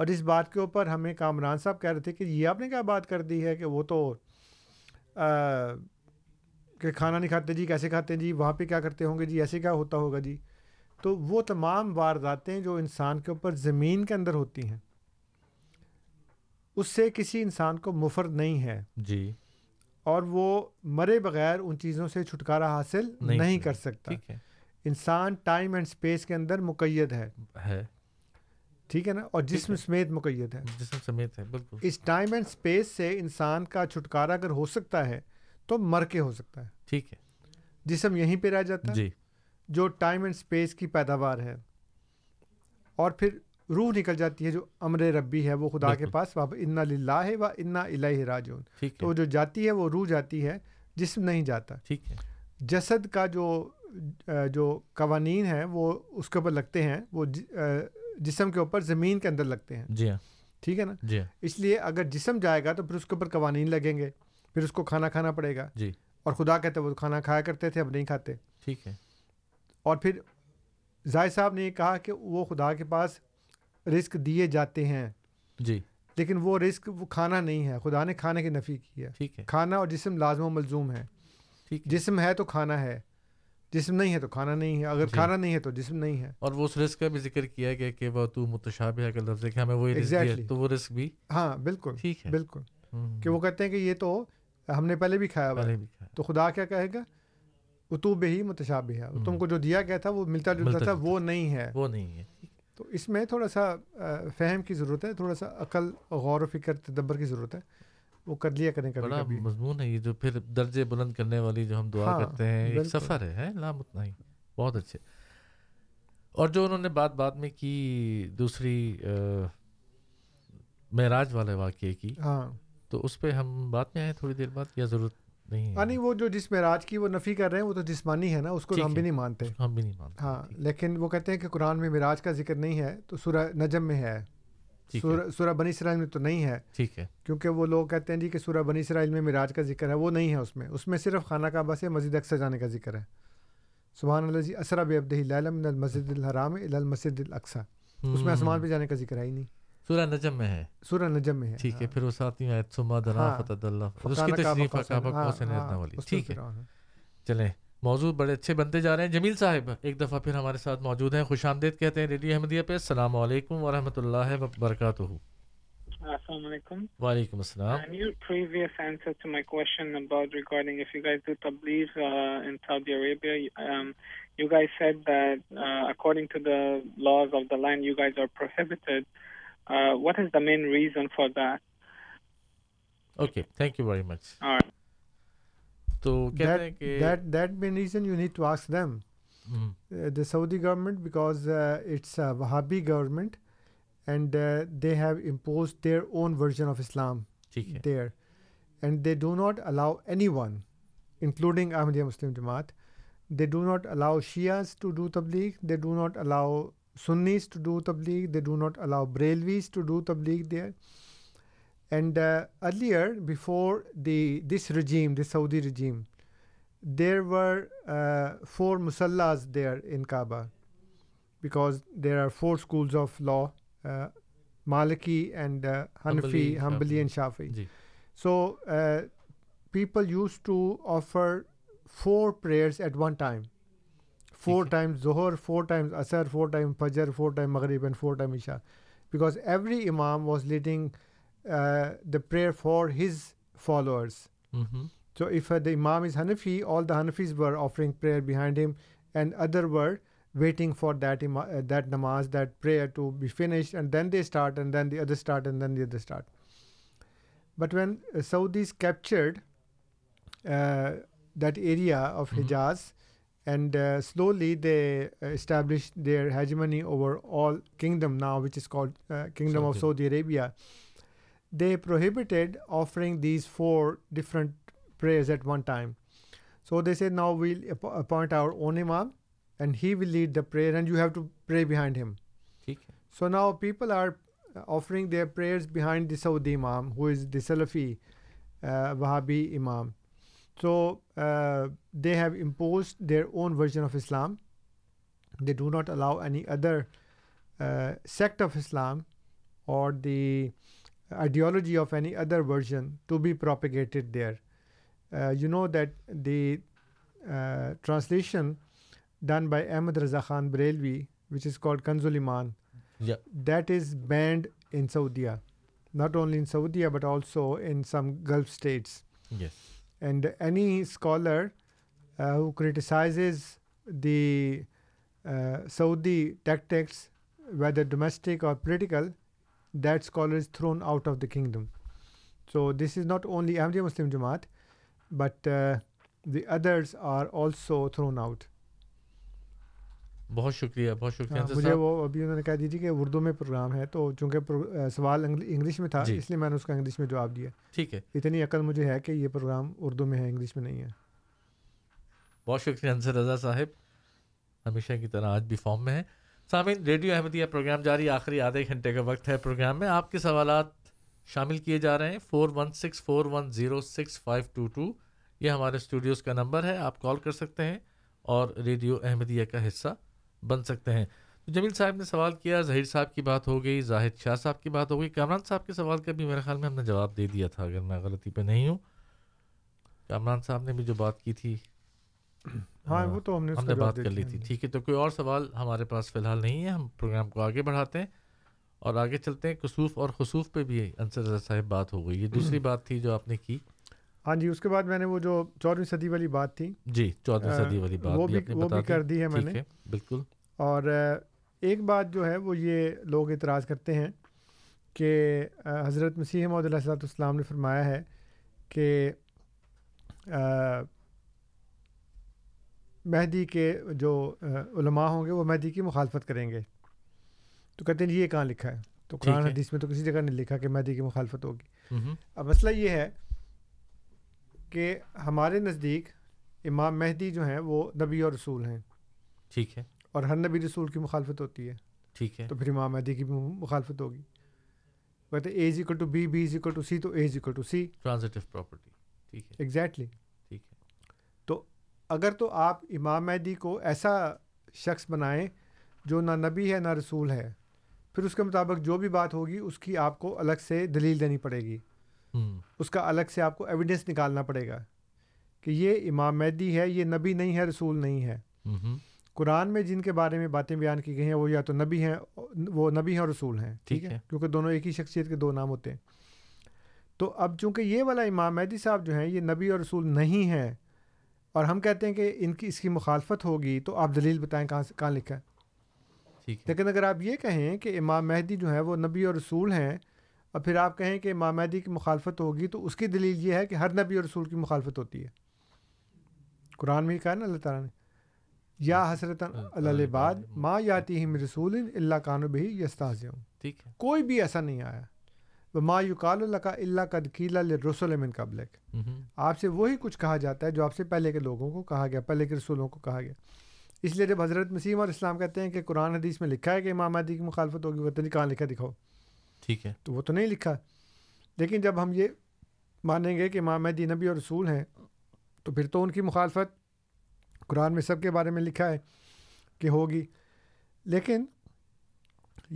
اور اس بات کے اوپر ہمیں کامران صاحب کہہ رہے تھے کہ یہ آپ نے کیا بات کر دی ہے کہ وہ تو کہ کھانا نہیں کھاتے جی کیسے کھاتے جی وہاں پہ کیا کرتے ہوں گے جی ایسے کیا ہوتا ہوگا جی تو وہ تمام وارداتیں جو انسان کے اوپر زمین کے اندر ہوتی ہیں اس سے کسی انسان کو مفرد نہیں ہے جی اور وہ مرے بغیر ان چیزوں سے چھٹکارا حاصل نہیں کر سکتا انسان ٹائم اینڈ اسپیس کے اندر مقید ہے ٹھیک ہے نا اور جسم سمیت مقید ہے جسم سمیت ہے بالکل اس ٹائم اینڈ اسپیس سے انسان کا چھٹکارا اگر ہو سکتا ہے تو مر کے ہو سکتا ہے ٹھیک ہے جسم یہیں پہ رہ جاتا جی جو ٹائم اینڈ اسپیس کی پیداوار ہے اور پھر روح نکل جاتی ہے جو امر ربی ہے وہ خدا کے پاس انا للہ لاہ و انا الہ راج تو جو جاتی ہے وہ روح جاتی ہے جسم نہیں جاتا ٹھیک ہے جسد کا جو جو قوانین ہیں وہ اس کے اوپر لگتے ہیں وہ جسم کے اوپر زمین کے اندر لگتے ہیں جی ہاں۔ ٹھیک ہے نا جی ہاں۔ اس لیے اگر جسم جائے گا تو پھر اس کے اوپر قوانین لگیں گے پھر اس کو کھانا کھانا پڑے گا جی اور خدا کہتے ہیں وہ کھانا کھایا کرتے تھے اب نہیں کھاتے ٹھیک ہے اور پھر صاحب نے یہ کہا کہ وہ خدا کے پاس رسک دیے جاتے ہیں جی لیکن وہ رسک وہ کھانا نہیں ہے خدا نے کھانے کی نفی کی ہے کھانا اور جسم لازم و ملزوم ہے جسم ہے تو کھانا ہے جسم نہیں ہے تو کھانا نہیں ہے اگر جی۔ کھانا نہیں ہے تو جسم نہیں ہے اور وہ اس کا بھی ذکر کیا گیا ہاں، کہ وہ کہتے ہیں کہ یہ تو ہم نے پہلے بھی کھایا تو خدا کیا کہے گا اتوب بھی متشاب ہے تم کو جو دیا گیا تھا وہ ملتا جلتا تھا وہ نہیں ہے وہ نہیں ہے تو اس میں تھوڑا سا فہم کی ضرورت ہے تھوڑا سا عقل غور و فکر تدبر کی ضرورت ہے وہ کر لیا کریں کبھی کر مضمون ہے یہ جو پھر درجے بلند کرنے والی جو ہم دعا ہاں، کرتے ہیں ایک سفر ہے بہت اچھے اور جو انہوں نے بات بات میں کی دوسری معراج والے واقعے کی ہاں۔ تو اس پہ ہم بات میں آئے تھوڑی دیر بعد یا ضرورت نہیں یعنی وہ جو جس معراج کی وہ نفی کر رہے ہیں وہ تو جسمانی ہے نا اس کو ہم بھی نہیں مانتے ہم بھی نہیں ہاں لیکن وہ کہتے ہیں کہ قرآن میں معراج کا ذکر نہیں ہے تو سورہ نجم میں ہے سورہ بنی اسرائیل میں تو نہیں ہے ٹھیک ہے کیونکہ وہ لوگ کہتے ہیں جی کہ سورہ بنی اسرائیل میں میراج کا ذکر ہے وہ نہیں ہے اس میں اس میں صرف خانہ کعبہ سے مسجد اکثر جانے کا ذکر ہے سبحان اللہ جی اسرا بے عبد المسد الحرام المسد الاقسا اس میں آسمان پہ جانے کا ذکر ہے ہی نہیں سورہ نجم میں ہے سورہ نجم میں ہے ٹھیک ہے ہاں۔ پھر وہ ساتھ ہی آیت سما دنا ہاں۔ فتد اللہ اس کی تشریف کعبہ کو ہاں، حسین ادنا والی ٹھیک ہے چلیں موضوع بڑے اچھے بنتے جا رہے ہیں جمیل صاحب ایک دفعہ پھر ہمارے ساتھ موجود ہیں خوش آمدید کہتے ہیں ریڈی احمدیہ پہ السلام علیکم ورحمۃ اللہ وبرکاتہ Assalamu alaikum. Wa alaikum assalam. And your previous answer to my question about regarding if you guys do tabligh uh, in Saudi Arabia, um, you guys said that uh, according to the laws of the land, you guys are prohibited. Uh, what is the main reason for that? Okay, much. All right. تو کہتے ہیں کہ that that main reason you need to ask them the Saudi government because a Wahhabi government and they have impose their own version of Islam there and they do not allow anyone including Ahmadiyya Muslim Jamaat they do not allow Shias to do تبلیغ they do not allow Sunnis to do تبلیغ they do not allow Barelvis to do تبلیغ there and earlier before the this regime the Saudi regime there were four مسلاز there in Kaaba because there are four schools of law Maliki and Hanafi Hanbali and Shafi so people use to offer four prayers at one time four time ظہر four time اثر four time فجر four time مغرب and four time Isha because every imam was leading the prayer for his followers so if the imam is Hanafi all the Hanafis were offering prayer behind him and other were waiting for that that نماز that prayer to be finish and then they start and then the other start and then the other start but when Saudis captured that area of Hejaz and uh, slowly they uh, established their hegemony over all kingdom now, which is called uh, Kingdom of Saudi Arabia. They prohibited offering these four different prayers at one time. So they said, now we'll appoint our own imam and he will lead the prayer and you have to pray behind him. So now people are offering their prayers behind the Saudi imam, who is the Salafi Wahhabi imam. So uh, they have imposed their own version of Islam. They do not allow any other uh, sect of Islam or the ideology of any other version to be propagated there. Uh, you know that the translation done by Ahmad Raza Khan Barelvi, which is called Kanzul Iman, that is banned in Saudi, not only in Saudi but also in some Gulf states. Yes. And any scholar uh, who criticizes the uh, Saudi tactics, whether domestic or political, that scholar is thrown out of the kingdom. So this is not only Ahmadiyya Muslim Jamaat, but uh, the others are also thrown out. بہت شکریہ بہت شکریہ ہاں، مجھے وہ ابھی انہوں نے کہہ دیجیے کہ اردو میں پروگرام ہے تو چونکہ سوال انگلش میں تھا جی۔ اس لیے میں نے اس کا انگلش میں جواب دیا ٹھیک ہے اتنی عقل مجھے ہے کہ یہ پروگرام اردو میں ہے انگلش میں نہیں ہے بہت شکریہ انصر رضا صاحب ہمیشہ کی طرح آج بھی فارم میں ہے سامعین ریڈیو احمدیہ پروگرام جاری آخری آدھے گھنٹے کا وقت ہے پروگرام میں آپ کے سوالات شامل کیے جا رہے ہیں four one six four one zero six five two two یہ ہمارے اسٹوڈیوز کا نمبر ہے آپ کال کر سکتے ہیں اور ریڈیو احمدیہ کا حصہ بن سکتے ہیں تو جمیل صاحب نے سوال کیا ظہیر صاحب کی بات ہو گئی زاہد شاہ صاحب کی بات ہو گئی کامران صاحب کے سوال کا بھی میرے خیال میں ہم نے جواب دے دیا تھا اگر میں غلطی پہ نہیں ہوں کامران صاحب نے بھی جو بات کی تھی ہاں وہ تو ہم نے ہم نے بات کر لی تھی ٹھیک ہے تو کوئی اور سوال ہمارے پاس فی الحال نہیں ہے ہم پروگرام کو آگے بڑھاتے ہیں اور آگے چلتے ہیں کسوف اور خصوف پہ بھی انصر رضا صاحب بات ہو گئی یہ دوسری بات تھی جو آپ نے کی ہاں جی اس کے بعد میں نے وہ جو چودہویں صدی والی بات تھی جی چودہویں صدی والی بات وہ بھی بھی کر دی ہے میں نے بالکل اور ایک بات جو ہے وہ یہ لوگ اعتراض کرتے ہیں کہ حضرت مسیح محمد السلام نے فرمایا ہے کہ مہدی کے جو علماء ہوں گے وہ مہدی کی مخالفت کریں گے تو کہتے ہیں یہ کہاں لکھا ہے تو قرآن حدیث میں تو کسی جگہ نہیں لکھا کہ مہدی کی مخالفت ہوگی اب مسئلہ یہ ہے کہ ہمارے نزدیک امام مہدی جو ہیں وہ نبی اور رسول ہیں ٹھیک ہے اور ہر نبی رسول کی مخالفت ہوتی ہے ٹھیک ہے تو پھر امام مہدی کی بھی مخالفت ہوگی کہتے A زکو to B B equal to C تو اے زکو ٹو سی ٹرانزٹیو پراپرٹی ٹھیک ہے ایگزیکٹلی ٹھیک ہے تو اگر تو آپ امام مہدی کو ایسا شخص بنائیں جو نہ نبی ہے نہ رسول ہے پھر اس کے مطابق جو بھی بات ہوگی اس کی آپ کو الگ سے دلیل دینی پڑے گی اس کا الگ سے آپ کو ایویڈنس نکالنا پڑے گا کہ یہ امام مہدی ہے یہ نبی نہیں ہے رسول نہیں ہے قرآن میں جن کے بارے میں باتیں بیان کی گئی ہیں وہ یا تو نبی ہیں وہ نبی ہیں اور رسول ہیں ٹھیک ہے کیونکہ دونوں ایک ہی شخصیت کے دو نام ہوتے ہیں تو اب چونکہ یہ والا امام مہدی صاحب جو ہیں یہ نبی اور رسول نہیں ہیں اور ہم کہتے ہیں کہ ان کی اس کی مخالفت ہوگی تو آپ دلیل بتائیں کہاں سے کہاں لکھا ہے لیکن اگر آپ یہ کہیں کہ امام مہدی جو ہے وہ نبی اور رسول ہیں اور پھر آپ کہیں کہ امام مہدی کی مخالفت ہوگی تو اس کی دلیل یہ ہے کہ ہر نبی اور رسول کی مخالفت ہوتی ہے قرآن میں ہی کہا نا اللہ تعالیٰ نے یا ہاں، حسرت ہاں، اللہ باد ماں یاتی رسول اللہ کانو بھی یستا ہوں ٹھیک کوئی بھی ایسا نہیں آیا وہ ما یو اللہ کا اللہ کدکیلا رسول من قبلک آپ سے وہی کچھ کہا جاتا ہے جو آپ سے پہلے کے لوگوں کو کہا گیا پہلے کے رسولوں کو کہا گیا اس لیے جب حضرت مسیم اور اسلام کہتے ہیں کہ قرآن حدیث میں لکھا ہے کہ امام مہدی کی مخالفت ہوگی وہ کہاں لکھا دکھاؤ ٹھیک ہے تو وہ تو نہیں لکھا لیکن جب ہم یہ مانیں گے کہ امام نبی اور رسول ہیں تو پھر تو ان کی مخالفت قرآن میں سب کے بارے میں لکھا ہے کہ ہوگی لیکن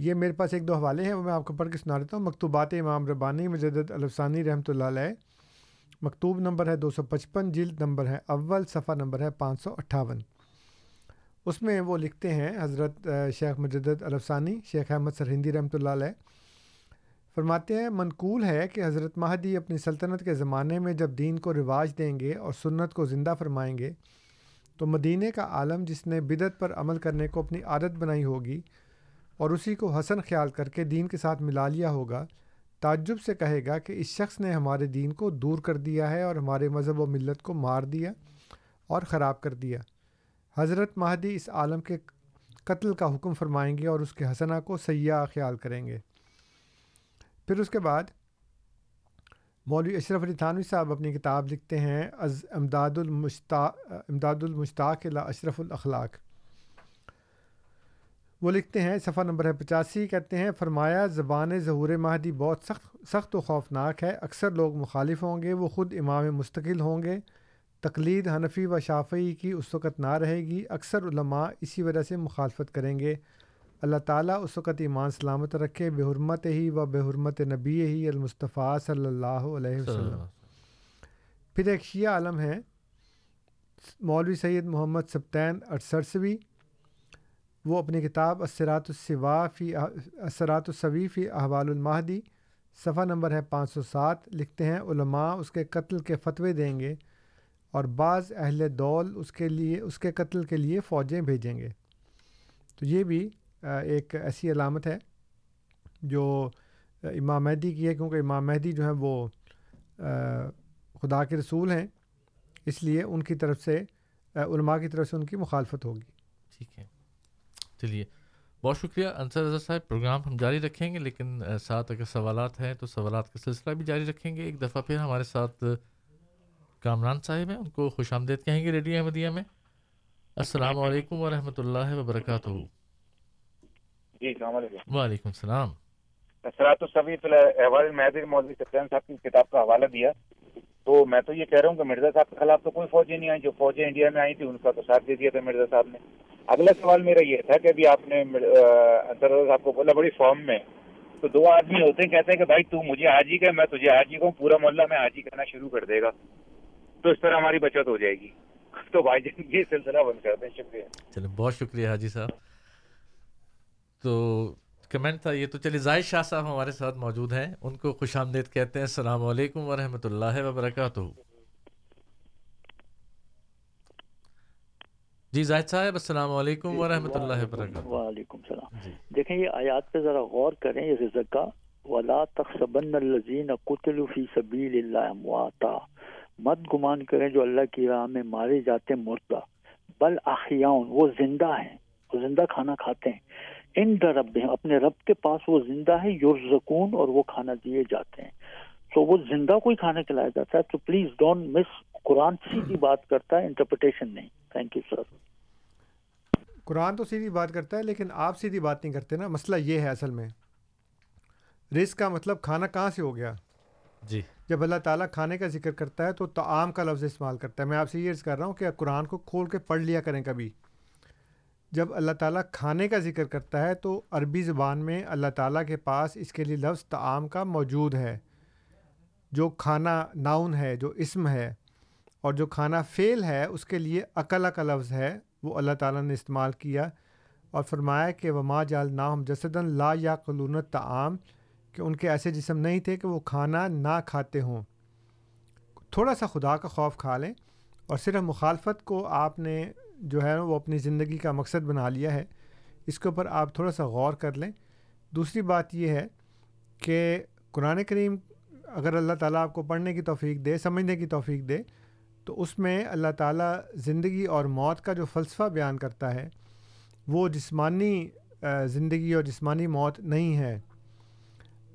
یہ میرے پاس ایک دو حوالے ہیں وہ میں آپ کو پڑھ کے سنا دیتا ہوں مکتوبات امام ربانی مجدد الفسانی رحمۃ اللہ علیہ مکتوب نمبر ہے دو سو پچپن جلد نمبر ہے اول صفحہ نمبر ہے پانچ سو اٹھاون اس میں وہ لکھتے ہیں حضرت شیخ مجدد الفسانی شیخ احمد سرہندی رحمۃ اللہ علیہ فرماتے ہیں منقول ہے کہ حضرت مہدی اپنی سلطنت کے زمانے میں جب دین کو رواج دیں گے اور سنت کو زندہ فرمائیں گے تو مدینہ کا عالم جس نے بدت پر عمل کرنے کو اپنی عادت بنائی ہوگی اور اسی کو حسن خیال کر کے دین کے ساتھ ملا لیا ہوگا تعجب سے کہے گا کہ اس شخص نے ہمارے دین کو دور کر دیا ہے اور ہمارے مذہب و ملت کو مار دیا اور خراب کر دیا حضرت مہدی اس عالم کے قتل کا حکم فرمائیں گے اور اس کے حسنہ کو سیاح خیال کریں گے پھر اس کے بعد مولوی اشرف علی تھانوی صاحب اپنی کتاب لکھتے ہیں از امداد المشتا امداد المشتاقلا اشرف الاخلاق وہ لکھتے ہیں صفحہ نمبر ہے پچاسی کہتے ہیں فرمایا زبان ظہور مہدی بہت سخت سخت و خوفناک ہے اکثر لوگ مخالف ہوں گے وہ خود امام مستقل ہوں گے تقلید حنفی و شافعی کی اس وقت نہ رہے گی اکثر علماء اسی وجہ سے مخالفت کریں گے اللہ تعالیٰ اس وقت ایمان سلامت رکھے بحرمت ہی و حرمت نبی ہی المصطفیٰ صلی اللہ علیہ وسلم پھر ایک شیعہ عالم ہیں مولوی سید محمد سبتین اٹسرسوی وہ اپنی کتاب اثرات الصوا فی اسرات فی احوال الماہدی صفحہ نمبر ہے پانچ سو سات لکھتے ہیں علماء اس کے قتل کے فتوے دیں گے اور بعض اہل دول اس کے لیے اس کے قتل کے لیے فوجیں بھیجیں گے تو یہ بھی ایک ایسی علامت ہے جو امام مہدی کی ہے کیونکہ امام مہدی جو ہیں وہ خدا کے رسول ہیں اس لیے ان کی طرف سے علماء کی طرف سے ان کی مخالفت ہوگی ٹھیک ہے چلیے بہت شکریہ انصر رضا صاحب پروگرام ہم جاری رکھیں گے لیکن ساتھ اگر سوالات ہیں تو سوالات کا سلسلہ بھی جاری رکھیں گے ایک دفعہ پھر ہمارے ساتھ کامران صاحب ہیں ان کو خوش آمدید کہیں گے ریڈیو احمدیہ میں السلام علیکم ورحمۃ اللہ وبرکاتہ جی السلام علیکم وعلیکم السلام اچھا تو سبھی مولوی سفیان صاحب کی کتاب کا حوالہ دیا تو میں تو یہ کہہ رہا ہوں کہ مرزا صاحب کے خلاف تو کوئی فوجیں نہیں آئی جو فوجیں انڈیا میں آئی تھی ان کا تو ساتھ دے دیا تھا مرزا صاحب نے اگلا سوال میرا یہ تھا کہ ابھی آپ نے صاحب کو بولا بڑی فارم میں تو دو آدمی ہوتے ہیں ہیں کہتے کہ بھائی تو مجھے کہ میں آج ہی کہوں پورا محلہ میں آج ہی کہنا شروع کر دے گا تو اس طرح ہماری بچت ہو جائے گی تو بھائی جان یہ سلسلہ بند کر دیں شکریہ بہت شکریہ حاجی صاحب تو کمنٹ تھا یہ تو چلے زائد شاہ صاحب ہمارے ساتھ موجود ہیں ان کو خوش آمدید کہتے ہیں السلام علیکم ورحمۃ اللہ وبرکاتہ جی زائد صاحب السلام علیکم جی، ورحمۃ اللہ وبرکاتہ وعلیکم السلام جی۔ دیکھیں یہ آیات پہ ذرا غور کریں یہ رزق کا ولا تخصبن قتلوا فی سبیل اللہ امواتا مت گمان کریں جو اللہ کی راہ میں مارے جاتے مردہ بل آخیاؤں وہ زندہ ہیں وہ زندہ کھانا کھاتے ہیں ان ہیں اپنے رب کے پاس وہ زندہ ہے یور زکون اور وہ کھانا دیے جاتے ہیں تو وہ زندہ کوئی کھانا کھلایا جاتا ہے تو پلیز ڈونٹ مس قرآن سیدھی بات کرتا ہے انٹرپریٹیشن نہیں تھینک یو سر قرآن تو سیدھی بات کرتا ہے لیکن آپ سیدھی بات نہیں کرتے نا مسئلہ یہ ہے اصل میں رزق کا مطلب کھانا کہاں سے ہو گیا جی جب اللہ تعالیٰ کھانے کا ذکر کرتا ہے تو تعام کا لفظ استعمال کرتا ہے میں آپ سے یہ عرض کر رہا ہوں کہ قرآن کو کھول کے پڑھ لیا کریں کبھی جب اللہ تعالیٰ کھانے کا ذکر کرتا ہے تو عربی زبان میں اللہ تعالیٰ کے پاس اس کے لیے لفظ تعام کا موجود ہے جو کھانا ناؤن ہے جو اسم ہے اور جو کھانا فیل ہے اس کے لیے عقلا کا لفظ ہے وہ اللہ تعالیٰ نے استعمال کیا اور فرمایا کہ وما جالنام جسدن لا یا قلون تعام کہ ان کے ایسے جسم نہیں تھے کہ وہ کھانا نہ کھاتے ہوں تھوڑا سا خدا کا خوف کھا لیں اور صرف مخالفت کو آپ نے جو ہے وہ اپنی زندگی کا مقصد بنا لیا ہے اس کے اوپر آپ تھوڑا سا غور کر لیں دوسری بات یہ ہے کہ قرآن کریم اگر اللہ تعالیٰ آپ کو پڑھنے کی توفیق دے سمجھنے کی توفیق دے تو اس میں اللہ تعالیٰ زندگی اور موت کا جو فلسفہ بیان کرتا ہے وہ جسمانی زندگی اور جسمانی موت نہیں ہے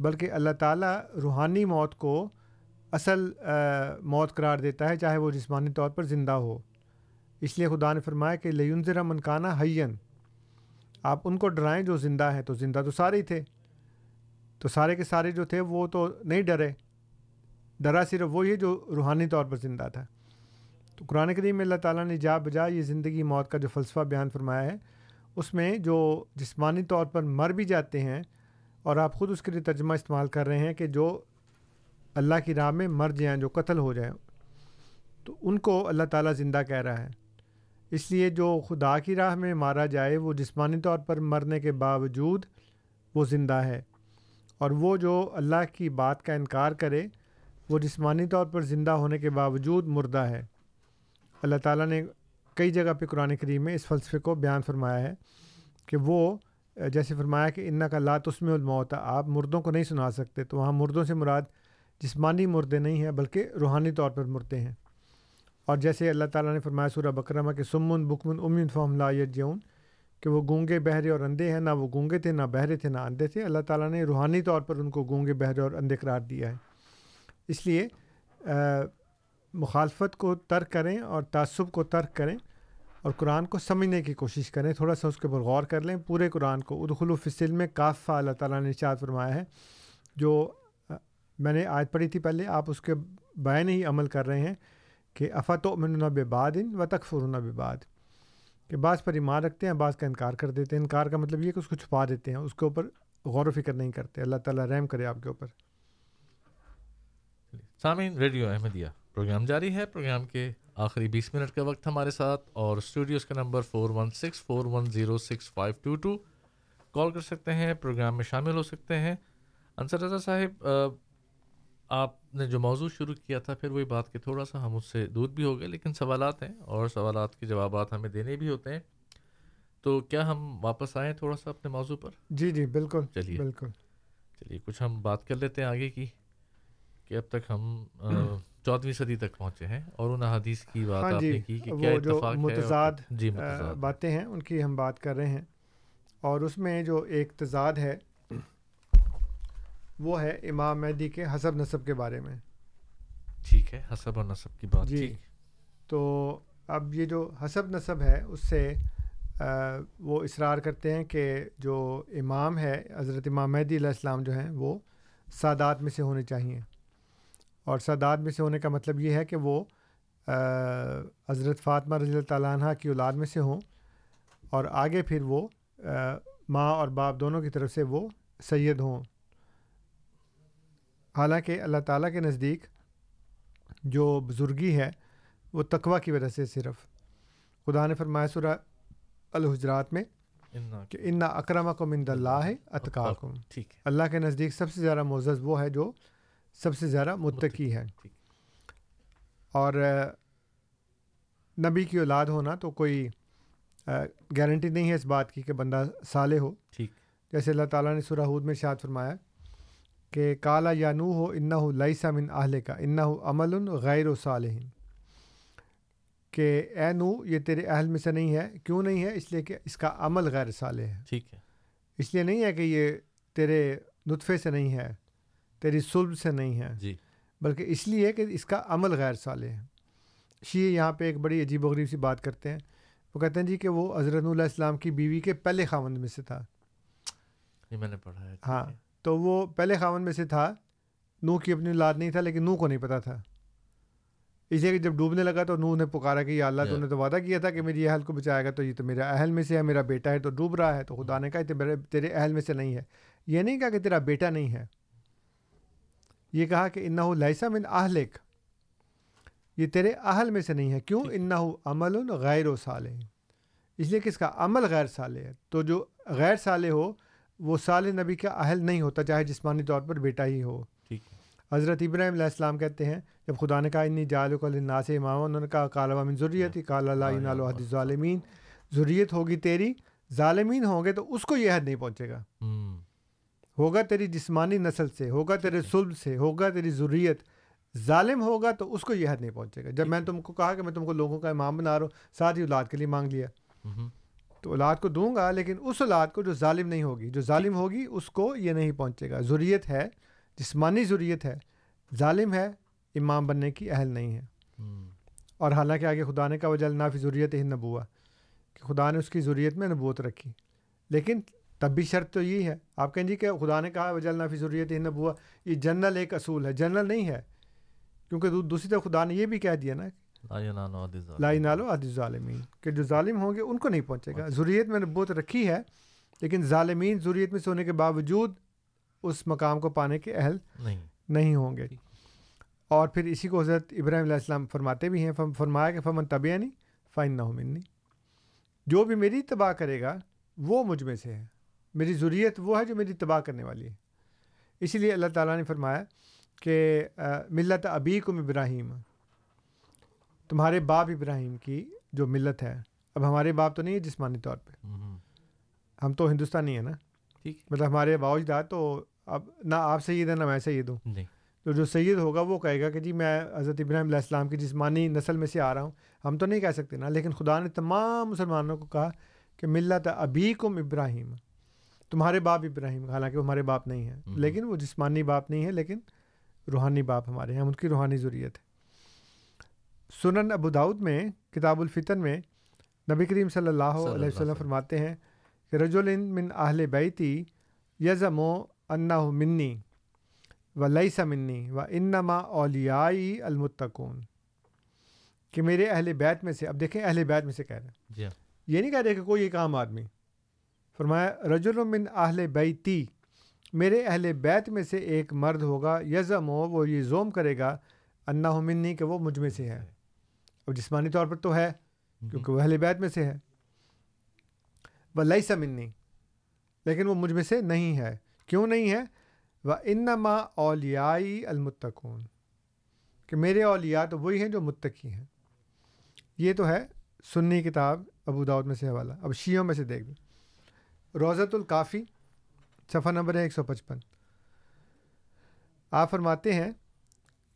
بلکہ اللہ تعالیٰ روحانی موت کو اصل موت قرار دیتا ہے چاہے وہ جسمانی طور پر زندہ ہو اس لیے خدا نے فرمایا کہ لیونزر منکانہ حین آپ ان کو ڈرائیں جو زندہ ہے تو زندہ تو سارے ہی تھے تو سارے کے سارے جو تھے وہ تو نہیں ڈرے ڈرا صرف وہی جو روحانی طور پر زندہ تھا تو قرآن کریم میں اللہ تعالیٰ نے جا بجا یہ زندگی موت کا جو فلسفہ بیان فرمایا ہے اس میں جو جسمانی طور پر مر بھی جاتے ہیں اور آپ خود اس کے لیے ترجمہ استعمال کر رہے ہیں کہ جو اللہ کی راہ میں مر جائیں جو قتل ہو جائیں تو ان کو اللہ تعالیٰ زندہ کہہ رہا ہے اس لیے جو خدا کی راہ میں مارا جائے وہ جسمانی طور پر مرنے کے باوجود وہ زندہ ہے اور وہ جو اللہ کی بات کا انکار کرے وہ جسمانی طور پر زندہ ہونے کے باوجود مردہ ہے اللہ تعالیٰ نے کئی جگہ پہ قرآن کریم میں اس فلسفے کو بیان فرمایا ہے کہ وہ جیسے فرمایا کہ ان کا لات اس میں علماء ہوتا آپ مردوں کو نہیں سنا سکتے تو وہاں مردوں سے مراد جسمانی مردے نہیں ہیں بلکہ روحانی طور پر مردے ہیں اور جیسے اللہ تعالیٰ نے فرمایا سورہ بکرمہ کہ سمن بکمن امین لا جیون کہ وہ گونگے بہرے اور اندھے ہیں نہ وہ گونگے تھے نہ بہرے تھے نہ اندھے تھے اللہ تعالیٰ نے روحانی طور پر ان کو گونگے بہرے اور اندھے قرار دیا ہے اس لیے مخالفت کو ترک کریں اور تعصب کو ترک کریں اور قرآن کو سمجھنے کی کوشش کریں تھوڑا سا اس کے اوپر غور کر لیں پورے قرآن کو ادخل فصل میں کافا اللہ تعالیٰ نے اشاعت فرمایا ہے جو میں نے آج پڑھی تھی پہلے آپ اس کے بین ہی عمل کر رہے ہیں کہ آفات باد ان و تخفرون باد کہ بعض پر ایمان رکھتے ہیں بعض کا انکار کر دیتے ہیں انکار کا مطلب یہ کہ اس کو چھپا دیتے ہیں اس کے اوپر غور و فکر نہیں کرتے اللہ تعالیٰ رحم کرے آپ کے اوپر سامعین ریڈیو احمدیہ پروگرام جاری ہے پروگرام کے آخری بیس منٹ کا وقت ہمارے ساتھ اور اسٹوڈیوز کا number four one six four one zero six five two two call کر سکتے ہیں پروگرام میں شامل ہو سکتے ہیں انصر رضا صاحب آپ نے جو موضوع شروع کیا تھا پھر وہی بات کہ تھوڑا سا ہم اس سے دور بھی ہو گئے لیکن سوالات ہیں اور سوالات کے جوابات ہمیں دینے بھی ہوتے ہیں تو کیا ہم واپس آئیں تھوڑا سا اپنے موضوع پر جی جی بالکل چلیے بالکل چلیے کچھ ہم بات کر لیتے ہیں آگے کی کہ اب تک ہم چودھویں صدی تک پہنچے ہیں اور ان احادیث کی بات ہاں جی کی کہ کیا جو اور... جی متضاد باتیں ہیں ان کی ہم بات کر رہے ہیں اور اس میں جو ایک تضاد ہے وہ ہے امام مہدی کے حسب نصب کے بارے میں ٹھیک ہے حسب اور نصب کی بات جی تو اب یہ جو حسب نصب ہے اس سے وہ اصرار کرتے ہیں کہ جو امام ہے حضرت امام مہدی علیہ السلام جو ہیں وہ سادات میں سے ہونے چاہئیں اور سادات میں سے ہونے کا مطلب یہ ہے کہ وہ حضرت فاطمہ رضی اللہ تعالیٰ عنہ کی اولاد میں سے ہوں اور آگے پھر وہ ماں اور باپ دونوں کی طرف سے وہ سید ہوں حالانکہ اللہ تعالیٰ کے نزدیک جو بزرگی ہے وہ تقوا کی وجہ سے صرف خدا نے فرمایا سورہ الحجرات میں کہ ان اکرم کو مند ہے اطکا ٹھیک اللہ کے نزدیک سب سے زیادہ معزز وہ ہے جو سب سے زیادہ متقی ہے اور نبی کی اولاد ہونا تو کوئی گارنٹی نہیں ہے اس بات کی کہ بندہ صالح ہو ٹھیک جیسے اللہ تعالیٰ نے سراحود میں شاد فرمایا کہ کالا یا نو ہو انا ہو لائسا من اہل کا انا ہو عمل ان غیر و صالح کہ اے نو یہ تیرے اہل میں سے نہیں ہے کیوں نہیں ہے اس لیے کہ اس کا عمل غیر صالح ہے ٹھیک ہے اس لیے نہیں ہے کہ یہ تیرے نطفے سے نہیں ہے تیری سلب سے نہیں ہے جی بلکہ اس لیے کہ اس کا عمل غیر صالح ہے شیعہ یہاں پہ ایک بڑی عجیب و غریب سی بات کرتے ہیں وہ کہتے ہیں جی کہ وہ حضرت اللہ اسلام کی بیوی کے پہلے خاوند میں سے تھا میں نے پڑھا ہے ہاں تو وہ پہلے خاون میں سے تھا نو کی اپنی لاد نہیں تھا لیکن نو کو نہیں پتہ تھا اس لیے کہ جب ڈوبنے لگا تو نوہ نے پکارا کہ یہ اللہ تو نے تو وعدہ کیا تھا کہ میری یہ حل کو بچائے گا تو یہ تو میرا اہل میں سے ہے میرا بیٹا ہے تو ڈوب رہا ہے تو خدا نے کہا کہ تیرے اہل میں سے نہیں ہے یہ نہیں کہا کہ تیرا بیٹا نہیں ہے یہ کہا کہ انّا لائسہ من اہلک اہل یہ تیرے اہل میں سے نہیں ہے کیوں ان عمل غیر و سالے اس لیے کہ اس کا عمل غیر ہے تو جو غیر صالح ہو وہ سال نبی کا اہل نہیں ہوتا چاہے جسمانی طور پر بیٹا ہی ہو حضرت ابراہیم علیہ السلام کہتے ہیں جب خدا نے کہا کہا انی جال امام انہوں نے ضروریت کال اللہ ظالمین ضروریت ہوگی تیری ظالمین ہوں گے تو اس کو یہ حد نہیں پہنچے گا ہوگا تیری جسمانی نسل سے ہوگا تیرے سلب سے ہوگا تیری ضروریت ظالم ہوگا تو اس کو یہ حد نہیں پہنچے گا جب میں نے تم کو کہا کہ میں تم کو لوگوں کا امام بنا رہا ہوں ساری اولاد کے لیے مانگ لیا تو اولاد کو دوں گا لیکن اس اولاد کو جو ظالم نہیں ہوگی جو ظالم ہوگی اس کو یہ نہیں پہنچے گا ضروریت ہے جسمانی ضروریت ہے ظالم ہے امام بننے کی اہل نہیں ہے اور حالانکہ آگے خدا نے کا وجل نافی ضروریت ہی نبوا کہ خدا نے اس کی ضروریت میں نبوت رکھی لیکن تب بھی شرط تو یہی ہے آپ کہیں جی کہ خدا نے کہا وجل نافی ضروریت ہی نبوا یہ جنرل ایک اصول ہے جنرل نہیں ہے کیونکہ دوسری طرف خدا نے یہ بھی کہہ دیا نا لالو عد ظالمین کہ جو ظالم ہوں گے ان کو نہیں پہنچے گا ضروریت میں نے بہت رکھی ہے لیکن ظالمین ضروریت میں سے ہونے کے باوجود اس مقام کو پانے کے اہل نہیں ہوں گے اور پھر اسی کو حضرت ابراہیم علیہ السلام فرماتے بھی ہیں فرمایا کہ فمن نہیں فائن نہ جو بھی میری تباہ کرے گا وہ مجھ میں سے ہے میری ضروریت وہ ہے جو میری تباہ کرنے والی ہے اسی لیے اللہ تعالیٰ نے فرمایا کہ ملت ابی کم ابراہیم تمہارے باپ ابراہیم کی جو ملت ہے اب ہمارے باپ تو نہیں ہے جسمانی طور پہ ہم تو ہندوستانی ہیں نا ٹھیک مطلب ہمارے باوجود تو اب نہ آپ سید ہیں نہ میں سید ہوں تو جو سید ہوگا وہ کہے گا کہ جی میں حضرت ابراہیم علیہ السلام کی جسمانی نسل میں سے آ رہا ہوں ہم تو نہیں کہہ سکتے نا لیکن خدا نے تمام مسلمانوں کو کہا کہ ملت ابھی کم ابراہیم تمہارے باپ ابراہیم حالانکہ وہ ہمارے باپ نہیں ہیں لیکن وہ جسمانی باپ نہیں ہے لیکن روحانی باپ ہمارے ہیں ہم ان کی روحانی ضروریت ہے سنن داود میں کتاب الفتن میں نبی کریم صلی اللہ علیہ وسلم وسلم فرماتے ہیں کہ رجول من اہل بیتی یزم و انا منی و لئی منی و انما اولیائی المتقون کہ میرے اہل بیت میں سے اب دیکھیں اہل بیت میں سے کہہ رہے ہیں جی ہاں۔ یہ نہیں کہہ رہے کہ کوئی ایک عام آدمی فرمایا رج من اہل بیتی میرے اہل بیت میں سے ایک مرد ہوگا یزم و وہ یہ زوم کرے گا انا منی کہ وہ مجھ میں سے ہے جسمانی طور پر تو ہے کیونکہ وہ اہل بیت میں سے ہے وہ لئی سمنی لیکن وہ مجھ میں سے نہیں ہے کیوں نہیں ہے وہ انما اولیائی المتقون کہ میرے اولیاء تو وہی ہیں جو متقی ہیں یہ تو ہے سنی کتاب ابو داود میں سے حوالہ اب شیوں میں سے دیکھ دیں روزت القافی صفحہ نمبر ہے ایک سو پچپن آپ فرماتے ہیں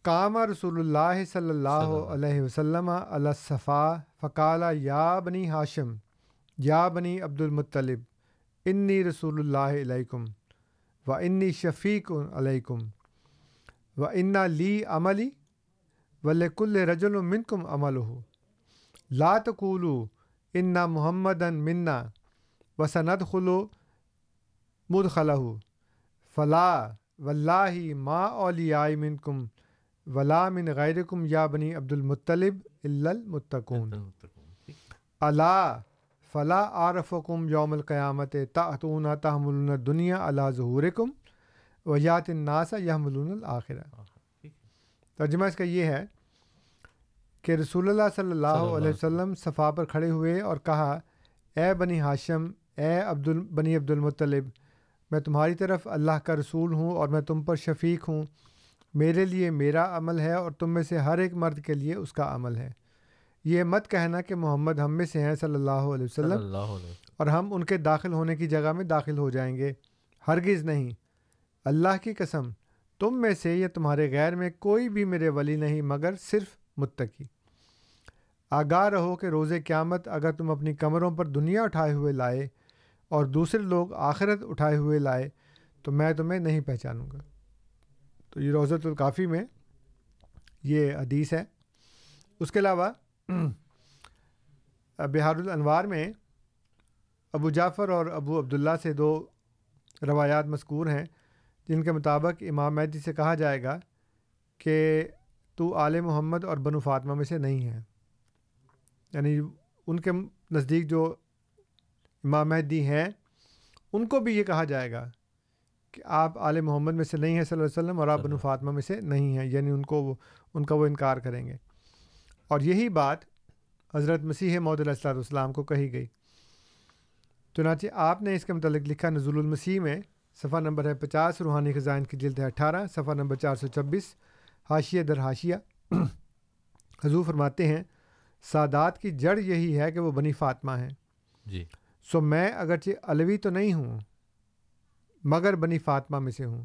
قام رسول اللہ صلی اللہ علیہ وسلم الَََ صفا فقالہ یا بنی ہاشم یا بنی عبد المطلب انی رسول اللہ علیکم و انی شفیق علیکم و انا لی عملی ولِ رجل منکم عمل ہو لا لات محمدن منٰ و صنت خلو مدخل فلاء و اللہ ما اولیائی آئی منکم ولا من غیر یا بنی عبد المطلب اللہ کم یوم القیامت اللہ ظہور کم و یات ترجمہ اس کا یہ ہے کہ رسول اللہ صلی اللہ علیہ وسلم صفا پر کھڑے ہوئے اور کہا اے بنی ہاشم اے عبد بنی عبد المطلب میں تمہاری طرف اللہ کا رسول ہوں اور میں تم پر شفیق ہوں میرے لیے میرا عمل ہے اور تم میں سے ہر ایک مرد کے لیے اس کا عمل ہے یہ مت کہنا کہ محمد ہم میں سے ہیں صلی اللہ علیہ وسلم اور ہم ان کے داخل ہونے کی جگہ میں داخل ہو جائیں گے ہرگز نہیں اللہ کی قسم تم میں سے یا تمہارے غیر میں کوئی بھی میرے ولی نہیں مگر صرف متقی آگاہ رہو کہ روز قیامت اگر تم اپنی کمروں پر دنیا اٹھائے ہوئے لائے اور دوسرے لوگ آخرت اٹھائے ہوئے لائے تو میں تمہیں نہیں پہچانوں گا تو یہ رزت القافی میں یہ حدیث ہے اس کے علاوہ بہار الانوار میں ابو جعفر اور ابو عبداللہ سے دو روایات مذکور ہیں جن کے مطابق امام مہدی سے کہا جائے گا کہ تو آل محمد اور بنو فاطمہ میں سے نہیں ہیں یعنی ان کے نزدیک جو امام مہدی ہیں ان کو بھی یہ کہا جائے گا کہ آپ آل محمد میں سے نہیں ہیں صلی اللہ علیہ وسلم اور آپ بنو فاطمہ میں سے نہیں ہیں یعنی ان کو وہ ان کا وہ انکار کریں گے اور یہی بات حضرت مسیح محدود علیہ محدہ والسلام کو کہی گئی چنانچہ آپ نے اس کے متعلق لکھا نزول المسیح میں صفحہ نمبر ہے پچاس روحانی خزائن کی جلد ہے اٹھارہ صفحہ نمبر چار سو چھبیس حاشیہ در حاشیہ حضو فرماتے ہیں سادات کی جڑ یہی ہے کہ وہ بنی فاطمہ ہیں جی سو میں اگرچہ الوی تو نہیں ہوں مگر بنی فاطمہ میں سے ہوں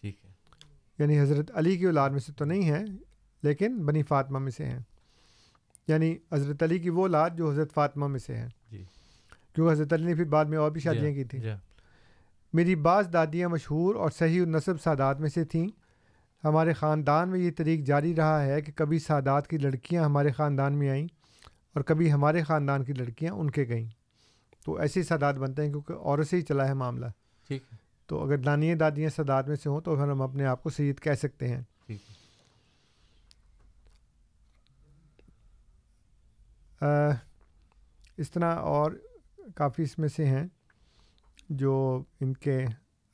ٹھیک ہے یعنی حضرت علی کی اولاد میں سے تو نہیں ہے لیکن بنی فاطمہ میں سے ہیں یعنی حضرت علی کی وہ اولاد جو حضرت فاطمہ میں سے جی کیونکہ حضرت علی نے پھر بعد میں اور بھی شادیاں جی کی تھیں جی۔ میری بعض دادیاں مشہور اور صحیح النصب سادات میں سے تھیں ہمارے خاندان میں یہ طریق جاری رہا ہے کہ کبھی سادات کی لڑکیاں ہمارے خاندان میں آئیں اور کبھی ہمارے خاندان کی لڑکیاں ان کے گئیں تو ایسے سادات بنتے ہیں کیونکہ عورت سے ہی چلا ہے معاملہ ٹھیک ہے تو اگر نانی دادیاں سادات میں سے ہوں تو پھر ہم اپنے آپ کو سید کہہ سکتے ہیں اس طرح اور کافی اس میں سے ہیں جو ان کے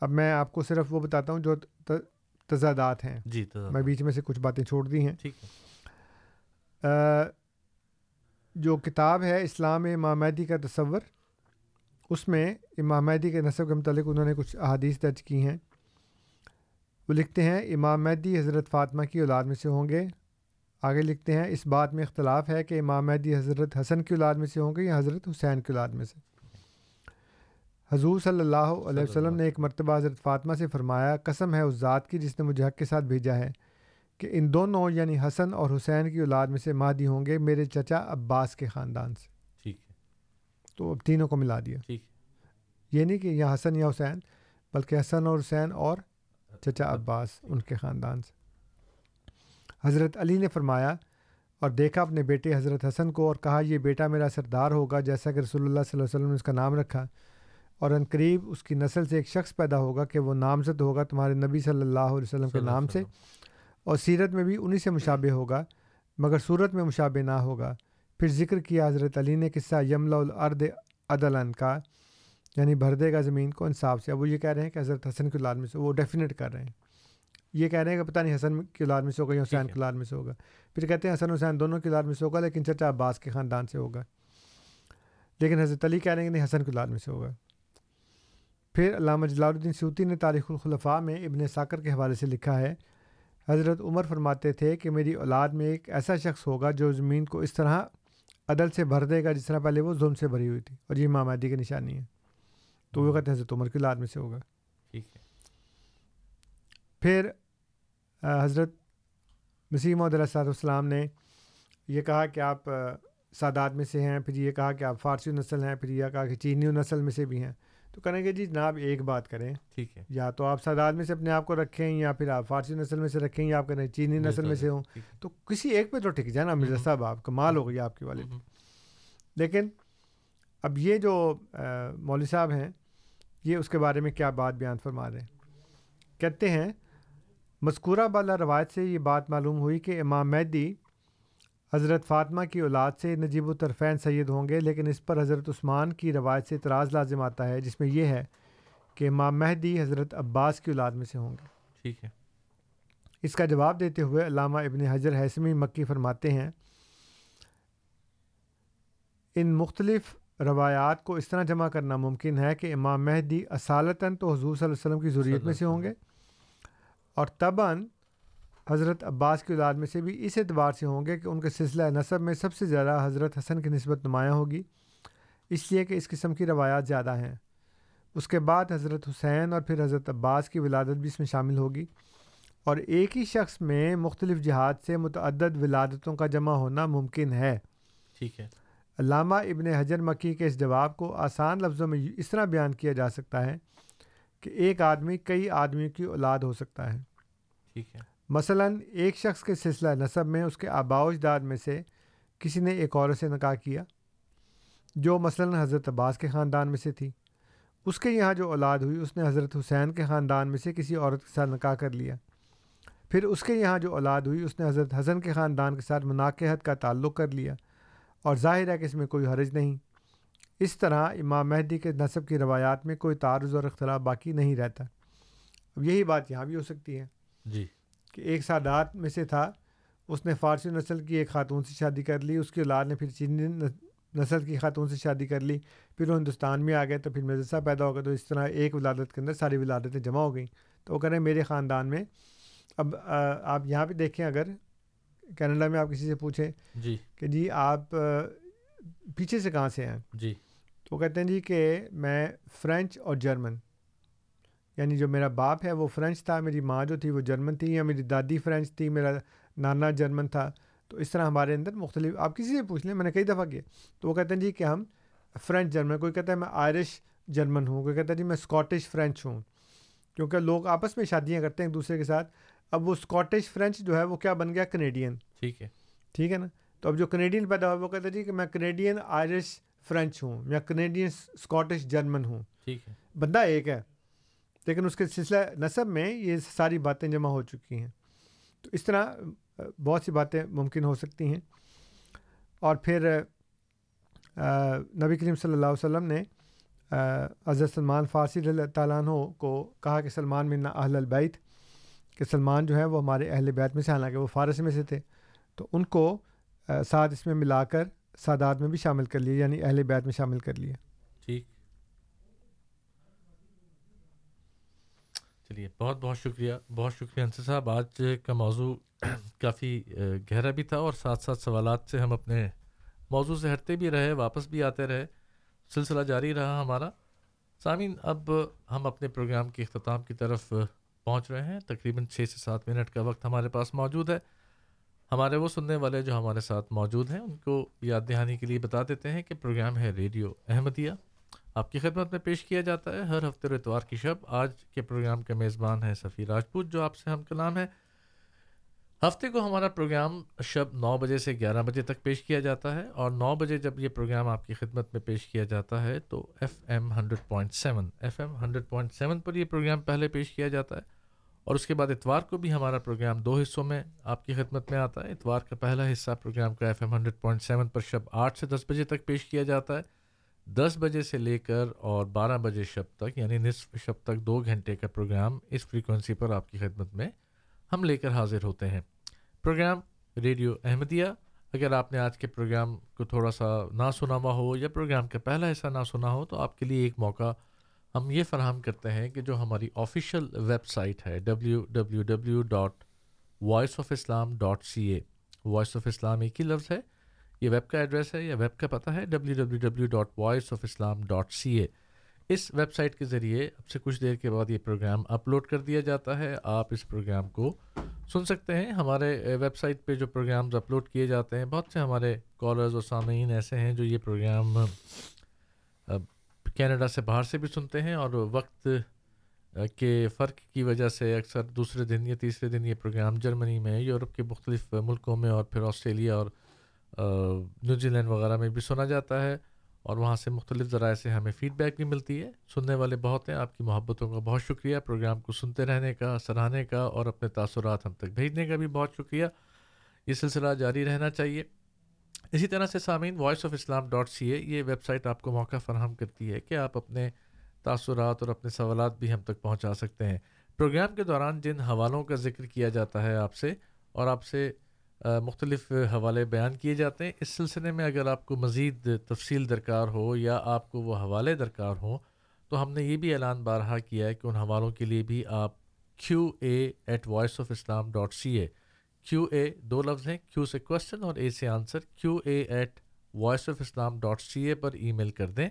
اب میں آپ کو صرف وہ بتاتا ہوں جو تضادات ہیں جی میں بیچ میں سے کچھ باتیں چھوڑ دی ہیں جو کتاب ہے اسلام مہدی کا تصور اس میں امام مہدی کے نصب کے متعلق انہوں نے کچھ احادیث درج کی ہیں وہ لکھتے ہیں امام مہدی حضرت فاطمہ کی اولاد میں سے ہوں گے آگے لکھتے ہیں اس بات میں اختلاف ہے کہ امام مہدی حضرت حسن کی اولاد میں سے ہوں گے یا حضرت حسین کی اولاد میں سے حضور صلی اللہ علیہ وسلم نے ایک مرتبہ حضرت فاطمہ سے فرمایا قسم ہے اس ذات کی جس نے مجھے حق کے ساتھ بھیجا ہے کہ ان دونوں یعنی حسن اور حسین کی اولاد میں سے مادی ہوں گے میرے چچا عباس کے خاندان سے تو اب تینوں کو ملا دیا یہ نہیں یعنی کہ یا حسن یا حسین بلکہ حسن اور حسین اور چچا عباس ان کے خاندان سے حضرت علی نے فرمایا اور دیکھا اپنے بیٹے حضرت حسن کو اور کہا یہ بیٹا میرا سردار ہوگا جیسا کہ رسول اللہ صلی اللہ علیہ وسلم نے اس کا نام رکھا اور ان قریب اس کی نسل سے ایک شخص پیدا ہوگا کہ وہ نامزد ہوگا تمہارے نبی صلی اللہ علیہ وسلم کے نام سے اور سیرت میں بھی انہی سے مشابہ ہوگا مگر صورت میں مشابہ نہ ہوگا پھر ذکر کیا حضرت علی نے قصہ یملا الارض عدلن کا یعنی بھر دے گا زمین کو انصاف سے اب وہ یہ کہہ رہے ہیں کہ حضرت حسن کی اولاد میں سے وہ ڈیفینیٹ کر رہے ہیں یہ کہہ رہے ہیں کہ پتہ نہیں حسن کی اولاد میں سے ہوگا یا حسین کی اولاد میں سے ہوگا پھر کہتے ہیں حسن حسین دونوں کی اولاد میں سے ہوگا لیکن چچا عباس کے خاندان سے ہوگا لیکن حضرت علی کہہ رہے ہیں کہ نہیں حسن کی اولاد میں سے ہوگا پھر علامہ جلال الدین سیوتی نے تاریخ الخلفاء میں ابن ساکر کے حوالے سے لکھا ہے حضرت عمر فرماتے تھے کہ میری اولاد میں ایک ایسا شخص ہوگا جو زمین کو اس طرح عدل سے بھر دے گا جس طرح پہلے وہ ظلم سے بھری ہوئی تھی اور یہ امام مہدی کی نشانی ہے تو وہ ہاں۔ کہتے ہیں حضرت عمر کی لاد میں سے ہوگا ٹھیک ہے پھر حضرت مسیم عداد والسلام نے یہ کہا کہ آپ سادات میں سے ہیں پھر یہ کہا کہ آپ فارسی نسل ہیں پھر یہ کہا کہ چینی نسل میں سے بھی ہیں تو کہیں گے جی جناب ایک بات کریں ٹھیک ہے یا تو آپ سادات میں سے اپنے آپ کو رکھیں یا پھر آپ فارسی نسل میں سے رکھیں یا آپ کہیں چینی نسل میں سے ہوں تو کسی ایک پہ تو ٹھیک جائے نا مرزا صاحب آپ کمال ہو گئی آپ کے والد لیکن اب یہ جو مولوی صاحب ہیں یہ اس کے بارے میں کیا بات بیان فرما رہے ہیں کہتے ہیں مذکورہ بالا روایت سے یہ بات معلوم ہوئی کہ امام میدی حضرت فاطمہ کی اولاد سے نجیب الطرفین سید ہوں گے لیکن اس پر حضرت عثمان کی روایت سے اعتراض لازم آتا ہے جس میں یہ ہے کہ امام مہدی حضرت عباس کی اولاد میں سے ہوں گے ٹھیک ہے اس کا جواب دیتے ہوئے علامہ ابن حضر حسمی مکی فرماتے ہیں ان مختلف روایات کو اس طرح جمع کرنا ممکن ہے کہ امام مہدی اصالتاً تو حضور صلی اللہ علیہ وسلم کی ضروریت میں سے ہوں گے اور تباً حضرت عباس کی اولاد میں سے بھی اس اعتبار سے ہوں گے کہ ان کے سلسلہ نصب میں سب سے زیادہ حضرت حسن کی نسبت نمایاں ہوگی اس لیے کہ اس قسم کی روایات زیادہ ہیں اس کے بعد حضرت حسین اور پھر حضرت عباس کی ولادت بھی اس میں شامل ہوگی اور ایک ہی شخص میں مختلف جہاد سے متعدد ولادتوں کا جمع ہونا ممکن ہے ٹھیک ہے علامہ ابن حجر مکی کے اس جواب کو آسان لفظوں میں اس طرح بیان کیا جا سکتا ہے کہ ایک آدمی کئی آدمیوں کی اولاد ہو سکتا ہے ٹھیک ہے مثلا ایک شخص کے سلسلہ نصب میں اس کے آبا اجداد میں سے کسی نے ایک عورت سے نکاح کیا جو مثلا حضرت عباس کے خاندان میں سے تھی اس کے یہاں جو اولاد ہوئی اس نے حضرت حسین کے خاندان میں سے کسی عورت کے ساتھ نکاح کر لیا پھر اس کے یہاں جو اولاد ہوئی اس نے حضرت حسن کے خاندان کے ساتھ مناقحت کا تعلق کر لیا اور ظاہر ہے کہ اس میں کوئی حرج نہیں اس طرح امام مہدی کے نصب کی روایات میں کوئی تعارض اور اختلاف باقی نہیں رہتا یہی بات یہاں بھی ہو سکتی ہے جی کہ ایک سادات میں سے تھا اس نے فارسی نسل کی ایک خاتون سے شادی کر لی اس کی اولاد نے پھر چینی نسل کی خاتون سے شادی کر لی پھر وہ ہندوستان میں آ گئے تو پھر مدرسہ پیدا ہو گیا تو اس طرح ایک ولادت کے اندر ساری ولادتیں جمع ہو گئیں تو وہ کہہ رہے ہیں میرے خاندان میں اب آپ یہاں پہ دیکھیں اگر کینیڈا میں آپ کسی سے پوچھیں جی کہ جی آپ پیچھے سے کہاں سے ہیں جی تو وہ کہتے ہیں جی کہ میں فرینچ اور جرمن یعنی جو میرا باپ ہے وہ فرینچ تھا میری ماں جو تھی وہ جرمن تھی یا میری دادی فرینچ تھی میرا نانا جرمن تھا تو اس طرح ہمارے اندر مختلف آپ کسی سے پوچھ لیں میں نے کئی دفعہ کیا تو وہ کہتے ہیں جی کہ ہم فرینچ جرمن کوئی کہتا ہے میں آئرش جرمن ہوں کوئی کہتا ہے جی میں اسکاٹش فرینچ ہوں کیونکہ لوگ آپس میں شادیاں کرتے ہیں ایک دوسرے کے ساتھ اب وہ اسکاٹش فرینچ جو ہے وہ کیا بن گیا کنیڈین ٹھیک ہے ٹھیک ہے نا تو اب جو کنیڈین پیدا ہوا وہ کہتا ہے جی کہ میں کنیڈین آئرش فرینچ ہوں یا کنیڈین اسکاٹش جرمن ہوں ٹھیک ہے بندہ ایک ہے لیکن اس کے سلسلہ نصب میں یہ ساری باتیں جمع ہو چکی ہیں تو اس طرح بہت سی باتیں ممکن ہو سکتی ہیں اور پھر نبی کریم صلی اللہ علیہ وسلم نے عزر سلمان فارسی تعالیٰ عنہ کو کہا کہ سلمان منا اہل البیت کہ سلمان جو ہے وہ ہمارے اہل بیت میں سے حالانکہ وہ فارس میں سے تھے تو ان کو ساتھ اس میں ملا کر سادات میں بھی شامل کر لیے یعنی اہل بیت میں شامل کر لیے چلیے بہت بہت شکریہ بہت شکریہ انصر صاحب آج کا موضوع کافی گہرا بھی تھا اور ساتھ ساتھ سوالات سے ہم اپنے موضوع سے ہٹتے بھی رہے واپس بھی آتے رہے سلسلہ جاری رہا ہمارا سامعین اب ہم اپنے پروگرام کے اختتام کی طرف پہنچ رہے ہیں تقریباً چھ سے سات منٹ کا وقت ہمارے پاس موجود ہے ہمارے وہ سننے والے جو ہمارے ساتھ موجود ہیں ان کو یاد دہانی کے لیے بتا دیتے ہیں کہ پروگرام ہے ریڈیو احمدیہ آپ کی خدمت میں پیش کیا جاتا ہے ہر ہفتے اور اتوار کی شب آج کے پروگرام کے میزبان ہیں سفیر راجپوت جو آپ سے ہم کلام ہے ہفتے کو ہمارا پروگرام شب نو بجے سے گیارہ بجے تک پیش کیا جاتا ہے اور نو بجے جب یہ پروگرام آپ کی خدمت میں پیش کیا جاتا ہے تو F M hundred point seven F M hundred point seven پر یہ پروگرام پہلے پیش کیا جاتا ہے اور اس کے بعد اتوار کو بھی ہمارا پروگرام دو حصوں میں آپ کی خدمت میں آتا ہے اتوار کا پہلا حصہ پروگرام کا F M hundred point seven پر شب آٹھ سے دس بجے تک پیش کیا جاتا ہے دس بجے سے لے کر اور بارہ بجے شب تک یعنی نصف شب تک دو گھنٹے کا پروگرام اس فریکوینسی پر آپ کی خدمت میں ہم لے کر حاضر ہوتے ہیں پروگرام ریڈیو احمدیہ اگر آپ نے آج کے پروگرام کو تھوڑا سا نہ سنا ہوا ہو یا پروگرام کا پہلا حصہ نہ سنا ہو تو آپ کے لیے ایک موقع ہم یہ فراہم کرتے ہیں کہ جو ہماری آفیشیل ویب سائٹ ہے W W W dot voice of Islam dot C A voice of Islam ایک ہی لفظ ہے یہ ویب کا ایڈریس ہے یا ویب کا پتہ ہے W W W dot voice of Islam dot C A us web site کے ذریعے اب سے کچھ دیر کے بعد یہ پروگرام اپلوڈ کر دیا جاتا ہے آپ اس پروگرام کو سن سکتے ہیں ہمارے ویب سائٹ پہ جو پروگرامز اپلوڈ کیے جاتے ہیں بہت سے ہمارے کالرز اور سامعین ایسے ہیں جو یہ پروگرام کینیڈا سے باہر سے بھی سنتے ہیں اور وقت کے فرق کی وجہ سے اکثر دوسرے دن یا تیسرے دن یہ پروگرام جرمنی میں یورپ کے مختلف ملکوں میں اور پھر آسٹریلیا اور نیوزی لینڈ وغیرہ میں بھی سنا جاتا ہے اور وہاں سے مختلف ذرائع سے ہمیں فیڈ بیک بھی ملتی ہے سننے والے بہت ہیں آپ کی محبتوں کا بہت شکریہ پروگرام کو سنتے رہنے کا سراہنے کا اور اپنے تاثرات ہم تک بھیجنے کا بھی بہت شکریہ یہ سلسلہ جاری رہنا چاہیے اسی طرح سے سامعین voice of Islam dot C A یہ ویب سائٹ آپ کو موقع فراہم کرتی ہے کہ آپ اپنے تاثرات اور اپنے سوالات بھی ہم تک پہنچا سکتے ہیں پروگرام کے دوران جن حوالوں کا ذکر کیا جاتا ہے آپ سے اور آپ سے مختلف حوالے بیان کیے جاتے ہیں اس سلسلے میں اگر آپ کو مزید تفصیل درکار ہو یا آپ کو وہ حوالے درکار ہوں تو ہم نے یہ بھی اعلان بارہا کیا ہے کہ ان حوالوں کے لیے بھی آپ Q A at voice of Islam dot C A Q A دو لفظ ہیں کیو سے کوشچن اور اے سے answer Q A at voice of Islam dot C A per email کر دیں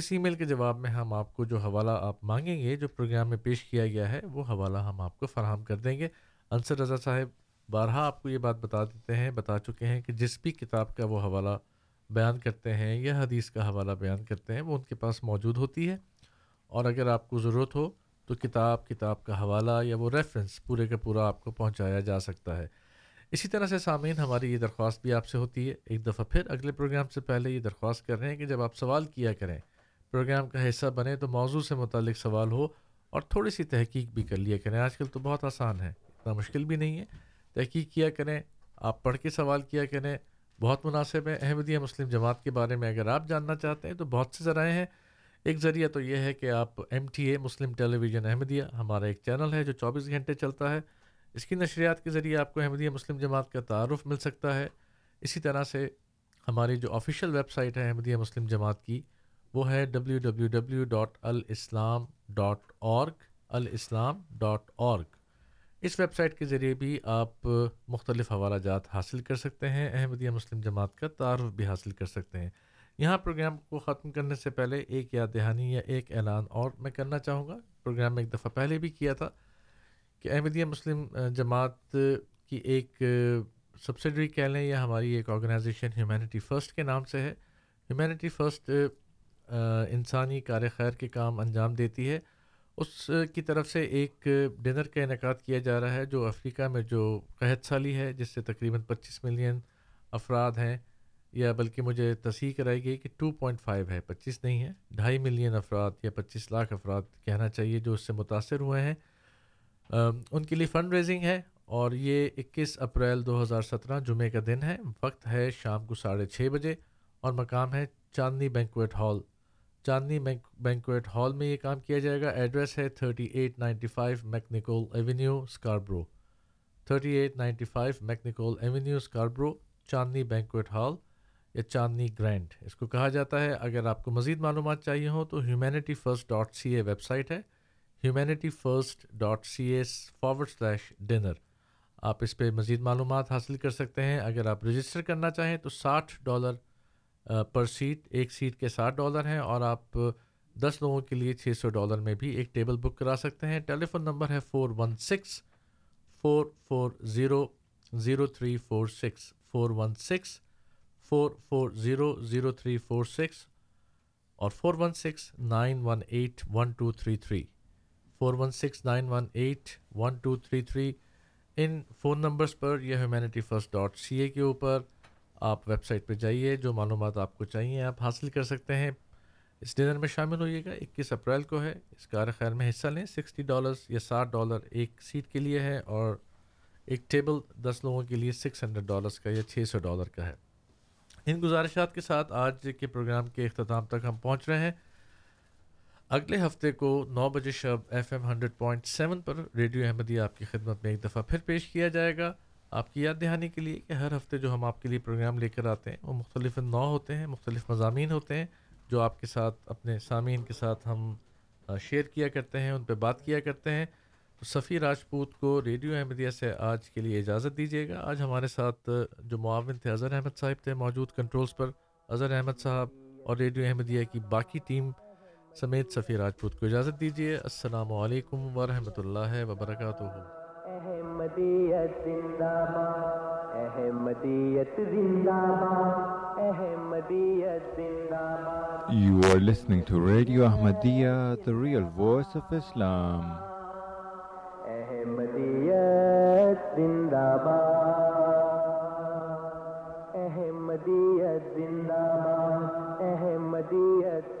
اس ای میل کے جواب میں ہم آپ کو جو حوالہ آپ مانگیں گے جو پروگرام میں پیش کیا گیا ہے وہ حوالہ ہم آپ کو فراہم کر دیں گے انصر رضا صاحب بارہا آپ کو یہ بات بتا دیتے ہیں بتا چکے ہیں کہ جس بھی کتاب کا وہ حوالہ بیان کرتے ہیں یا حدیث کا حوالہ بیان کرتے ہیں وہ ان کے پاس موجود ہوتی ہے اور اگر آپ کو ضرورت ہو تو کتاب کتاب کا حوالہ یا وہ ریفرنس پورے کا پورا آپ کو پہنچایا جا سکتا ہے اسی طرح سے سامعین ہماری یہ درخواست بھی آپ سے ہوتی ہے ایک دفعہ پھر اگلے پروگرام سے پہلے یہ درخواست کر رہے ہیں کہ جب آپ سوال کیا کریں پروگرام کا حصہ بنے تو موضوع سے متعلق سوال ہو اور تھوڑی سی تحقیق بھی کر لیا کریں آج کل تو بہت آسان ہے اتنا مشکل بھی نہیں ہے تحقیق کیا کریں آپ پڑھ کے سوال کیا کریں بہت مناسب ہے احمدیہ مسلم جماعت کے بارے میں اگر آپ جاننا چاہتے ہیں تو بہت سے ذرائع ہیں ایک ذریعہ تو یہ ہے کہ آپ M T A Muslim television Ahmadiyya ہمارا ایک چینل ہے جو چوبیس گھنٹے چلتا ہے اس کی نشریات کے ذریعے آپ کو احمدیہ مسلم جماعت کا تعارف مل سکتا ہے اسی طرح سے ہماری جو آفیشیل ویب سائٹ ہے احمدیہ مسلم جماعت کی وہ ہے W W W dot alislam dot alislam dot اس ویب سائٹ کے ذریعے بھی آپ مختلف حوالہ جات حاصل کر سکتے ہیں احمدیہ مسلم جماعت کا تعارف بھی حاصل کر سکتے ہیں یہاں پروگرام کو ختم کرنے سے پہلے ایک یاد دہانی یا ایک اعلان اور میں کرنا چاہوں گا پروگرام میں ایک دفعہ پہلے بھی کیا تھا کہ احمدیہ مسلم جماعت کی ایک سبسڈری کہہ لیں یا ہماری ایک آرگنائزیشن ہیومینٹی فرسٹ کے نام سے ہے ہیومینٹی فرسٹ انسانی کار خیر کے کام انجام دیتی ہے اس کی طرف سے ایک ڈنر کا انعقاد کیا جا رہا ہے جو افریقہ میں جو قحط سالی ہے جس سے تقریباً پچیس ملین افراد ہیں یا بلکہ مجھے تصحیح کرائی گئی کہ ٹو پوائنٹ فائیو ہے پچیس نہیں ہے ڈھائی ملین افراد یا پچیس لاکھ افراد کہنا چاہیے جو اس سے متاثر ہوئے ہیں ان کے لیے فنڈ ریزنگ ہے اور یہ اکیس اپریل دو ہزار سترہ جمعے کا دن ہے وقت ہے شام کو ساڑھے چھ بجے اور مقام ہے Chandni banquet hall Chandni banquet hall میں یہ کام کیا جائے گا ایڈریس ہے thirty eight ninety five McNicoll avenue Scarborough thirty eight ninety five McNicoll avenue Scarborough Chandni banquet hall یا چاندنی گرینڈ اس کو کہا جاتا ہے اگر آپ کو مزید معلومات چاہیے ہوں تو humanity first dot C A website ہے humanity first dot C A forward slash dinner آپ اس پہ مزید معلومات حاصل کر سکتے ہیں اگر آپ رجسٹر کرنا چاہیں تو ساٹھ ڈالر پر سیٹ ایک سیٹ کے ساٹھ ڈالر ہیں اور آپ دس لوگوں کے لیے چھ سو ڈالر میں بھی ایک ٹیبل بک کرا سکتے ہیں ٹیلی فون نمبر ہے four one six four four zero zero three four six four one six four four zero zero three four six اور four one six nine one eight one two three three four one six nine one eight one two three three ان phone numbers پر یا humanity first dot C A کے اوپر آپ web site پہ جائیے جو معلومات آپ کو چاہیے آپ حاصل کر سکتے ہیں اس ڈنر میں شامل ہوئیے گا اکیس اپریل کو ہے اس کار خیر میں حصہ لیں سکسٹی ڈالرس یا ساٹھ ڈالر ایک سیٹ کے لیے ہے اور ایک ٹیبل دس لوگوں کے لیے سکس ہنڈریڈ ڈالرس کا یا چھ سو ڈالر کا ہے ان گزارشات کے ساتھ آج کے پروگرام کے اختتام تک ہم پہنچ رہے ہیں اگلے ہفتے کو نو بجے شب F M hundred point seven پر ریڈیو احمدیہ آپ کی خدمت میں ایک دفعہ پھر پیش کیا جائے گا آپ کی یاد دہانی کے لیے کہ ہر ہفتے جو ہم آپ کے لیے پروگرام لے کر آتے ہیں وہ مختلف نو نوع ہوتے ہیں مختلف مضامین ہوتے ہیں جو آپ کے ساتھ اپنے سامعین کے ساتھ ہم شیئر کیا کرتے ہیں ان پہ بات کیا کرتے ہیں تو صفی راجپوت کو ریڈیو احمدیہ سے آج کے لیے اجازت دیجیے گا آج ہمارے ساتھ جو معاون تھے اظہر احمد صاحب تھے موجود کنٹرولز پر اظہر احمد صاحب اور ریڈیو احمدیہ کی باقی ٹیم سمیت صفی راجپوت کو اجازت دیجیے السلام علیکم ورحمۃ اللہ وبرکاتہ احمدیت زندہ احمدیت زندہ زندہ احمدیت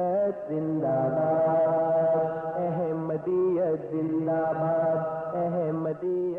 احمدیت زندہ باد باد احمدیت زندہ احمدیت